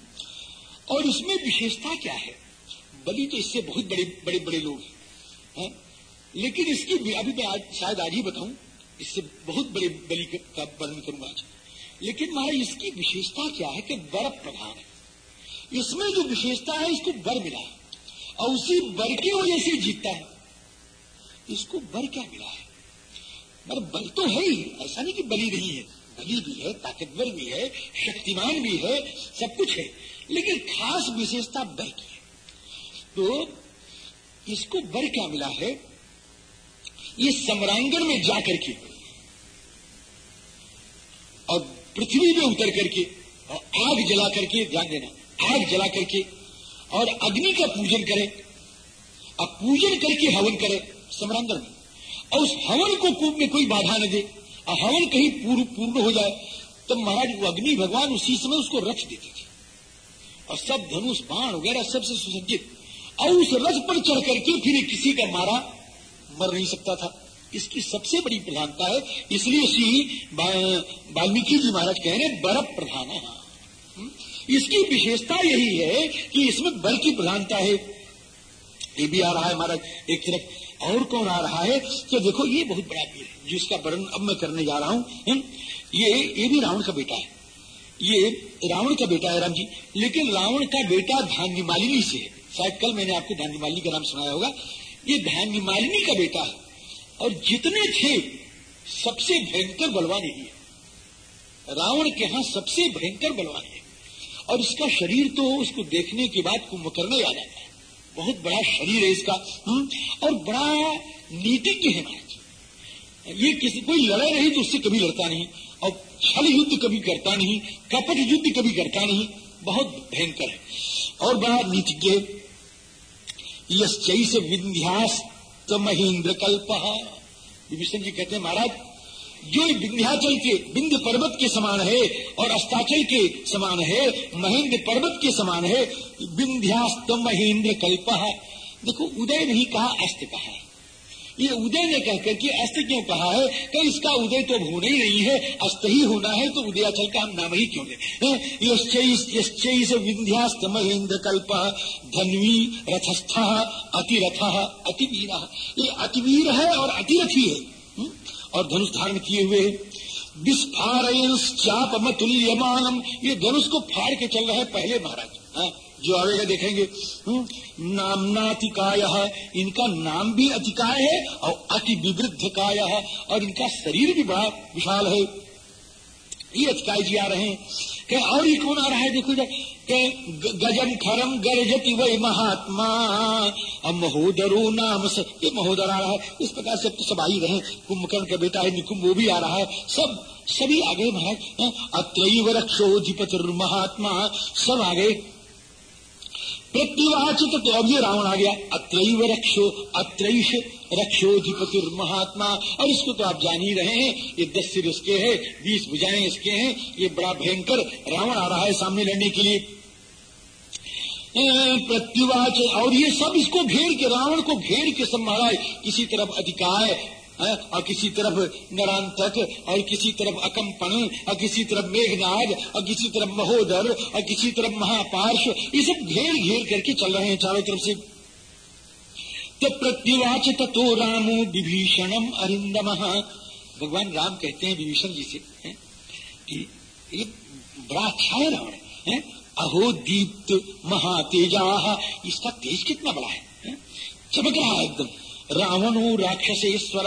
और इसमें विशेषता क्या है? बलि तो इससे बहुत बड़े बड़े बड़े लोग हैं। लेकिन इसकी अभी मैं आज, शायद आज ही बताऊँ, इससे बहुत बड़े बलि का वर्णन करूँगा आज। लेकिन महाराज, इसकी विशेषता क्या है कि वर प्रधान है। इसमें जो विशेषता है, इसको बर मिला है। और उसी बर की वजह से जीतता है। इसको बर क्या मिला है? पर बल तो है ही, ऐसा नहीं कि बली नहीं है। बली भी है, ताकतवर भी है, शक्तिमान भी है, सब कुछ है। लेकिन खास विशेषता बर की है। तो इसको बर क्या मिला है? ये सम्रांगण में जाकर के और पृथ्वी में उतर करके और आग जला करके ध्यान देना। आग जला करके और अग्नि का पूजन करे और पूजन करके हवन करे सम्रांगण में। और उस हवन को कूप में कोई बाधा न दे। और हवन कहीं पूर्ण पूर्ण हो जाए, तब महाराज वो अग्नि भगवान उसी समय उसको रच देते थे। और सब धनुष, बाण वगैरह सबसे सुसज्जित। और उस रथ पर चढ़ करके फिर किसी का मारा मर नहीं सकता था। इसकी सबसे बड़ी प्रधानता है, इसलिए श्री वाल्मीकि जी महाराज कह रहे बर्फ़ प्रधान हम्म? इसकी विशेषता यही है कि इसमें बल की प्रधानता है। ये भी आ रहा है महाराज, एक तरफ़ और कौन आ रहा है? तो देखो, ये बहुत बड़ा वीर है, जिसका वर्णन अब मैं करने जा रहा हूँ हम्म? ये ये भी रावण का बेटा है। ये रावण का बेटा है राम जी, लेकिन रावण का बेटा धान्य मालिनी से है। शायद कल मैंने आपको धान्य मालिनी का नाम सुनाया होगा। ये धान्य मालिनी का बेटा है, और जितने थे, सबसे भयंकर बलवान यही है। रावण के यहाँ सबसे भयंकर बलवान है। और इसका शरीर तो उसको देखने के बाद कुंभकर्ण याद आता है। बहुत बड़ा शरीर है इसका हुँ? हम्म, और बड़ा नीतिज्ञ है महाराज। ये किसी कोई लड़ाई नहीं तो उससे कभी लड़ता नहीं और छल युद्ध कभी करता नहीं कपट युद्ध कभी करता नहीं बहुत भयंकर है। और बड़ा नीतिज्ञ यश्चैस विंध्यास महेंद्र कल्प। विभीषण जी कहते हैं महाराज जो विंध्याचल के बिंद पर्वत के समान है और अस्ताचल के समान है, महेंद्र पर्वत के समान है विंध्यास्त महेंद्र कल्प। देखो, उदय नहीं कहा अस्त कहा ये उदय ने कहकर के अस्त क्यों कहा है? कि इसका उदय तो होना ही नहीं है, अस्त ही होना है तो उदयाचल का हम नाम ही क्यों ले? विंध्यास्त महेंद्र कल्प, धनवी रथस्थ, अतिरथ, अतिवीर। ये अतिवीर है और अतिरथी है। हम्म? और धनुष धारण किए हुए विस्फारयन तुल्यमानम ये धनुष को फाड़ के चल रहे पहले महाराज। हाँ? जो आवेगा देखेंगे। हम्म? नामना अतिकाय इनका नाम भी अतिकाय है और अति विवृद्ध काय है और इनका शरीर भी बड़ा विशाल है। ये अतिकाय जी आ रहे हैं। और ये कौन आ रहा है? देखो के गजन खरम गरजति वही महात्मा। अब महोदरो नाम से, ये महोदर आ रहा है, इस प्रकार से तो सब आ ही। रहे कुंभकर्ण का बेटा है, निकुंभ, वो भी आ रहा है। सब, सभी आ गए महाराज अत्रैव रक्षोधिपति महात्मा। सब आ गए प्रत्युवाचित तो अब ये रावण आ गया। अत्रैव रक्षो अत्रैश रक्षोधिपति महात्मा। और इसको तो आप जान ही रहे हैं, ये दस सिर इसके हैं, बीस भुजाएँ इसके हैं। ये बड़ा भयंकर रावण आ रहा है सामने लड़ने के लिए। प्रत्युवाच। और ये सब इसको घेर के, रावण को घेर के संभाला किसी तरफ़ अधिकार और किसी तरफ़ नरांतक और किसी तरफ़ अकम्पन और किसी तरफ़ मेघनाद, और किसी तरफ़ महोदर, और किसी तरफ़ महापार्श। ये सब घेर घेर करके चल रहे हैं चारों तरफ़ से। तो प्रत्युवाच तो रामो विभीषणम अरिंदम भगवान राम कहते हैं विभीषण जी से, है? कि ये बड़ा अच्छा है। रावण है अहो दीप्त महातेजा इसका तेज कितना बड़ा है, है? चमक रहा है एकदम रावण राक्षसेश्वर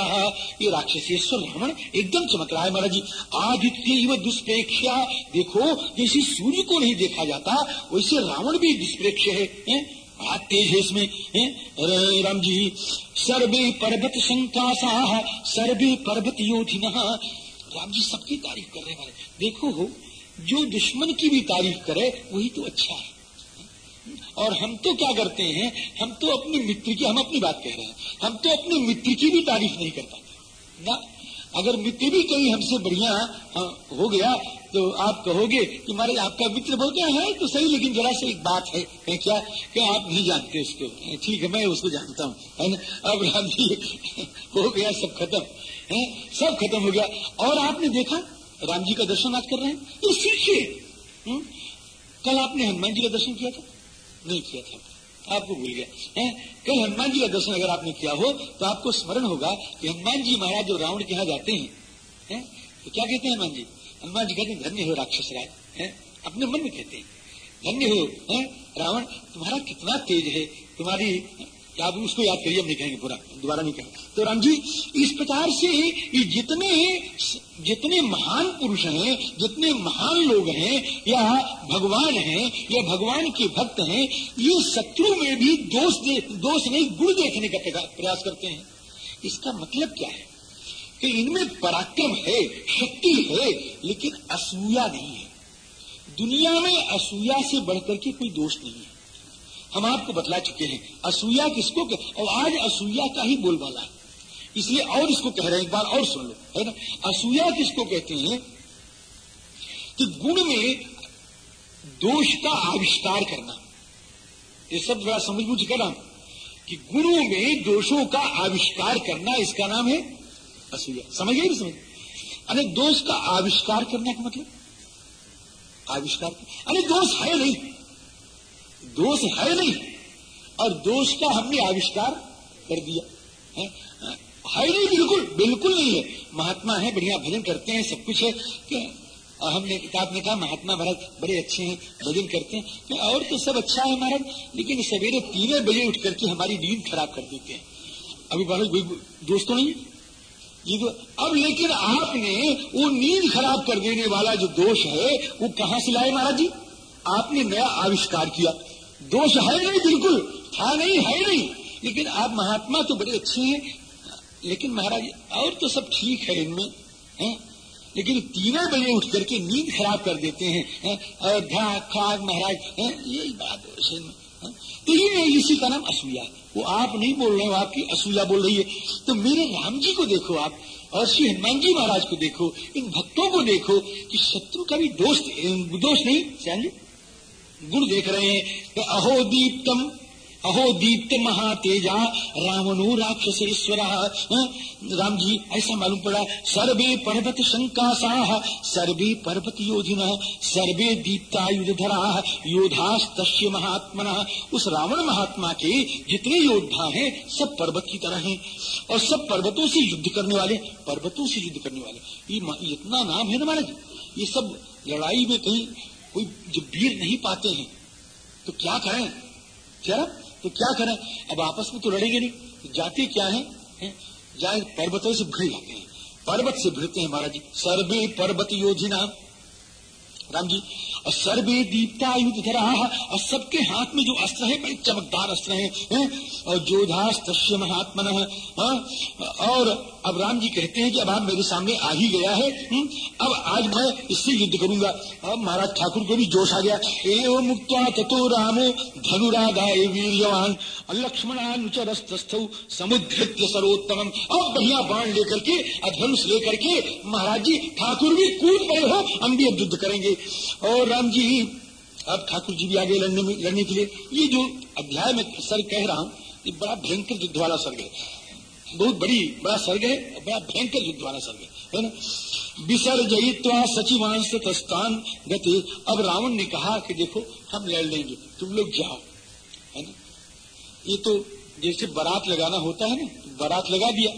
ये राक्षसेश्वर रावण एकदम चमक रहा है महाराज जी आदित्य दुष्प्रेक्षा देखो जैसे सूर्य को नहीं देखा जाता वैसे रावण भी दुष्प्रेक्ष है, है? तेज है इसमें है? राम जी सर्वे पर्वत शंकासा सर्वे पर्वत योधिन राम जी सबकी तारीफ़ कर रहे वाले देखो जो दुश्मन की भी तारीफ़ करे वही तो अच्छा है। और हम तो क्या करते हैं हम तो अपने मित्र की हम अपनी बात कह रहे हैं हम तो अपने मित्र की भी तारीफ़ नहीं कर पाते। ना अगर मित्र भी कहीं हमसे बढ़िया हाँ, हो गया तो आप कहोगे कि हमारे आपका मित्र बोलते हैं तो सही लेकिन जरा से एक बात है क्या? क्या आप नहीं जानते उसको? ठीक है मैं उसको जानता हूँ है ना? अब राम जी हो गया सब खत्म है? सब खत्म हो गया। और आपने देखा राम जी का दर्शन आज कर रहे हैं? ये सीखिए हम्म? कल आपने हनुमान जी का दर्शन किया था? नहीं किया था। आपको भूल गया। है? कल हनुमान जी का दर्शन अगर आपने किया हो तो आपको स्मरण होगा कि हनुमान जी महाराज जो रावण के यहाँ जाते हैं। है? तो क्या कहते हैं हनुमान जी? हनुमान जी कहते हैं, धन्य हो राक्षस राय। है? अपने मन में कहते हैं, धन्य हो, है? रावण, तुम्हारा कितना तेज है, तुम्हारी आप उसको याद करिए हम नहीं कहेंगे पूरा, दोबारा नहीं कहेंगे तो राम जी इस प्रकार से ये जितने जितने महान पुरुष हैं, जितने महान लोग हैं, या भगवान हैं, या भगवान के भक्त हैं, ये शत्रु में भी दोष दोष नहीं, गुण देखने का प्रयास करते हैं। इसका मतलब क्या है? कि इनमें पराक्रम है, शक्ति है, लेकिन असूया नहीं है। दुनिया में असूया से बढ़कर के कोई दोष नहीं है। हम आपको बतला चुके हैं। असूया किसको और आज असूया का ही बोलबाला है। इसलिए और इसको कह रहे हैं, एक बार और सुन लो, है ना? असूया किसको कहते हैं? कि गुण में दोष का आविष्कार करना। ये सब बड़ा समझ बूझ कर कि गुणों में दोषों का आविष्कार करना, इसका नाम है असूया। समझ गए समझ? अरे दोष का आविष्कार करने का मतलब? आविष्कार अरे दोष है नहीं। दोष है नहीं। और दोष का हमने आविष्कार कर दिया है, है नहीं बिल्कुल बिल्कुल नहीं है। महात्मा है बढ़िया भजन करते हैं सब कुछ है। और हमने किताब कहा महात्मा भारत बड़े अच्छे हैं भजन करते हैं। और तो सब अच्छा है महाराज लेकिन सवेरे तीन बजे उठ करके हमारी नींद खराब कर देते हैं। अभी महाराज दोस्तों नहीं ये तो अब लेकिन आपने वो नींद खराब कर देने वाला जो दोष है वो कहाँ से लाए महाराज जी? आपने नया आविष्कार किया। दोष है नहीं, बिल्कुल। था नहीं, है नहीं। लेकिन आप महात्मा तो बड़े अच्छे हैं। लेकिन महाराज, और तो सब ठीक है इनमें, है? लेकिन तीनों बजे उठ करके नींद खराब कर देते हैं? और खाग महाराज, है? यही बात है तो ये इसी का नाम असूया। वो आप नहीं बोल रहे हो, आपकी असूया बोल रही है। तो मेरे राम जी को देखो आप, और श्री हनुमान जी महाराज को देखो, इन भक्तों को देखो कि शत्रु का भी दोस्त दोष नहीं जी? गुण देख रहे हैं कि अहो दीप्तम, अहो दीप्त महातेजा, रावणो राक्षसेश्वर राम जी, ऐसा मालूम पड़ा, सर्वे पर्वत शंकासा, सर्वे पर्वत योधिन, सर्वे दीप्तायुधरा योधास्त महात्मा उस रावण महात्मा के जितने योद्धा हैं, सब पर्वत की तरह हैं। और सब पर्वतों से युद्ध करने वाले, पर्वतों से युद्ध करने वाले। ये इतना नाम है ना महाराज? ये सब लड़ाई में कहीं कोई जो वीर नहीं पाते हैं तो क्या करें? चरा तो क्या करें? अब आपस में तो लड़ेंगे नहीं। तो जाते क्या है, है? जाए पर्वतों से भिड़ जाते हैं। पर्वत से भिड़ते हैं महाराज जी। सर्वे पर्वत योजना राम जी और सर्वे दीपता युद्ध धरा। और सबके हाथ में जो अस्त्र है बड़े चमकदार अस्त्र है, है? और जोधास तस्य महात्मन और अब राम जी कहते हैं कि अब आप मेरे सामने आ ही गया है हुँ? अब आज मैं इससे युद्ध करूँगा। अब महाराज ठाकुर को भी जोश आ गया। एवं मुक्ता तथो रामो धनुराधाय वीरवान लक्ष्मणानुचरस्थ समुद्रित सरोत्तम अब बढ़िया बाण लेकर के अधनुष लेकर के महाराज जी ठाकुर भी कूद पड़े हो, हम भी अब युद्ध करेंगे। और राम जी, अब ठाकुर जी भी आगे लड़ने लड़ने के लिए। ये जो अध्याय में सर कह रहा हूँ, ये बड़ा भयंकर युद्ध वाला सर्ग है। बहुत बड़ी, बड़ा सर्ग है, बड़ा भयंकर युद्ध वाला सर्ग है ना? विसर्जयित्वा सचिवांश स्थान गति। अब रावण ने कहा कि देखो, हम लड़ लेंगे, तुम लोग जाओ, है ना? ये तो जैसे बारात लगाना होता है ना, बारात लगा दिया।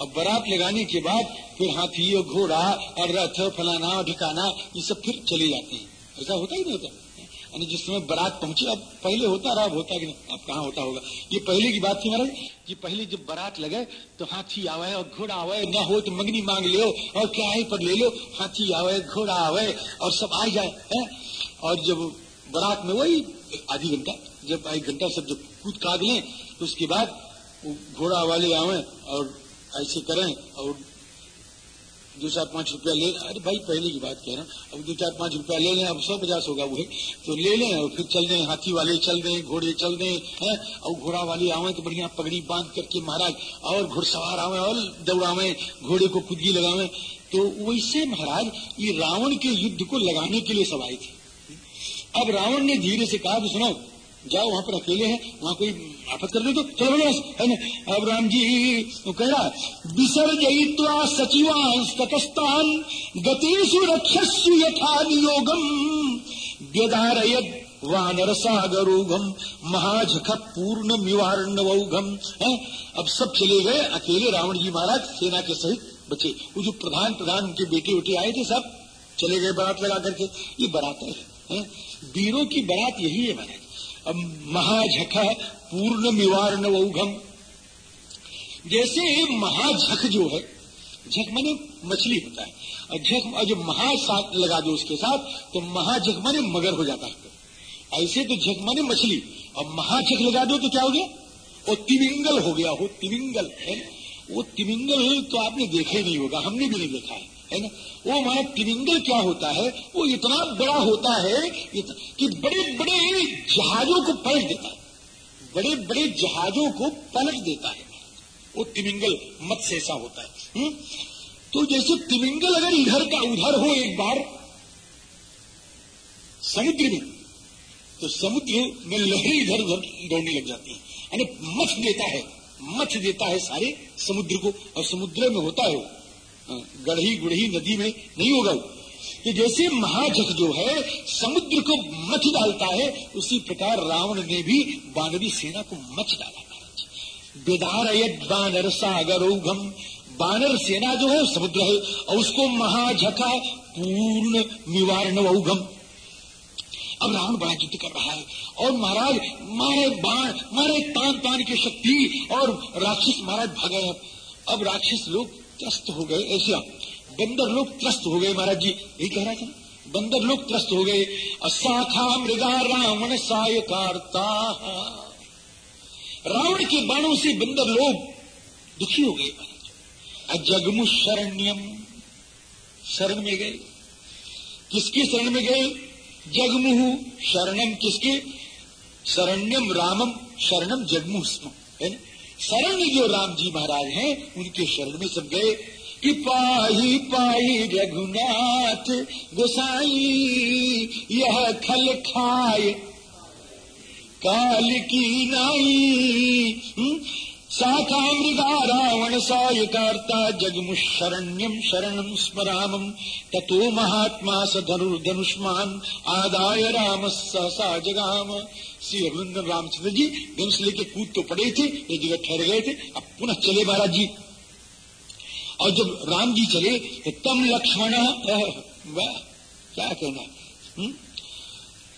अब बारात लगाने के बाद फिर हाथी और घोड़ा और रथ फलाना ठिकाना ये सब फिर चले जाते हैं। ऐसा होता ही नहीं होता। यानी जिस समय बारात पहुँची, अब पहले होता रहा, अब होता कि अब कहाँ होता होगा? ये पहले की बात थी महाराज, कि पहले जब बारात लगे तो हाथी आवे और घोड़ा आवे न हो तो मंगनी मांग लो और क्या पर ले लो, हाथी आवे घोड़ा आवे और सब आ जाए, है? और जब बारात में वही आधी घंटा, जब एक घंटा सब जब कूद काद लें तो उसके बाद घोड़ा वाले आवे और ऐसे करें और दो चार पाँच रुपया ले, अरे भाई पहले की बात कह रहा हूँ, अब दो चार पाँच रुपया ले लें, अब सौ पचास होगा वो तो ले लें और फिर चल दें, हाथी वाले चल दें, घोड़े चल दें, हैं, और घोड़ा वाले आवे तो बढ़िया पगड़ी बाँध करके महाराज, और घुड़सवार आवे, और दौड़ावे, घोड़े को खुदगी लगावे तो वैसे महाराज, ये रावण के युद्ध को लगाने के लिए सब आए थे। अब रावण ने धीरे से कहा सुनो जाओ वहाँ पर अकेले हैं, वहाँ कोई आफत कर दे तो। चलो बस है ना? अब राम जी तो कह रहा विसर्जयित्वा सचिवांश ततस्तान गतिषु रक्षस्व यथा नियोगम व्यदारयद वानर सागरोगम महाझख पूर्ण निवारणवौघम अब सब चले गए, अकेले रावण जी महाराज, सेना के सहित बचे। वो जो प्रधान प्रधान उनके बेटे उठे आए थे, सब चले गए बारात लगा करके। ये बारात है वीरों की बारात यही है, महाराज। अब महाझख पूर्ण निवारण उघम जैसे महाझक जो है, झक माने मछली होता है। और झक जो महा साथ लगा दो उसके साथ तो महाझक माने मगर हो जाता है। ऐसे तो झक माने मछली। और महाझक लगा दो तो क्या हो गया? वो तिमिंगल हो गया हो, तिमिंगल, है वो तिमिंगल तो आपने देखा ही नहीं होगा, हमने भी नहीं देखा है है ना? वो हमारा तिमिंगल क्या होता है? वो इतना बड़ा होता है कि बड़े बड़े जहाजों को पलट देता है। बड़े बड़े जहाजों को पलट देता है वो तिमिंगल मत से ऐसा होता है हुँ? हम्म? तो जैसे तिमिंगल अगर इधर का उधर हो एक बार समुद्र में तो समुद्र में लहरें इधर उधर दौड़ने लग जाती है यानी मथ देता है मथ देता है सारे समुद्र को और समुद्र में होता है वो हाँ, गढ़ी गुढ़ी नदी में नहीं होगा कि जैसे महाजग जो है, समुद्र को मच डालता है, उसी प्रकार रावण ने भी बानवी सेना को मच डाला। महाराज बानर सागर बानर सेना जो है, समुद्र है, और उसको महाझका पूर्ण निवारण औघम अब रावण बड़ा युद्ध कर रहा है, और महाराज, मारे बाण, मारे तान तान की शक्ति, और राक्षस महाराज भगे अब राक्षस लोग त्रस्त हो गए, ऐसा बंदर लोग त्रस्त हो गए महाराज जी। यही कह रहा था बंदर लोग त्रस्त हो गए। असाखा मृगा रावण साय कारता रावण के बाणों से बंदर लोग दुखी हो गए अजगमु शरण्यम। शरण में गए। किसके शरण में गए? जगमुहु शरणम किसके? शरण्यम रामम, शरणम जगमुह है शरण जो राम जी महाराज हैं, उनके शरण में सब गए। पाही पाही रघुनाथ गोसाई, यह खल खाए। काल की नाई हम्म? साखा मृगा रावण सायकार्ता जगमुशरण्यम शरणम स्मरामम। ततो महात्मा स धनुर्धनुष्मान आदाय राम सहसा जगाम। श्री रघुनंदन रामचंद्र जी, धनुष लेके कूद तो पड़े थे एक जगह ठहर गए थे। अब पुनः चले महाराज जी। और जब राम जी चले तो तम लक्ष्मण क्या कहना हुँ?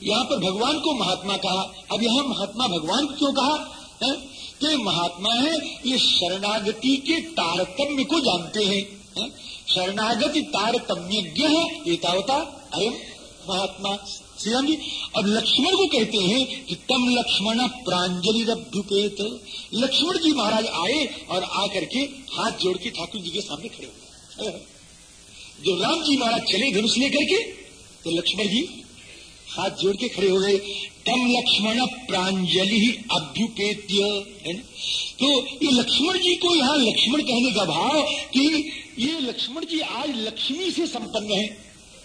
यहाँ पर भगवान को महात्मा कहा, अब यहाँ महात्मा भगवान क्यों कहा है? कि महात्मा है, ये शरणागति के तारतम्य को जानते हैं है? शरणागति तारतम्य है एतावता अयम महात्मा श्री राम जी, अब लक्ष्मण को कहते हैं कि तम लक्ष्मण प्रांजलि रभ्युपेत। लक्ष्मण जी महाराज आए और आकर के हाथ जोड़ के ठाकुर जी के सामने खड़े हुए जो राम जी महाराज चले धनुष लेकर के तो लक्ष्मण जी हाथ जोड़ के खड़े हो गए। तम लक्ष्मण प्रांजलि अभ्युपेत्य, है तो ये लक्ष्मण जी को यहाँ लक्ष्मण कहने का भाव कि ये लक्ष्मण जी आज लक्ष्मी से संपन्न है।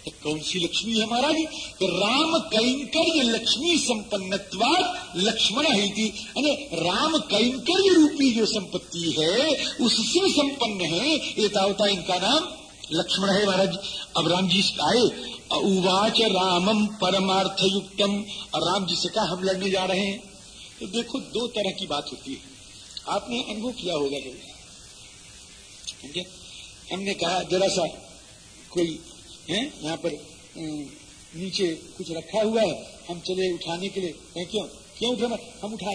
कौन सी लक्ष्मी है महाराज? तो राम कैंकर्य लक्ष्मी संपन्नवाद लक्ष्मण है थी अरे राम कैंकर्य रूपी जो संपत्ति है, उससे संपन्न है। ये तावता इनका नाम लक्ष्मण है महाराज। अब राम जी आए। उवाच रामम परमार्थ युक्तम और राम जी से कहा, हम लड़ने जा रहे हैं। तो देखो, दो तरह की बात होती है। आपने अनुभव किया होगा समझे? हमने कहा, जरा सा कोई है? यहाँ पर नीचे कुछ रखा हुआ है। हम चले उठाने के लिए। कहें क्यों? क्यों उठाना हम उठा,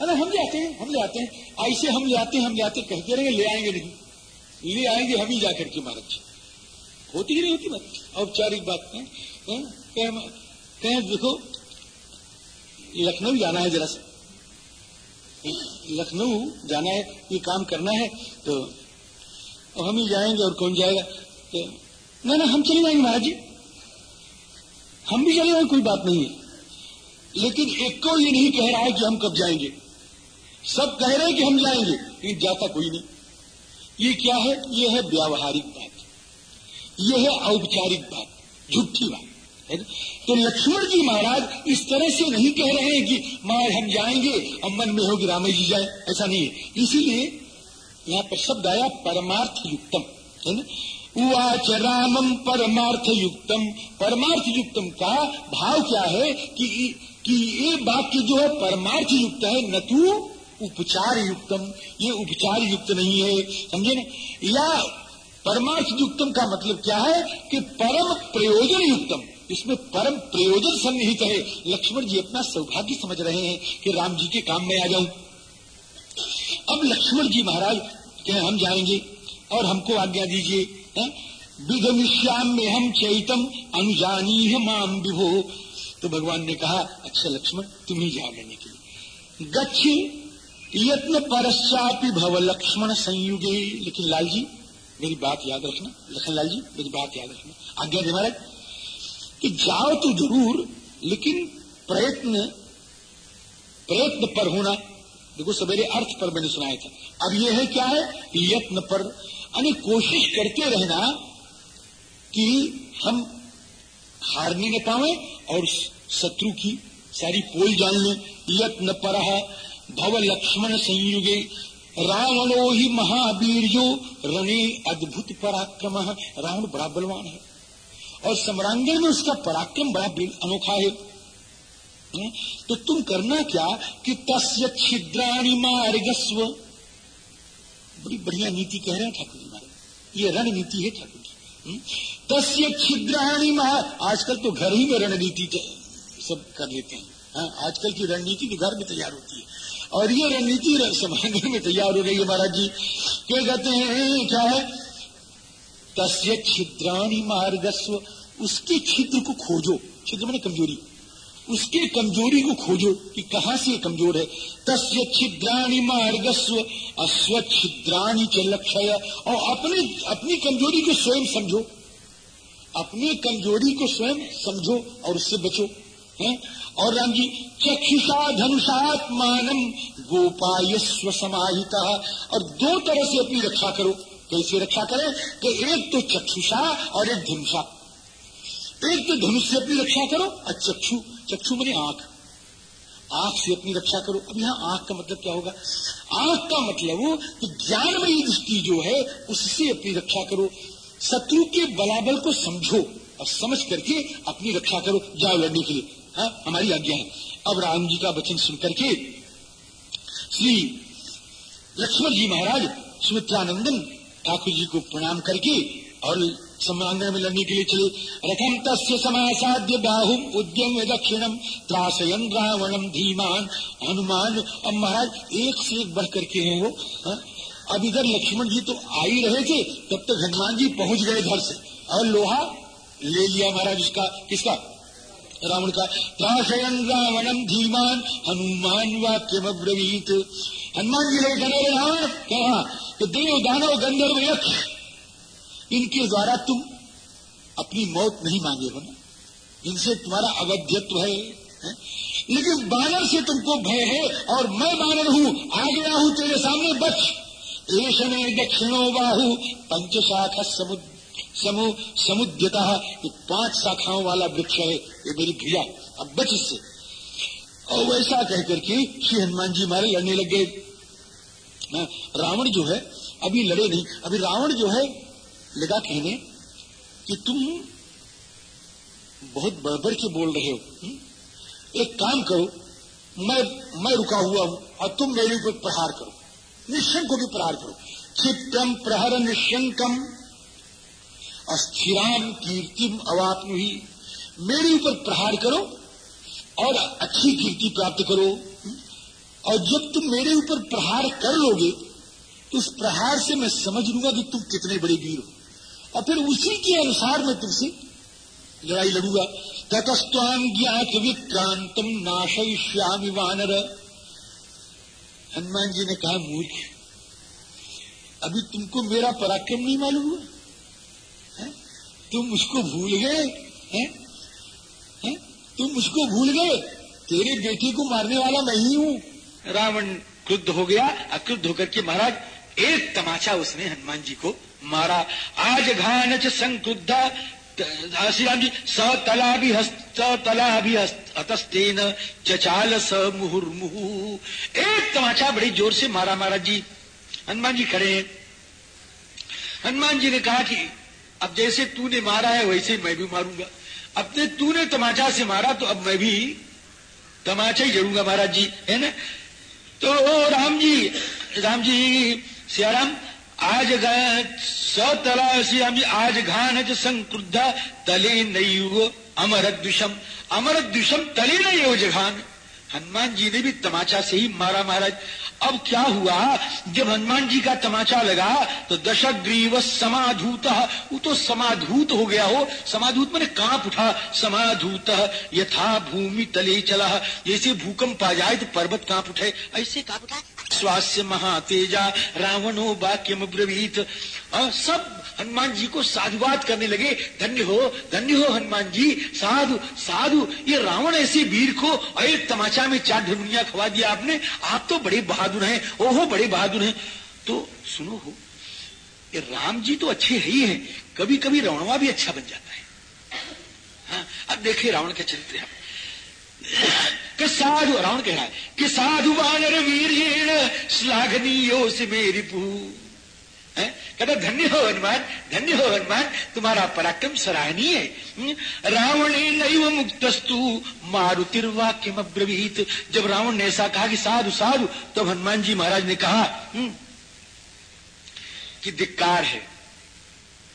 अरे हम ले आते हैं, हम ले आते हैं। ऐसे हम ले आते हैं, हम ले आते कहते रहेंगे, ले आएँगे नहीं। ले आएँगे हम ही जाकर के, महाराज होती ही नहीं, होती बात औपचारिक बात, है? कहें देखो, लखनऊ जाना है जरा सा। लखनऊ जाना है, ये काम करना है तो हम ही जाएँगे और कौन जाएगा? तो ना ना हम चले जाएँगे महाराज जी। हम भी चले जाएँगे कोई बात नहीं है। लेकिन एक को ये नहीं कह रहा है कि हम कब जाएँगे। सब कह रहे हैं कि हम जाएँगे, लेकिन जाता कोई नहीं। ये क्या है? ये है व्यावहारिक बात। ये है औपचारिक बात, झूठी बात। है ना? तो लक्ष्मण जी महाराज इस तरह से नहीं कह रहे हैं कि, महाराज, हम जाएँगे और मन में होगी रामे जी जाए। ऐसा नहीं है। इसीलिए यहाँ पर शब्द आया परमार्थ युक्तम है ना? उवाच रामम परमार्थ युक्तम परमार्थ युक्तम का? भाव क्या है? कि कि ये वाक्य जो है परमार्थ युक्त है, न तू उपचार युक्तम ये उपचार युक्त नहीं है, समझे ना? या परमार्थ युक्तम का मतलब क्या है? कि परम प्रयोजन युक्तम इसमें परम प्रयोजन सन्निहित है। लक्ष्मण जी अपना सौभाग्य समझ रहे हैं कि राम जी के काम में आ जाऊँ। अब लक्ष्मण जी महाराज कहें, हम जाएँगे और हमको आज्ञा दीजिए। विधमिश्याम में हम चैतम अनुजानी माम विभो। तो भगवान ने कहा अच्छा लक्ष्मण, तुम ही जाओ लेने के लिए। गच्छी, यत्न परश्चापी भव लक्ष्मण संयुगे। लेकिन लाल जी मेरी बात याद रखना। लखनलाल जी मेरी बात याद रखना। आज्ञा दे महाराज। कि जाओ तो ज़रूर, लेकिन प्रयत्न प्रयत्न पर होना। देखो, सवेरे अर्थ पर मैंने सुनाया था। अब यह है क्या है? यत्न पर। यानी कोशिश करते रहना कि हम हारने न पावे और शत्रु की सारी पोल जान लें। यत्न पर भव लक्ष्मण संयुगे। रावणो ही महावीर जो रणे अद्भुत पराक्रम। रावण बड़ा बलवान है। और सम्रांगण में उसका पराक्रम बड़ा अनोखा है? तो तुम करना क्या कि तस्य छिद्राणी मार्गस्व? बड़ी बढ़िया नीति कह रहे हैं ठाकुर ये रणनीति है ठाकुर जी हम्म? तस्य छिद्राणी मार आजकल तो घर ही में रणनीति सब कर लेते हैं। हाँ, आजकल की रणनीति तो घर में तैयार होती है। और ये रणनीति समांगन में तैयार हो गई है महाराज जी। क्या कहते हैं? क्या है? तस्य छिद्राणी मार्गस्व उसके छिद्र को खोजो। छिद्र मैंने कमज़ोरी। उसके कमज़ोरी को खोजो कि कहाँ से कमज़ोर है। तस्य छिद्राणी मार्गस्व अश्व छिद्राणी च लक्षय। और अपने, अपनी कमज़ोरी को स्वयं समझो। अपनी कमज़ोरी को स्वयं समझो और उससे बचो। है? और राम जी, चक्षुषा धनुषात्मानम गोपायस्व समाहिता। और दो तरह से अपनी रक्षा करो। कैसे रक्षा करें? कि एक तो चक्षुषा और एक धनुषा। एक तो धनुष से अपनी रक्षा करो और चक्षु। चक्षु मनी आँख। आँख से अपनी रक्षा करो। अब यहाँ आँख का मतलब क्या होगा? आँख का मतलब कि ज्ञानमयी दृष्टि जो है, उससे अपनी रक्षा करो। शत्रु के बलाबल को समझो और समझ करके अपनी रक्षा करो जाओ लड़ने के लिए। हाँ हमारी आज्ञा है। अब राम जी का वचन सुन करके श्री लक्ष्मण जी महाराज सुमित्रानंदन ठाकुर जी को प्रणाम करके और सम्रांगण में लड़ने के लिए चले। रथम तस्य समासाद्य बाहु उद्यम दक्षिणम त्रासयन रावणम धीमान हनुमान। अब महाराज, एक से एक बढ़ करके हैं वो, हा? अब इधर लक्ष्मण जी तो आ ही रहे थे, तब तक हनुमान जी पहुँच गए घर से। और लोहा ले लिया महाराज उसका, किसका? रावण का। त्रासयन रावणम धीमान, हनुमान वाक्यम अब्रवीत हनुमान जी ने रावण कहा? तो देव दानव गंधर्व यक्ष इनके द्वारा तुम अपनी मौत नहीं मांगे हो ना इनसे तुम्हारा अवध्यत्व है, है? लेकिन बानर से तुमको भय है और मैं बानर हूँ। आ गया हूँ तेरे सामने बच। ऐशन दक्षिणो बाहु पंचशाखा समुद्र समु समुद्यता ये पाँच शाखाओं वाला वृक्ष है ये मेरी भैया अब बच इससे। और वैसा कह करके श्री हनुमान जी मारे लड़ने लग गए। रावण जो है अभी लड़े नहीं। अभी रावण जो है लगा कहने, कि तुम बहुत बड़बड़ के बोल रहे हो। हुँ? एक काम करो, मैं मैं रुका हुआ हूँ, और तुम मेरे ऊपर प्रहार करो। निशंक भी प्रहार करो। क्षिप्रम प्रहर निशंकम, अस्थिराम कीर्तिम अवात्म ही मेरे ऊपर प्रहार करो, और अच्छी कीर्ति प्राप्त करो। और जब तुम मेरे ऊपर प्रहार कर लोगे तो उस प्रहार से मैं समझ लूँगा कि तुम कितने बड़े वीर हो। और फिर उसी के अनुसार मैं तुमसे लड़ाई लड़ूँगा। ततस्वाम ज्ञात विक्रांतम नाशयिष्यामि वानर। हनुमान जी ने कहा, मूर्ख, अभी तुमको मेरा पराक्रम नहीं मालूम हुआ? तुम उसको भूल गए? तुम उसको भूल गए? तेरे बेटे को मारने वाला मैं ही हूँ। रावण क्रुद्ध हो गया, अक्रुद्ध होकर के महाराज एक तमाचा उसने हनुमान जी को मारा। आज घान संक्रुद्धा श्री राम जी सतला भी हस्त तला भी हतस्तेन चचाल स मुहुर्मुहु। एक तमाचा बड़ी ज़ोर से मारा महाराज जी। हनुमान जी खड़े हैं। हनुमान जी ने कहा कि, अब जैसे तूने मारा है, वैसे मैं भी मारूँगा। अब ने तूने तमाचा से मारा तो अब मैं भी तमाचा ही जड़ूँगा महाराज जी, है ना? तो ओ राम जी राम जी सियाराम, आज सतला श्री राम जी आज घान ज संक्रुद्धा, तले नैव अमर द्विषम अमर द्विषम तले नहीं हो जघान। हनुमान जी ने भी तमाचा से ही मारा महाराज। अब क्या हुआ? जब हनुमान जी का तमाचा लगा तो दशग्रीव समाधूत, वो तो समाधूत हो गया हो। समाधूत मैंने काँप उठा, समाधूत, यथा भूमि तले चला। जैसे भूकंप आ जाए तो पर्वत काँप उठे। ऐसे काँप उठा। स्वास्थ्य महातेजा, रावणो वाक्यम ब्रवीत। सब हनुमान जी को साधुवाद करने लगे। धन्य हो धन्य हो हनुमान जी, साधु साधु, ये रावण ऐसे वीर को एक तमाचा में चार ढुनिया खवा दिया आपने। आप तो बड़े बहादुर हैं, ओहो, बड़े बहादुर हैं। तो सुनो हो, ये राम जी तो अच्छे है ही। हैं कभी कभी रावणवा भी अच्छा बन जाता है। हाँ अब देखे रावण का चरित्र कि साधु, रावण कह रहा है, कि साधु वानर वीर श्लाघनीयो से मेरी पू। कहता, धन्य हो हनुमान, धन्य हो हनुमान, तुम्हारा पराक्रम सराहनीय है। रावणे नैव मुक्तस्तु मारुतिर्वाक्यम अब्रवीत। जब रावण ने ऐसा कहा कि साधु साधु तब तो हनुमान जी महाराज ने कहा कि धिक्कार है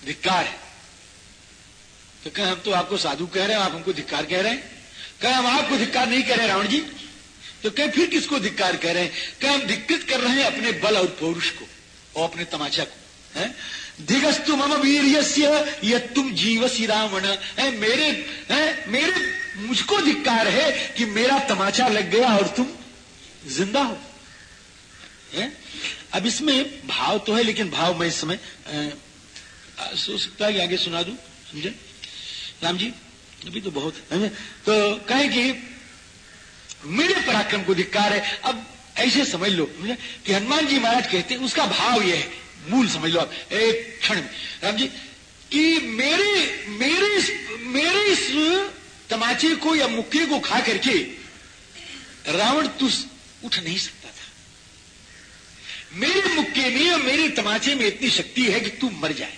धिक्कार है। तो कह, हम तो आपको साधु कह रहे हैं, आप हमको धिक्कार कह रहे हैं। कह, हम आपको धिक्कार नहीं कह रहे रावण जी। तो कह, फिर किसको धिक्कार कह रहे हैं? कह, हम धिक्कृत कर रहे हैं अपने बल और पौरुष को और अपने तमाचा को, है? दिगस्तु मम वीर ये तुम जीवसी रावण। है, मेरे है, मेरे, मुझको धिक्कार है कि मेरा तमाचा लग गया और तुम ज़िंदा हो। है? अब इसमें भाव तो है, लेकिन भाव मैं इस समय सोच सकता है कि आगे सुना दू, समझे? राम जी अभी तो बहुत, है तो कहे कि, मेरे पराक्रम को धिक्कार है। अब ऐसे समझ लो कि हनुमान जी महाराज कहते हैं, उसका भाव यह है। मूल समझ लो आप, एक क्षण में। राम जी, कि मेरे मेरे मेरे इस तमाचे को या मुक्के को खा करके रावण तू उठ नहीं सकता था। मेरे मुक्के में और मेरे तमाचे में इतनी शक्ति है कि तू मर जाए।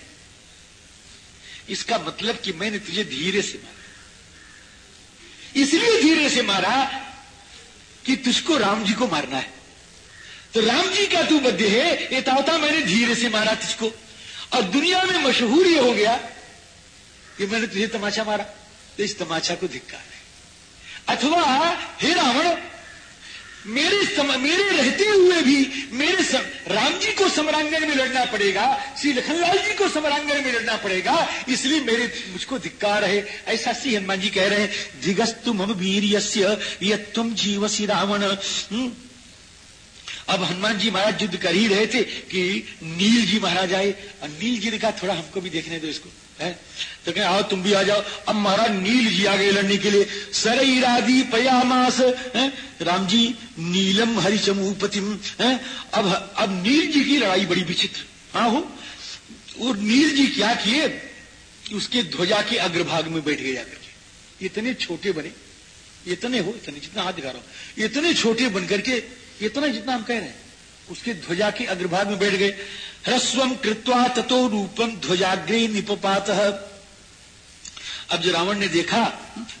इसका मतलब कि मैंने तुझे धीरे से मारा। इसलिए धीरे से मारा कि तुझको राम जी को मारना है। तो राम जी का तू मध्य है? ये तावता मैंने धीरे से मारा तुझको। और दुनिया में मशहूर ये हो गया, कि मैंने तुझे तमाचा मारा। तो इस तमाचा को धिक्कार है। अथवा, हे रावण मेरे सम, मेरे रहते हुए भी मेरे सम, राम जी को समरांगण में लड़ना पड़ेगा श्री लखनलाल जी को समरांगण में लड़ना पड़ेगा इसलिए मेरे मुझको धिक्कार है ऐसा श्री हनुमान जी कह रहे हैं धिगस्तु हम वीर यस्य तुम जीवसी रावण। हम्म? अब हनुमान जी महाराज युद्ध कर ही रहे थे कि नील जी महाराज आए। और नील जी ने कहा थोड़ा हमको भी देखने दो इसको। है? तो कहे आओ तुम भी आ जाओ। अब महाराज, नील जी आ गए लड़ने के लिए। सरईरादि पयामास राम जी, नीलम हरिचमूपतिम, है? अब अब नील जी की लड़ाई बड़ी विचित्र। हाँ हो? और नील जी क्या किए? उसके ध्वजा के अग्रभाग में बैठ गए जाकर के। इतने छोटे बने। इतने हो, इतने जितना हाथ दिखा रहा हूँ। इतने छोटे बन करके इतना जितना हम कह रहे हैं। उसके ध्वजा के अग्रभाग में बैठ गए। ह्रस्वम कृत्वा ततो रूपम ध्वजाग्रे निपात अब जो रावण ने देखा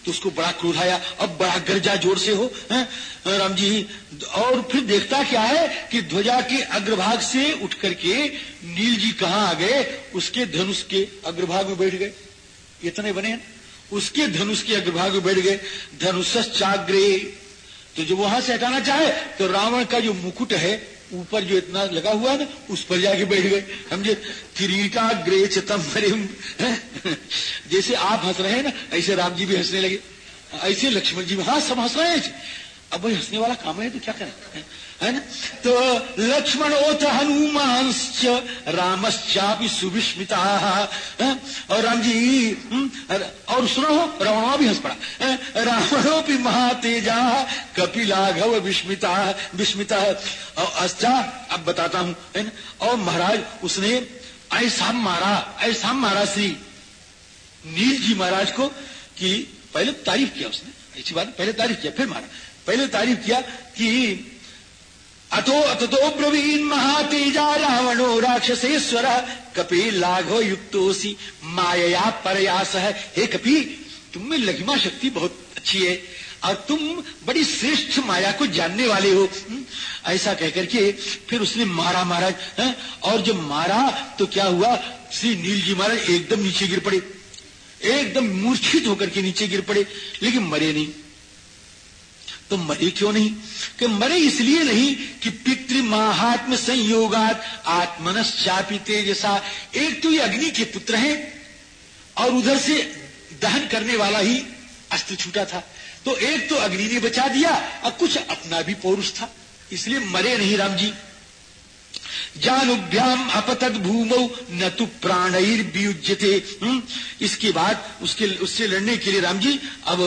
तो उसको बड़ा क्रोध आया। अब बड़ा गर्जा ज़ोर से हो, है? राम जी, और फिर देखता क्या है कि ध्वजा के अग्रभाग से उठ करके नील जी कहा आ गए? उसके धनुष के अग्रभाग में बैठ गए। इतने बने हैं। उसके धनुष के अग्रभाग में बैठ गए। धनुष चाग्रे तो जो वहाँ से हटाना चाहे तो रावण का जो मुकुट है ऊपर जो इतना लगा हुआ है ना, उस पर जाके बैठ गए। हम समझे किरीटा ग्रे चितम जैसे आप हंस रहे हैं ना, ऐसे राम जी भी हंसने लगे। ऐसे लक्ष्मण जी भी हाँ सब हंस रहे हैं। अब भाई हंसने वाला काम है तो क्या करें? है ना? तो लक्ष्मण ओथ हनुमान रामश्चापि सुविस्मिता और राम जी हम्म, और सुनो रावणा भी हंस पड़ा रावणो भी महातेजा कपिलाघव विस्मिता विस्मिता और अच्छा अब बताता हूँ है ना? और महाराज उसने ऐसा मारा ऐसा मारा श्री नील जी महाराज को कि पहले तारीफ़ किया उसने। ऐसी बात पहले तारीफ़ किया फिर मारा। पहले तारीफ़ किया कि अतो अतो ब्रवीन महातेजा रावणो राक्षसेश्वर। कपि लाघव युक्तोसी माया है हे कपि तुम में लघिमा शक्ति बहुत अच्छी है और तुम बड़ी श्रेष्ठ माया को जानने वाले हो। हम्म, ऐसा कहकर के फिर उसने मारा महाराज और जब मारा तो क्या हुआ? श्री नील जी महाराज एकदम नीचे गिर पड़े। एकदम मूर्छित होकर के नीचे गिर पड़े लेकिन मरे नहीं। तो मरे क्यों नहीं? कि मरे इसलिए नहीं कि पितृ महात्म संयोगात आत्मनश्चापी तेजसा एक तो ये अग्नि के पुत्र हैं और उधर से दहन करने वाला ही अस्त्र छूटा था। तो एक तो अग्नि ने बचा दिया और कुछ अपना भी पौरुष था। इसलिए मरे नहीं राम जी जानुभ्याम अपतद भूमो न तो वियुज्यते हम्म, इसके बाद उसके उससे लड़ने के लिए राम जी अब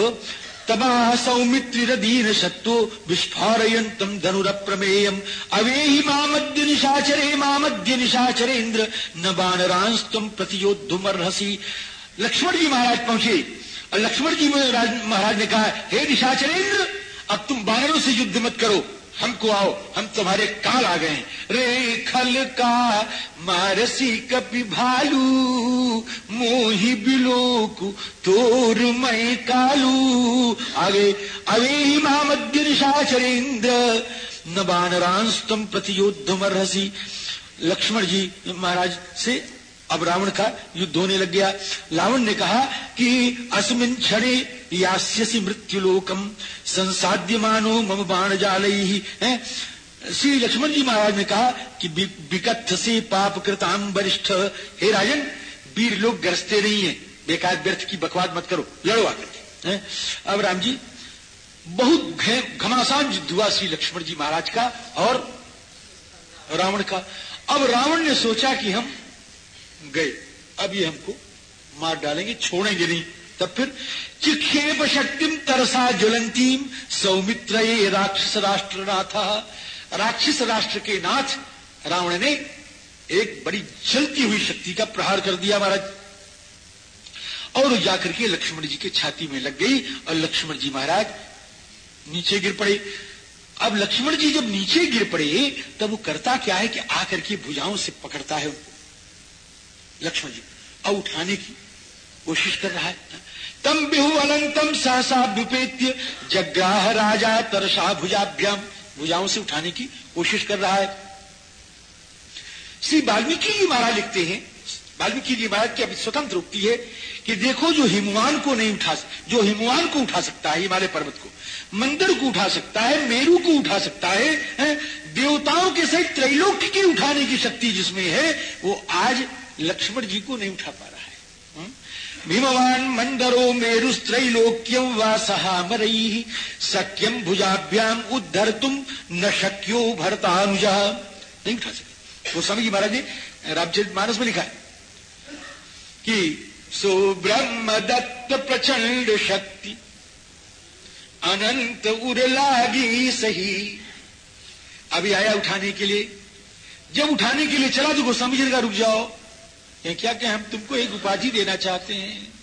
तमा शत्रु शत्रो धनुर धनुरप्रमेयम्। अवेहि मामद्य निशाचरे मामद्य निशाचरेन्द्र न बाणरांस्तम प्रतियोद्धुमर्हसि। लक्ष्मण जी महाराज पहुँचे लक्ष्मण जी महाराज ने कहा, हे निशाचरेन्द्र, अब तुम बानरों से युद्ध मत करो। हमको आओ, हम तुम्हारे काल आ गए रे खल का मारसी कपि भालू, मोही बिलोकु तोर मैं कालू। आगे अवे मामद्य निशाचरेन्द्र न बानरांस्तम प्रतियोद्धमर्हसी लक्ष्मण जी, महाराज से अब रावण का युद्ध होने लग गया। रावण ने कहा कि अस्मिन क्षणे यास्यसी मृत्युलोकम संसाध्य मानो मम बाण जाल ही? है श्री लक्ष्मण जी महाराज ने कहा कि विकथ से पाप कृताम वरिष्ठ। हे राजन, वीर लोग गरजते नहीं है। बेकार व्यर्थ की बकवाद मत करो। लड़ो आकर अब राम जी, बहुत घमासान युद्ध हुआ श्री लक्ष्मण जी महाराज का और रावण का। अब रावण ने सोचा कि हम गए। अब ये हमको मार डालेंगे, छोड़ेंगे नहीं। तब फिर चिक्षेप शक्तिम तरसा ज्वलंतीम सौमित्र राक्षस राष्ट्र नाथा। राक्षस राष्ट्र के नाथ, रावण ने एक बड़ी जलती हुई शक्ति का प्रहार कर दिया महाराज। और जाकर के लक्ष्मण जी के छाती में लग गई और लक्ष्मण जी महाराज नीचे गिर पड़े। अब लक्ष्मण जी जब नीचे गिर पड़े, तब वो करता क्या है कि आकर के भुजाओं से पकड़ता है उनको। लक्ष्मण जी अब उठाने की कोशिश कर रहा है। तम बिहु अनंतम सहसा विपेत्य जग्राह राजा तरसा भुजाभ्याम। भुजाओं से उठाने की कोशिश कर रहा है। श्री वाल्मीकि जी महाराज लिखते हैं वाल्मीकि जी महाराज की अभी स्वतंत्र उक्ति है कि देखो जो हिमवान को नहीं उठा जो हिमवान को उठा सकता है हिमालय पर्वत को मंदिर को उठा सकता है मेरू को उठा सकता है, है देवताओं के सहित त्रैलोक्य की उठाने की शक्ति जिसमें है वो आज लक्ष्मण जी को नहीं उठा पा रहा है। हम्म? भीमवान मंदरो मेरुस्त्रैलोक्यम व सहामरई सक्यम भुजाभ्याम उद्धर तुम न शक्यो भरतानुजा। नहीं उठा सके वो स्वामी जी महाराज ने रामचरित मानस में लिखा है कि सुब्रह्म दत्त प्रचंड शक्ति, अनंत उर लागी सही। अभी आया उठाने के लिए। जब उठाने के लिए चला तो गोस्वामी जी का रुक जाओ। ये क्या क्या हम तुमको एक उपाधि देना चाहते हैं?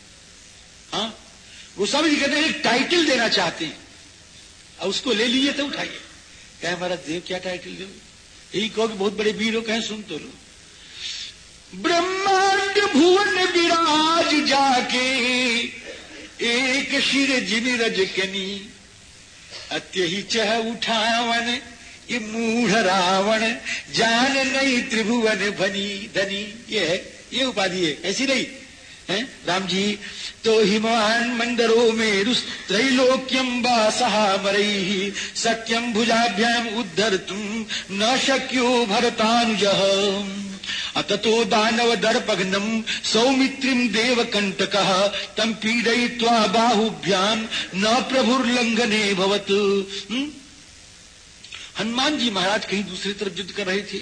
हाँ? गोस्वामी जी कहते हैं, एक टाइटल देना चाहते हैं। और उसको ले लीजिए तो उठाइए। कहे हमारा देव क्या टाइटल दो? यही कहो कि बहुत बड़े वीर हो, कहे, सुन तो लो। ब्रह्मांड भुवन विराज जाके, एक शिर जिन रजकनी अत्य ही चह उठावन, ये मूढ़ रावण, जान नहीं त्रिभुवन भनी धनी। ये है ये उपाधि है, ऐसी नहीं। है? राम जी तो हिमान मंदरो में त्रैलोक्यम बासहा मरई सक्यम भुजाभ्याम उद्धर तुम न शक्यो भरतानुज। अततो दानव दर्पघ्नम सौमित्रिम देव कंटक तम पीड़य्वा बाहुभ्याम न प्रभुर्लंघने भवत? हनुमान जी महाराज कहीं दूसरी तरफ़ युद्ध कर रहे थे,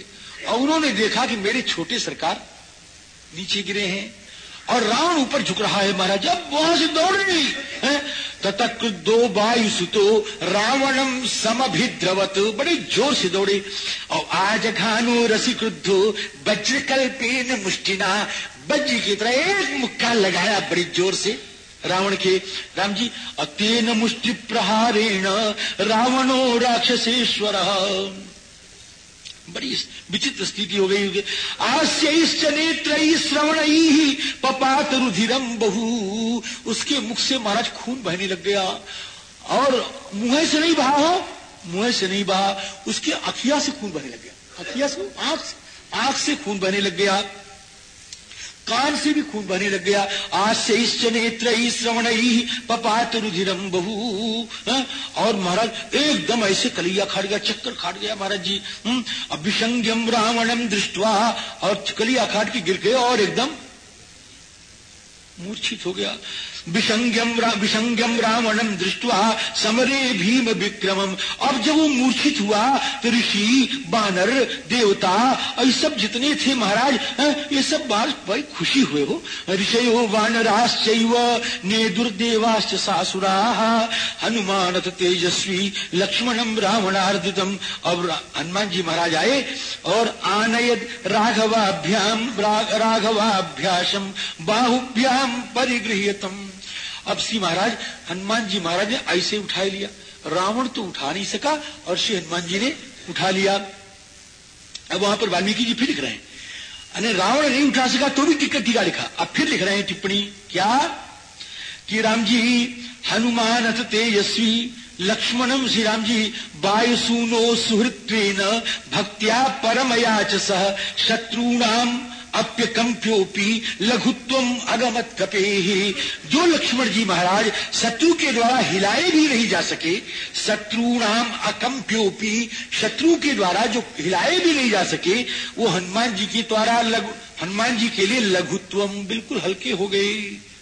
और उन्होंने देखा कि मेरे छोटे सरकार नीचे गिरे हैं और रावण ऊपर झुक रहा है महाराज। अब वहाँ से दौड़े ततक दो वायु सुतो रावणम समभिद्रवत। बड़े ज़ोर से दौड़े। और आज घानो क्रुद्धो वज्र कल्पेन मुष्टिना वज्र की तरह एक मुक्का लगाया बड़ी ज़ोर से रावण के। राम जी अतेन मुष्टि प्रहारेण रावणो राक्षसेश्वर। बड़ी विचित्र स्थिति हो गई आस्य नेत्र श्रवण ही पपात रुधिरम बहु। उसके मुख से महाराज खून बहने लग गया। और मुँह से नहीं बहा हो मुँह से नहीं बहा, उसके अखिया से खून बहने लग गया। अखिया से, आँख आँख से खून बहने लग गया। कान से भी खून बहने लग गया आज से इस नेत्र ही श्रवण ही पपात रुधिरम बहु हाँ? और महाराज, एकदम ऐसे कलिया खाट गया, चक्कर खाट गया महाराज जी हम्म? ब्राह्मणम रावणम दृष्टवा, और कलिया खाट के गिर गए और एकदम मूर्छित हो गया विसंज्ञम रा, रावणम दृष्टवा समरे भीम विक्रमम अब जब वो मूर्छित हुआ। तो ऋषि बानर देवता और सब जितने थे महाराज ये सब बात बड़ी खुशी हुए हो। ऋषयो वानराश्च ने दुर्देवाश्च सासुरा हनुमान तेजस्वी लक्ष्मणम रावणार्दितम अब हनुमान जी महाराज आए और आनयद राघवाभ्याम राघवाभ्यासम बाहुभ्याम परिगृहतम अब श्री महाराज, हनुमान जी महाराज ने ऐसे उठा लिया। रावण तो उठा नहीं सका और श्री हनुमान जी ने उठा लिया। अब वहाँ पर वाल्मीकि जी फिर लिख रहे हैं। अरे, रावण नहीं उठा सका तो भी टिकट टीका लिखा। अब फिर लिख रहे हैं टिप्पणी। क्या? कि राम जी, हनुमान अथ तेजस्वी लक्ष्मणम श्री राम जी, वायुसूनो सुहृत्वेन भक्त्या परमया च सह शत्रुणाम अप्यकंप्योपी लघुत्वम अगमत कपे जो लक्ष्मण जी महाराज शत्रु के द्वारा हिलाए भी नहीं जा सके शत्रु नाम अकंप्योपी शत्रु के द्वारा जो हिलाए भी नहीं जा सके, वो हनुमान जी के द्वारा हनुमान जी के लिए लघुत्वम बिल्कुल हल्के हो गए।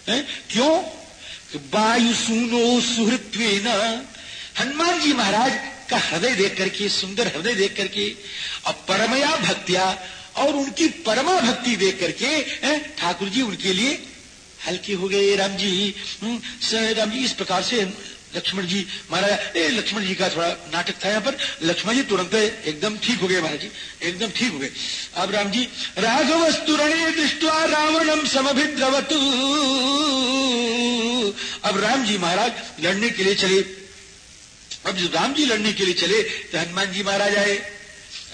हैं? क्यों? वायु सुनो सुहृत्व हनुमान जी महाराज का हृदय देख करके, सुंदर हृदय देख करके और परमया भक्तिया और उनकी परमा भक्ति देख करके ठाकुर जी उनके लिए हल्के हो गए राम जी। हम्म, राम जी इस प्रकार से लक्ष्मण जी महाराज ए लक्ष्मण जी का थोड़ा नाटक था यहाँ पर। लक्ष्मण जी तुरंत एकदम ठीक हो गए महाराज जी एकदम ठीक हो गए। अब राम जी राघवस्तुरणे दृष्टवा रावणम समभिद्रवत। अब राम जी महाराज लड़ने के लिए चले। अब जो राम जी लड़ने के लिए चले तो हनुमान जी महाराज आए।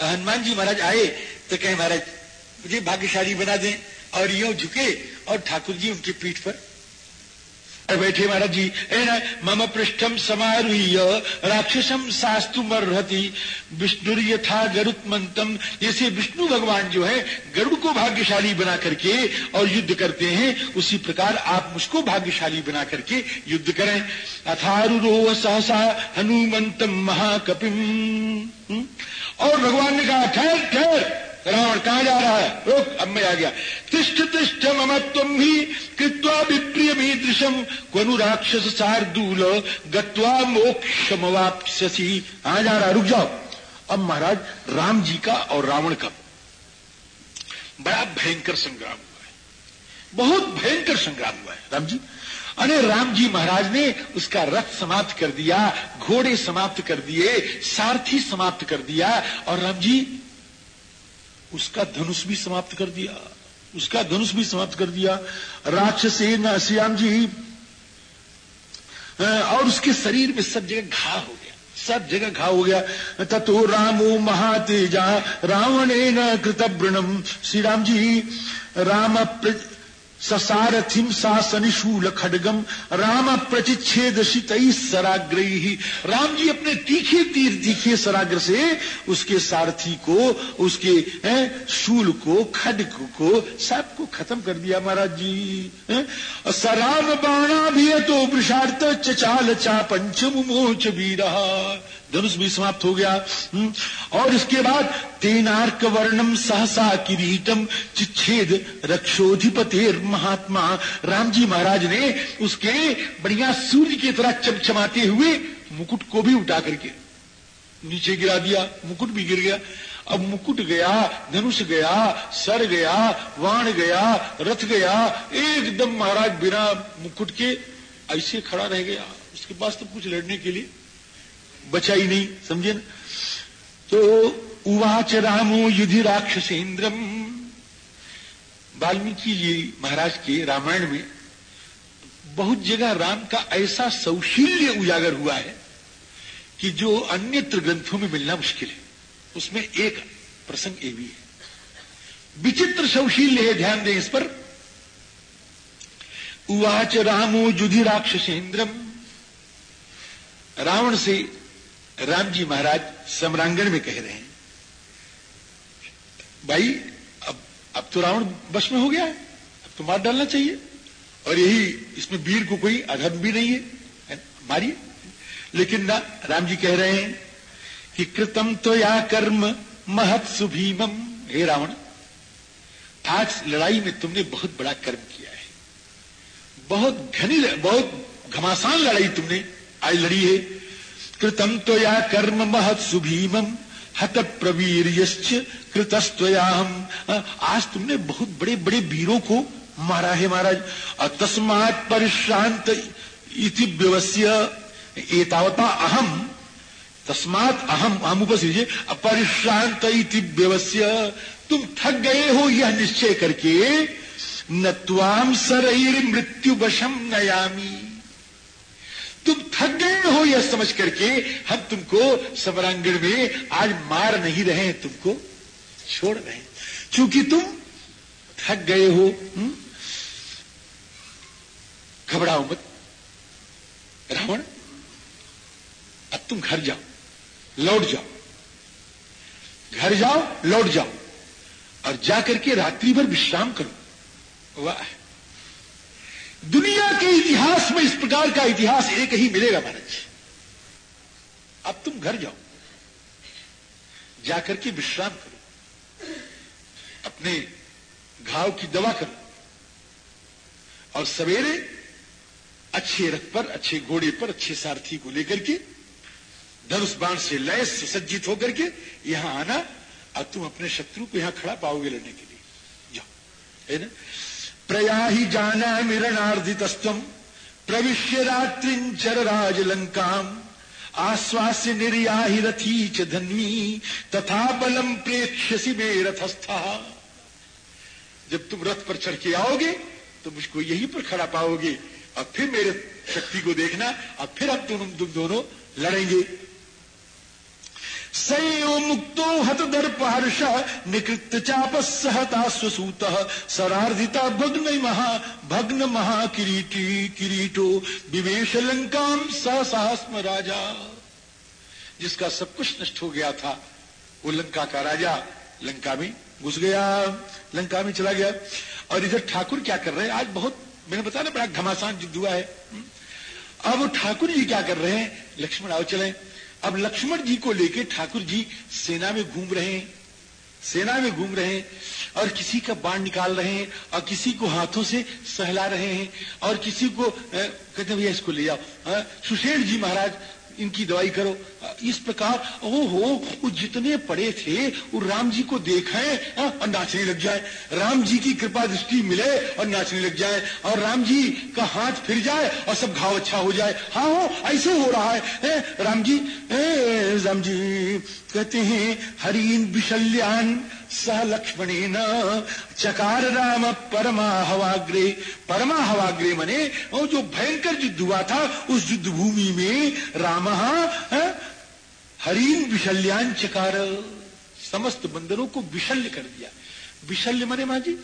हनुमान जी महाराज आए तो कहे, महाराज, मुझे भाग्यशाली बना दें और यो झुके और ठाकुर जी उनकी पीठ पर बैठे, महाराज जी। मम पृष्ठम समारूह्य राक्षसम शास्तु मरहती विष्णु यथा गरुत मंतम जैसे विष्णु भगवान जो है, गरुड़ को भाग्यशाली बना करके और युद्ध करते हैं, उसी प्रकार आप मुझको भाग्यशाली बना करके युद्ध करें। अथारुरो सहसा हनुमंतम महाकपिम? और भगवान ने कहा, ठहर ठहर रावण कहा जा रहा है? रोक, अब मैं आ गया। तिष्ठ तिष्ठ, मम तुम ही कृत्वा विप्रिय मीदृशम कनु राक्षस शार्दूल गत्वा मोक्षमवाप्स्यसी कहा जा रहा रुक जाओ। अब महाराज, राम जी का और रावण का। बड़ा भयंकर संग्राम हुआ है। बहुत भयंकर संग्राम हुआ है, राम जी। अरे राम जी महाराज ने उसका रथ समाप्त कर दिया, घोड़े समाप्त कर दिए, सारथी समाप्त कर दिया। और राम जी उसका धनुष भी समाप्त कर दिया, उसका धनुष भी समाप्त कर दिया। राक्षसे श्याम जी और उसके शरीर में सब जगह घा हो गया, सब जगह घा हो गया। ततो रामो महातेजा रावण न कृत व्रणम श्री राम जी राम ससारथिम सासनिशूल खडगम राम प्रतिच्छेद सराग्रही राम जी अपने तीखे तीर तीखे सराग्र से, उसके सारथी को, उसके शूल को, खडग को सबको खत्म कर दिया महाराज जी सराम बाणा भी है तो वृषार्थ चचाल चा पंचम मोच भी रहा। धनुष भी समाप्त हो गया। हम्म। और इसके बाद तेनार्क वर्णम सहसा किरीटम चिच्छेद रक्षोधिपतेर महात्मा। राम जी महाराज ने उसके बढ़िया सूर्य की तरह चमचमाते हुए मुकुट को भी उठा करके नीचे गिरा दिया। मुकुट भी गिर गया। अब मुकुट गया, धनुष गया, सर गया, वाण गया, रथ गया। एकदम महाराज बिना मुकुट के ऐसे खड़ा रह गया। उसके पास तो कुछ लड़ने के लिए बचा ही नहीं, समझे ना? तो उवाच रामो युधि राक्षसेन्द्रम। वाल्मीकि जी महाराज के रामायण में बहुत जगह राम का ऐसा सौशील्य उजागर हुआ है कि जो अन्यत्र ग्रंथों में मिलना मुश्किल है, उसमें एक प्रसंग ये भी है। विचित्र सौशील्य है, ध्यान दें इस पर। उवाच रामो युधि राक्षसेन्द्रम। रावण से राम जी महाराज सम्रांगण में कह रहे हैं। भाई, अब अब तो रावण बस में हो गया है। अब तो मार डालना चाहिए। और यही इसमें वीर को कोई अधर्म भी नहीं है। मारिए। लेकिन ना, राम जी कह रहे हैं कि कृतम तो या कर्म महत सुभीमम। हे रावण, आज लड़ाई में तुमने बहुत बड़ा कर्म किया है। बहुत घनी, बहुत घमासान लड़ाई तुमने आज लड़ी है। कृतम त्वया कर्म महत सुभीमम। हत प्रवीर कृतस्तया हम आज तुमने बहुत बड़े बड़े वीरों को मारा है महाराज। तस्मात परिश्रांत इति व्यवस्य एतावता अहम। तस्मात अहम हम ऊपर लीजिए अपरिश्रांत इति व्यवस्य तुम थक गए हो यह निश्चय करके। न त्वाम सरईर मृत्यु वशम नयामी। तुम थक गए हो यह समझ करके हम तुमको समरांगण में आज मार नहीं रहे हैं, तुमको छोड़ रहे क्योंकि तुम थक गए हो हम्म? घबराओ मत। रावण, अब तुम घर जाओ, लौट जाओ। घर जाओ, लौट जाओ। और जाकर के रात्रि भर विश्राम करो। वाह। दुनिया के इतिहास में इस प्रकार का इतिहास एक ही मिलेगा, महाराज अब तुम घर जाओ। जाकर के विश्राम करो। अपने घाव की दवा करो। और सवेरे अच्छे रथ पर, अच्छे घोड़े पर, अच्छे सारथी को लेकर के धनुष बाण से लैस सुसज्जित होकर के यहाँ आना और तुम अपने शत्रु को यहाँ खड़ा पाओगे लड़ने के लिए। जाओ। है ना? प्रया ही जाना मिरणार्जितस्व प्रविश्य रात्रिंचर राजलंकाम आश्वास्य निर्याहि रथी च तथा बलम प्रेक्ष्यसी में रथस्था। जब तुम रथ पर चढ़ के आओगे तो मुझको यहीं पर खड़ा पाओगे। अब फिर मेरे शक्ति को देखना और फिर अब तुम तुम दोनों लड़ेंगे। सयो मुक्तो हत दर्प हर्ष निकृत चाप सहता स्वसूत सरार्धिता भग्न महा भग्न महा किरीटी, किरीटो। विवेश लंकाम सहसास्म राजा। जिसका सब कुछ नष्ट हो गया था, वो लंका का राजा, लंका में घुस गया, लंका में चला गया। और इधर ठाकुर क्या कर रहे हैं? आज बहुत, मैंने बताया ना, बड़ा घमासान युद्ध हुआ है। अब ठाकुर जी क्या कर रहे हैं? लक्ष्मण आओ चले। अब लक्ष्मण जी को लेके ठाकुर जी सेना में घूम रहे हैं। सेना में घूम रहे हैं और किसी का बाण निकाल रहे हैं और किसी को हाथों से सहला रहे हैं और किसी को कहते भैया, इसको ले जाओ सुशेण जी महाराज इनकी दवाई करो। इस प्रकार ओ हो वो जितने पड़े थे वो राम जी को देखें और नाचने लग जाए। राम जी की कृपा दृष्टि मिले और नाचने लग जाए। और राम जी का हाथ फिर जाए और सब घाव अच्छा हो जाए। हाँ हो ऐसे हो रहा है, है राम जी। ए, राम जी कहते हैं हरीन विशल्यान स लक्ष्मणेन चकार राम, परमा हवाग्रे। परमा हवाग्रे मने, वो जो भयंकर युद्ध हुआ था, उस युद्ध भूमि में राम हरीन विशल्यान चकार, समस्त बंदरों को विशल्य कर दिया। विशल्य मने माँ जी,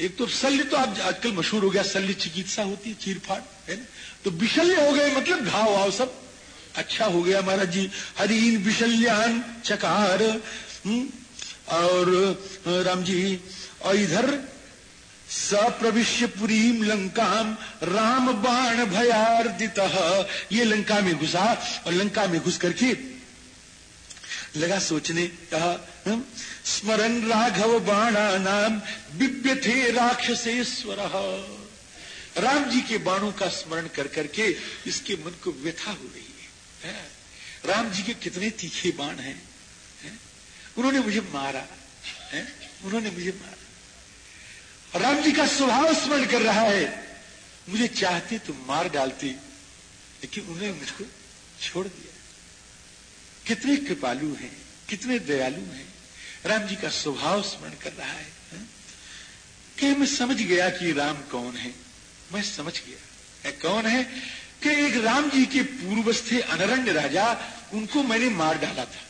एक तो शल्य तो आप आजकल मशहूर हो गया, शल्य चिकित्सा होती है, चीरफाड़, है ना? तो विशल्य हो गए मतलब घाव वाव सब। अच्छा हो गया महाराज जी, हरीन विशल्यान चकार हुँ? और राम जी, और इधर सप्रविश्य पुरीम लंकाम राम बाण भयार्दित। ये लंका में घुसा और लंका में घुस करके लगा सोचने, कहा स्मरण राघव बाणा नाम दिव्य थे राक्षसेश्वर। राम जी के बाणों का स्मरण कर करके इसके मन को व्यथा हो रही है? राम जी के कितने तीखे बाण हैं। उन्होंने मुझे मारा है? उन्होंने मुझे मारा। राम जी का स्वभाव स्मरण कर रहा है। मुझे चाहते तो मार डालती लेकिन उन्होंने मुझको छोड़ दिया। कितने कृपालु हैं कितने दयालु हैं। राम जी का स्वभाव स्मरण कर रहा है, है? कि मैं समझ गया कि राम कौन है। मैं समझ गया कौन है कि एक राम जी के पूर्वज थे अनरण्य राजा उनको मैंने मार डाला था।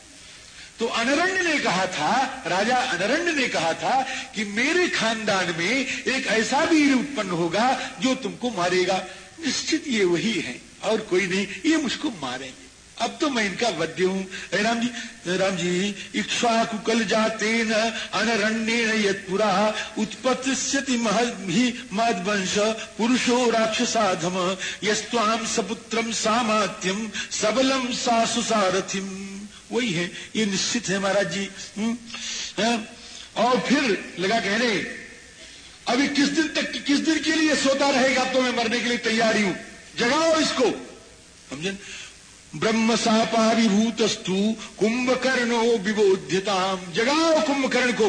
तो अनरण्य ने कहा था, राजा अनरण्य ने कहा था कि मेरे खानदान में एक ऐसा वीर उत्पन्न होगा जो तुमको मारेगा। निश्चित ये वही है, और कोई नहीं, ये मुझको मारेंगे। अब तो मैं इनका वध्य हूँ। राम जी राम जी इक्ष्वा कुकल जाते न अनरण्य यत्पुरा उत्पत्ति मद वंश पुरुषो राक्षसाधम। यस्वाम सपुत्रम सामात्यम सबलम सासु सारथिम वही है, ये निश्चित है महाराज जी। है? और फिर लगा कहने अभी किस दिन तक, किस दिन के लिए सोता रहेगा तो मैं मरने के लिए तैयारी हूँ जगाओ इसको। समझे? ब्रह्म सापा विभूतस्तु कुंभकर्णो विबोध्यताम। जगाओ कुंभकर्ण को।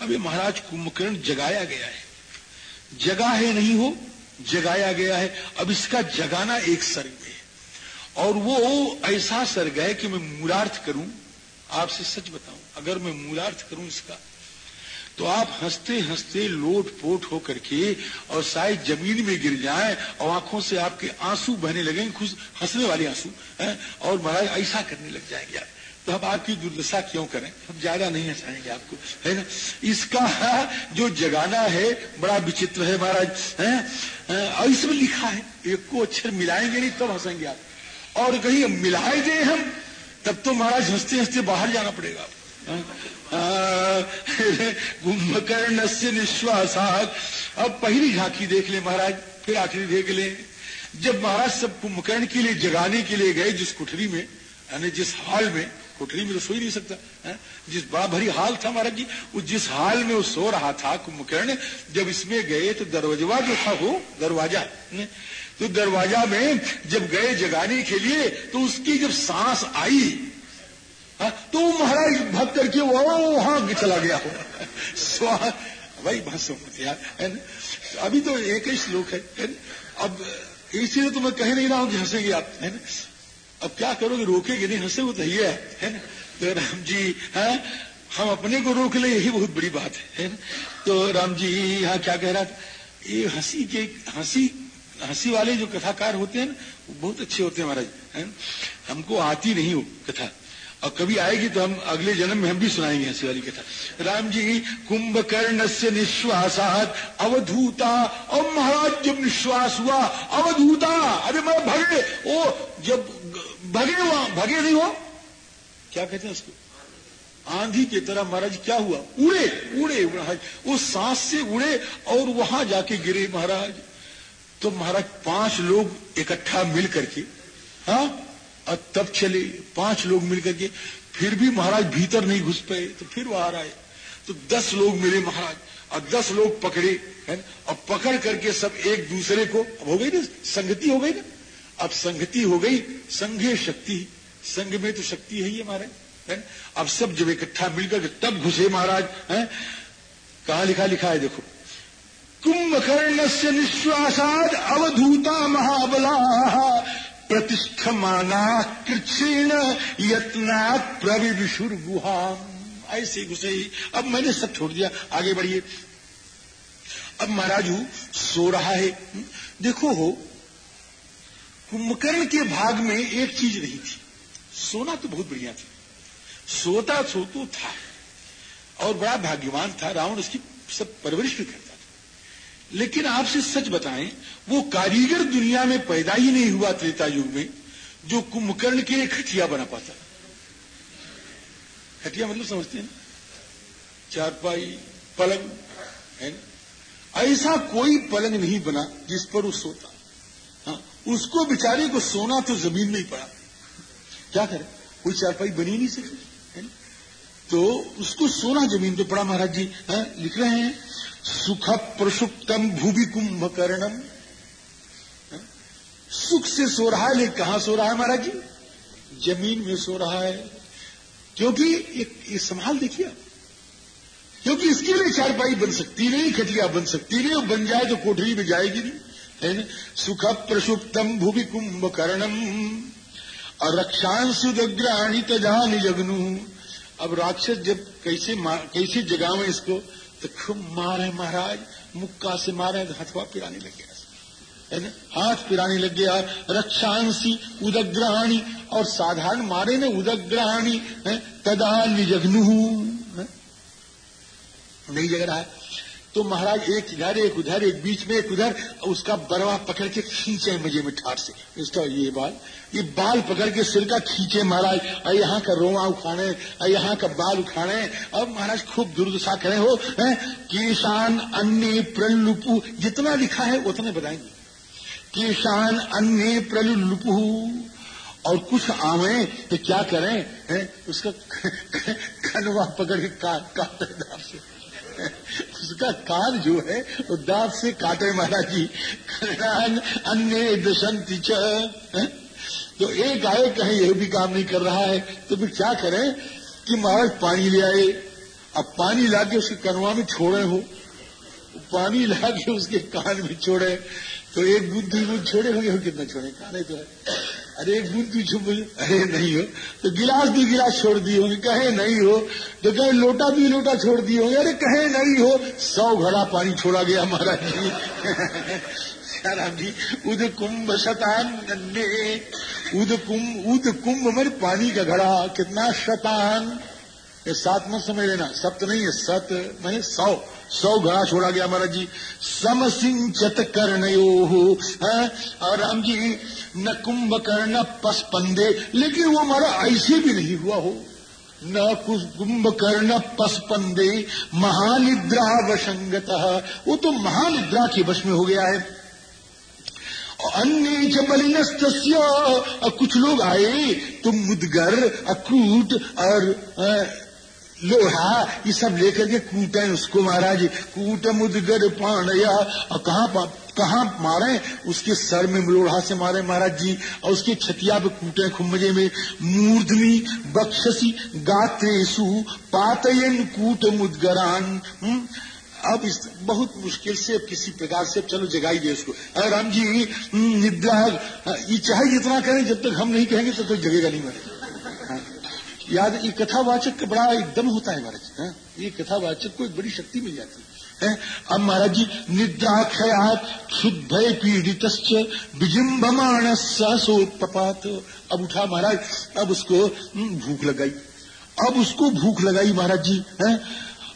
अभी महाराज, कुंभकर्ण जगाया गया है। जगा है नहीं हो, जगाया गया है। अब इसका जगाना एक सर्ग है और वो ऐसा सर गए कि मैं मूलार्थ करूँ। आपसे सच बताऊँ, अगर मैं मूलार्थ करूँ इसका तो आप हँसते हँसते लोट पोट हो करके और शायद ज़मीन में गिर जाए और आँखों से आपके आँसू बहने लगेंगे खुश हंसने वाले आँसू और महाराज ऐसा करने लग जाएँगे आप। तो हम आपकी दुर्दशा क्यों करें? हम ज़्यादा नहीं हंसाएँगे आपको, है ना? इसका जो जगाना है, बड़ा विचित्र है महाराज, है? और इसमें लिखा है, एक को अक्षर मिलाएँगे नहीं, तब तो हंसेंगे आप। और कहीं मिलाए गए हम, तब तो महाराज हँसते हँसते बाहर जाना पड़ेगा। कुंभकर्ण से निश्वासात। अब पहली झांकी देख ले महाराज, फिर आखिरी देख ले। जब महाराज सब कुंभकर्ण के लिए जगाने के लिए गए, जिस कुठरी में, यानी जिस हाल में कुठरी में तो सो ही नहीं सकता, है? जिस बड़ा भरी हाल था महाराज जी वो जिस हाल में वो सो रहा था कुंभकर्ण, जब इसमें गए तो दरवाज़ा जो था वो दरवाज़ा तो दरवाज़ा में जब गए जगाने के लिए तो उसकी जब सांस आई हा? तो महाराज भक्त करके वो वहाँ चला गया। हो भाई बस यार अभी तो एक ही श्लोक है, है? अब इसीलिए तो मैं कह नहीं रहा हूँ कि हंसेंगे आप है ना? अब क्या करोगे रोकेगे नहीं हंसे वो तो ही है, है ना? तो राम जी है हम अपने को रोक ले यही बहुत बड़ी बात है, है ना? तो राम जी यहाँ क्या कह रहा था? ये हँसी के हँसी हँसी वाले जो कथाकार होते हैं वो बहुत अच्छे होते हैं महाराज, है? हमको आती नहीं हो कथा। और कभी आएगी तो हम अगले जन्म में हम भी सुनाएँगे हँसी वाली कथा। राम जी कुंभकर्ण से निश्वासात अवधूता और महाराज जब निश्वास हुआ, अवधूता। अरे मैं भगे ओ, जब भगे हुआ, भगे नहीं हो? क्या कहते हैं उसको? आंधी की तरह महाराज क्या हुआ? उड़े उड़े महाराज। उस सांस से उड़े और वहाँ जाके गिरे महाराज। तो महाराज, पाँच लोग इकट्ठा मिल करके हाँ और तब चले, पाँच लोग मिल करके, फिर भी महाराज भीतर नहीं घुस पाए तो फिर बाहर आए। तो दस लोग मिले महाराज, और दस लोग पकड़े, है और पकड़ करके सब एक दूसरे को, अब हो गई ना, संगति हो गई ना? अब संगति हो गई संघे शक्ति, संघ में तो शक्ति है ही महाराज है अब सब जब इकट्ठा मिलकर तब घुसे महाराज, है? कहा लिखा लिखा है देखो। कुंभकर्ण से निश्वासाद अवधूता महाबला। प्रतिष्ठमाना कृष्ण यत्ना प्रविशुर गुहा ऐसे घुसे ही। अब मैंने सब छोड़ दिया। आगे बढ़िए। अब महाराज सो रहा है। देखो हो। कुंभकर्ण के भाग में एक चीज़ नहीं थी। सोना तो बहुत बढ़िया था। सोता सो तो था। और बड़ा भाग्यवान था। रावण उसकी सब परवरिश भी करता था। लेकिन आपसे सच बताएँ, वो कारीगर दुनिया में पैदा ही नहीं हुआ त्रेता युग में, जो कुंभकर्ण के एक खटिया बना पाता। खटिया मतलब समझते हैं चारपाई, पलंग, है ऐसा कोई पलंग नहीं बना जिस पर वो सोता। हाँ उसको बेचारे को सोना तो ज़मीन में ही पड़ा। क्या करे? कोई चारपाई बनी नहीं सकी तो उसको सोना ज़मीन पे पड़ा, महाराज जी। है, लिख रहे हैं सुख प्रसुप्तम भूवि कुंभकर्णम सुख से सो रहा है, लेकिन कहाँ सो रहा है महाराज जी? ज़मीन में सो रहा है। क्योंकि ये संभाल देखिए क्योंकि इसके लिए चारपाई बन सकती नहीं, खटिया बन सकती नहीं बन जाए तो कोठरी में जाएगी नहीं। है ना? सुख प्रसुप्तम भूवि कुंभकर्णम और रक्षांशुदग्राणी तजान जगनू। अब राक्षस जब कैसे कैसे जगावे इसको? तो खूब मारे महाराज, मुक्का से मारे तो हथवा पिराने लग गया। है ना? हाथ पिराने लग गया, रक्षांसी, उदग्रहणी, और साधारण मारे ने उदग्रहणी तदा निजग्नु नहीं जग रहा है। तो महाराज, एक इधर, एक उधर, एक बीच में, एक उधर, उसका बरवा पकड़ के खींचे मज़े में ठाट से। इसका ये बाल ये बाल पकड़ के सिर का खींचे महाराज। और यहाँ का रोमा उखाड़े और यहाँ का बाल उखाड़े अब महाराज, खूब दुर्दशा करे हो किसान अन्य प्रलुपु, जितना लिखा है उतने बताएँगे। किसान अन्य प्रलुपु, और कुछ आवे तो क्या करें, है? उसका खनवा पकड़ के काट दाब से। उसका कान जो है वो दांत से काटे महाराज। जी अन्य दशंति तो एक आए कहीं, यह भी काम नहीं कर रहा है। तो फिर क्या करें कि महाराज पानी ले आए। अब पानी लाके उसके कनवा में छोड़े हो। पानी लाके उसके कान में छोड़े। तो एक बूंद दो बूंद छोड़े होंगे हम कितना छोड़े? काने तो है। अरे एक बूंद तू छुप अरे नहीं हो। तो गिलास भी गिलास छोड़ दिए होंगे, कहे नहीं हो। तो कहे लोटा भी लोटा छोड़ दिए होंगे, अरे कहे नहीं हो। सौ घड़ा पानी छोड़ा गया महाराज जी। जी उद कुंभ शतान उद कुंभ उद कुंभ मेरे पानी का घड़ा, कितना शतान। ये सात मत समझ लेना। सप्त नहीं है सत मैंने सौ। सौ घड़ा छोड़ा गया महाराज जी। समसिंचत कर्णयो और राम जी, न कुंभ कर्ण पसपंदे। लेकिन वो हमारा ऐसे भी नहीं हुआ हो। न कुंभ कर्ण पसपंदे महानिद्रा वशंगत वो तो महानिद्रा के वश में हो गया है। अन्य जबलिनस्त कुछ लोग आए तो मुदगर अक्रूट और लोहा ये सब लेकर के कूटे उसको महाराज। कूट मुदगर पाणया। और कहा कहा मारे? उसके सर में लोढ़ा से मारे महाराज जी। और उसके छतिया पे कूटे खुमजे में। मूर्धनी बक्षसी गात्रेसु पातयन कूट मुदगरान। हम्म, अब इस बहुत मुश्किल से किसी प्रकार से चलो जगाई दे उसको। अरे राम जी हम्म, निद्रा ये चाहे जितना करें जब तक हम नहीं कहेंगे तब तो तक तो जगेगा नहीं मरे याद ये कथावाचक का बड़ा एकदम होता है महाराज हाँ? ये कथावाचक को एक बड़ी शक्ति मिल जाती है अब महाराज जी निद्रा खयात क्षुद्ध पीड़ित विजिम्बमाण सोत्पात अब उठा महाराज अब उसको हम्म, भूख लगाई। अब उसको भूख लगाई महाराज जी है?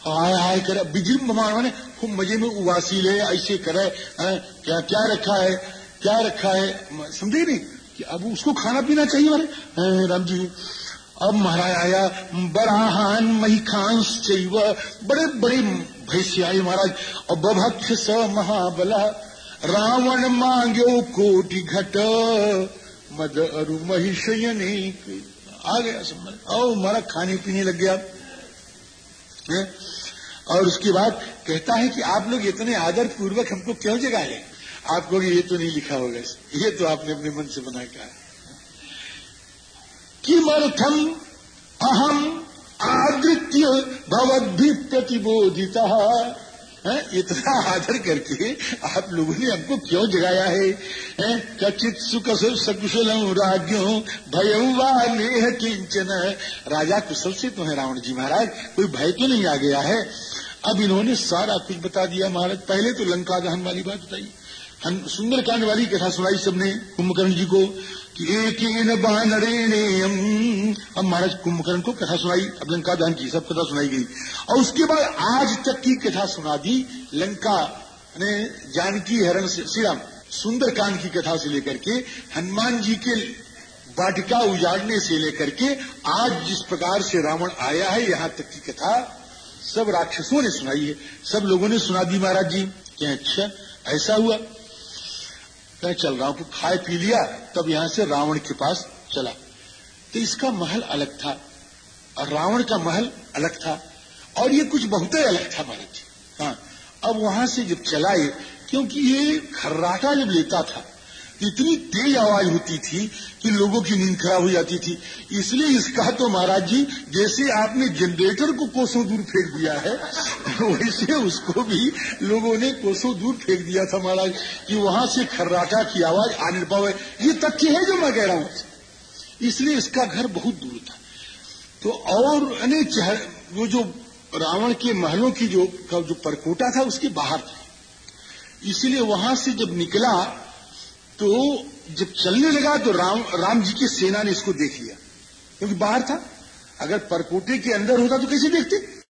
आय आय करे विजिम्बमाण माने खूब मज़े में उवासी ले ऐसे करे क्या क्या रखा है क्या रखा है? समझे नहीं कि अब उसको खाना पीना चाहिए मारे राम जी। अब महाराज आया, बराहान महिखांस चाहिए बड़े बड़े भैंसी आए महाराज। और बभक्ष स महाबला, रावण मांग्यो कोटि घट। मद अरु महिषयने आ गया समझ और हमारा खाने पीने लग गया। है? और उसके बाद कहता है कि आप लोग इतने आदर पूर्वक हमको क्यों जगाए? आप कहोगे ये तो नहीं लिखा होगा। ये तो आपने अपने मन से बना कहा। किमर्थम अहम आदृत्य भवद्भि प्रतिबोधिता है इतना आदर करके आप लोगों ने हमको क्यों जगाया है, है? कचित सुख सकुशल राज्यो भय नेह किंचन। राजा कुशल से तो है रावण जी महाराज कोई भय तो नहीं आ गया है। अब इन्होंने सारा कुछ बता दिया महाराज। पहले तो लंका दहन वाली बात बताई। सुंदरकांड वाली कथा सुनाई सबने कुंभकर्ण जी को। कि एक अब महाराज कुंभकर्ण को कथा सुनाई, अब लंका दहन की सब कथा सुनाई गई। और उसके बाद आज तक की कथा सुना दी लंका ने जानकी हरण श्रीराम, सुंदरकांड की कथा से लेकर के, हनुमान जी के वाटिका उजाड़ने से लेकर के, आज जिस प्रकार से रावण आया है, यहाँ तक की कथा सब राक्षसों ने सुनाई है। सब लोगों ने सुना दी महाराज जी क्या अच्छा ऐसा हुआ। कहीं चल रहा हूँ, खाए पी लिया, तब यहाँ से रावण के पास चला। तो इसका महल अलग था, और रावण का महल अलग था, और ये कुछ बहुत ही अलग था महाराज जी। हाँ अब वहाँ से जब चलाए क्योंकि ये खर्राटा जब लेता था इतनी तेज आवाज़ होती थी कि लोगों की नींद खराब हो जाती थी। इसलिए इसका तो महाराज जी, जैसे आपने जनरेटर को कोसों दूर फेंक दिया है, वैसे उसको भी लोगों ने कोसों दूर फेंक दिया था महाराज, कि वहाँ से खर्राटा की आवाज़ आने पावे। ये तथ्य है जो मैं कह रहा हूँ। इसलिए इसका घर बहुत दूर था। तो और अनेक वो जो रावण के महलों की जो जो परकोटा था, उसके बाहर था। इसलिए वहाँ से जब निकला तो जब चलने लगा तो राम राम जी की सेना ने इसको देख लिया। क्योंकि बाहर था। अगर परकोटे के अंदर होता तो कैसे देखते?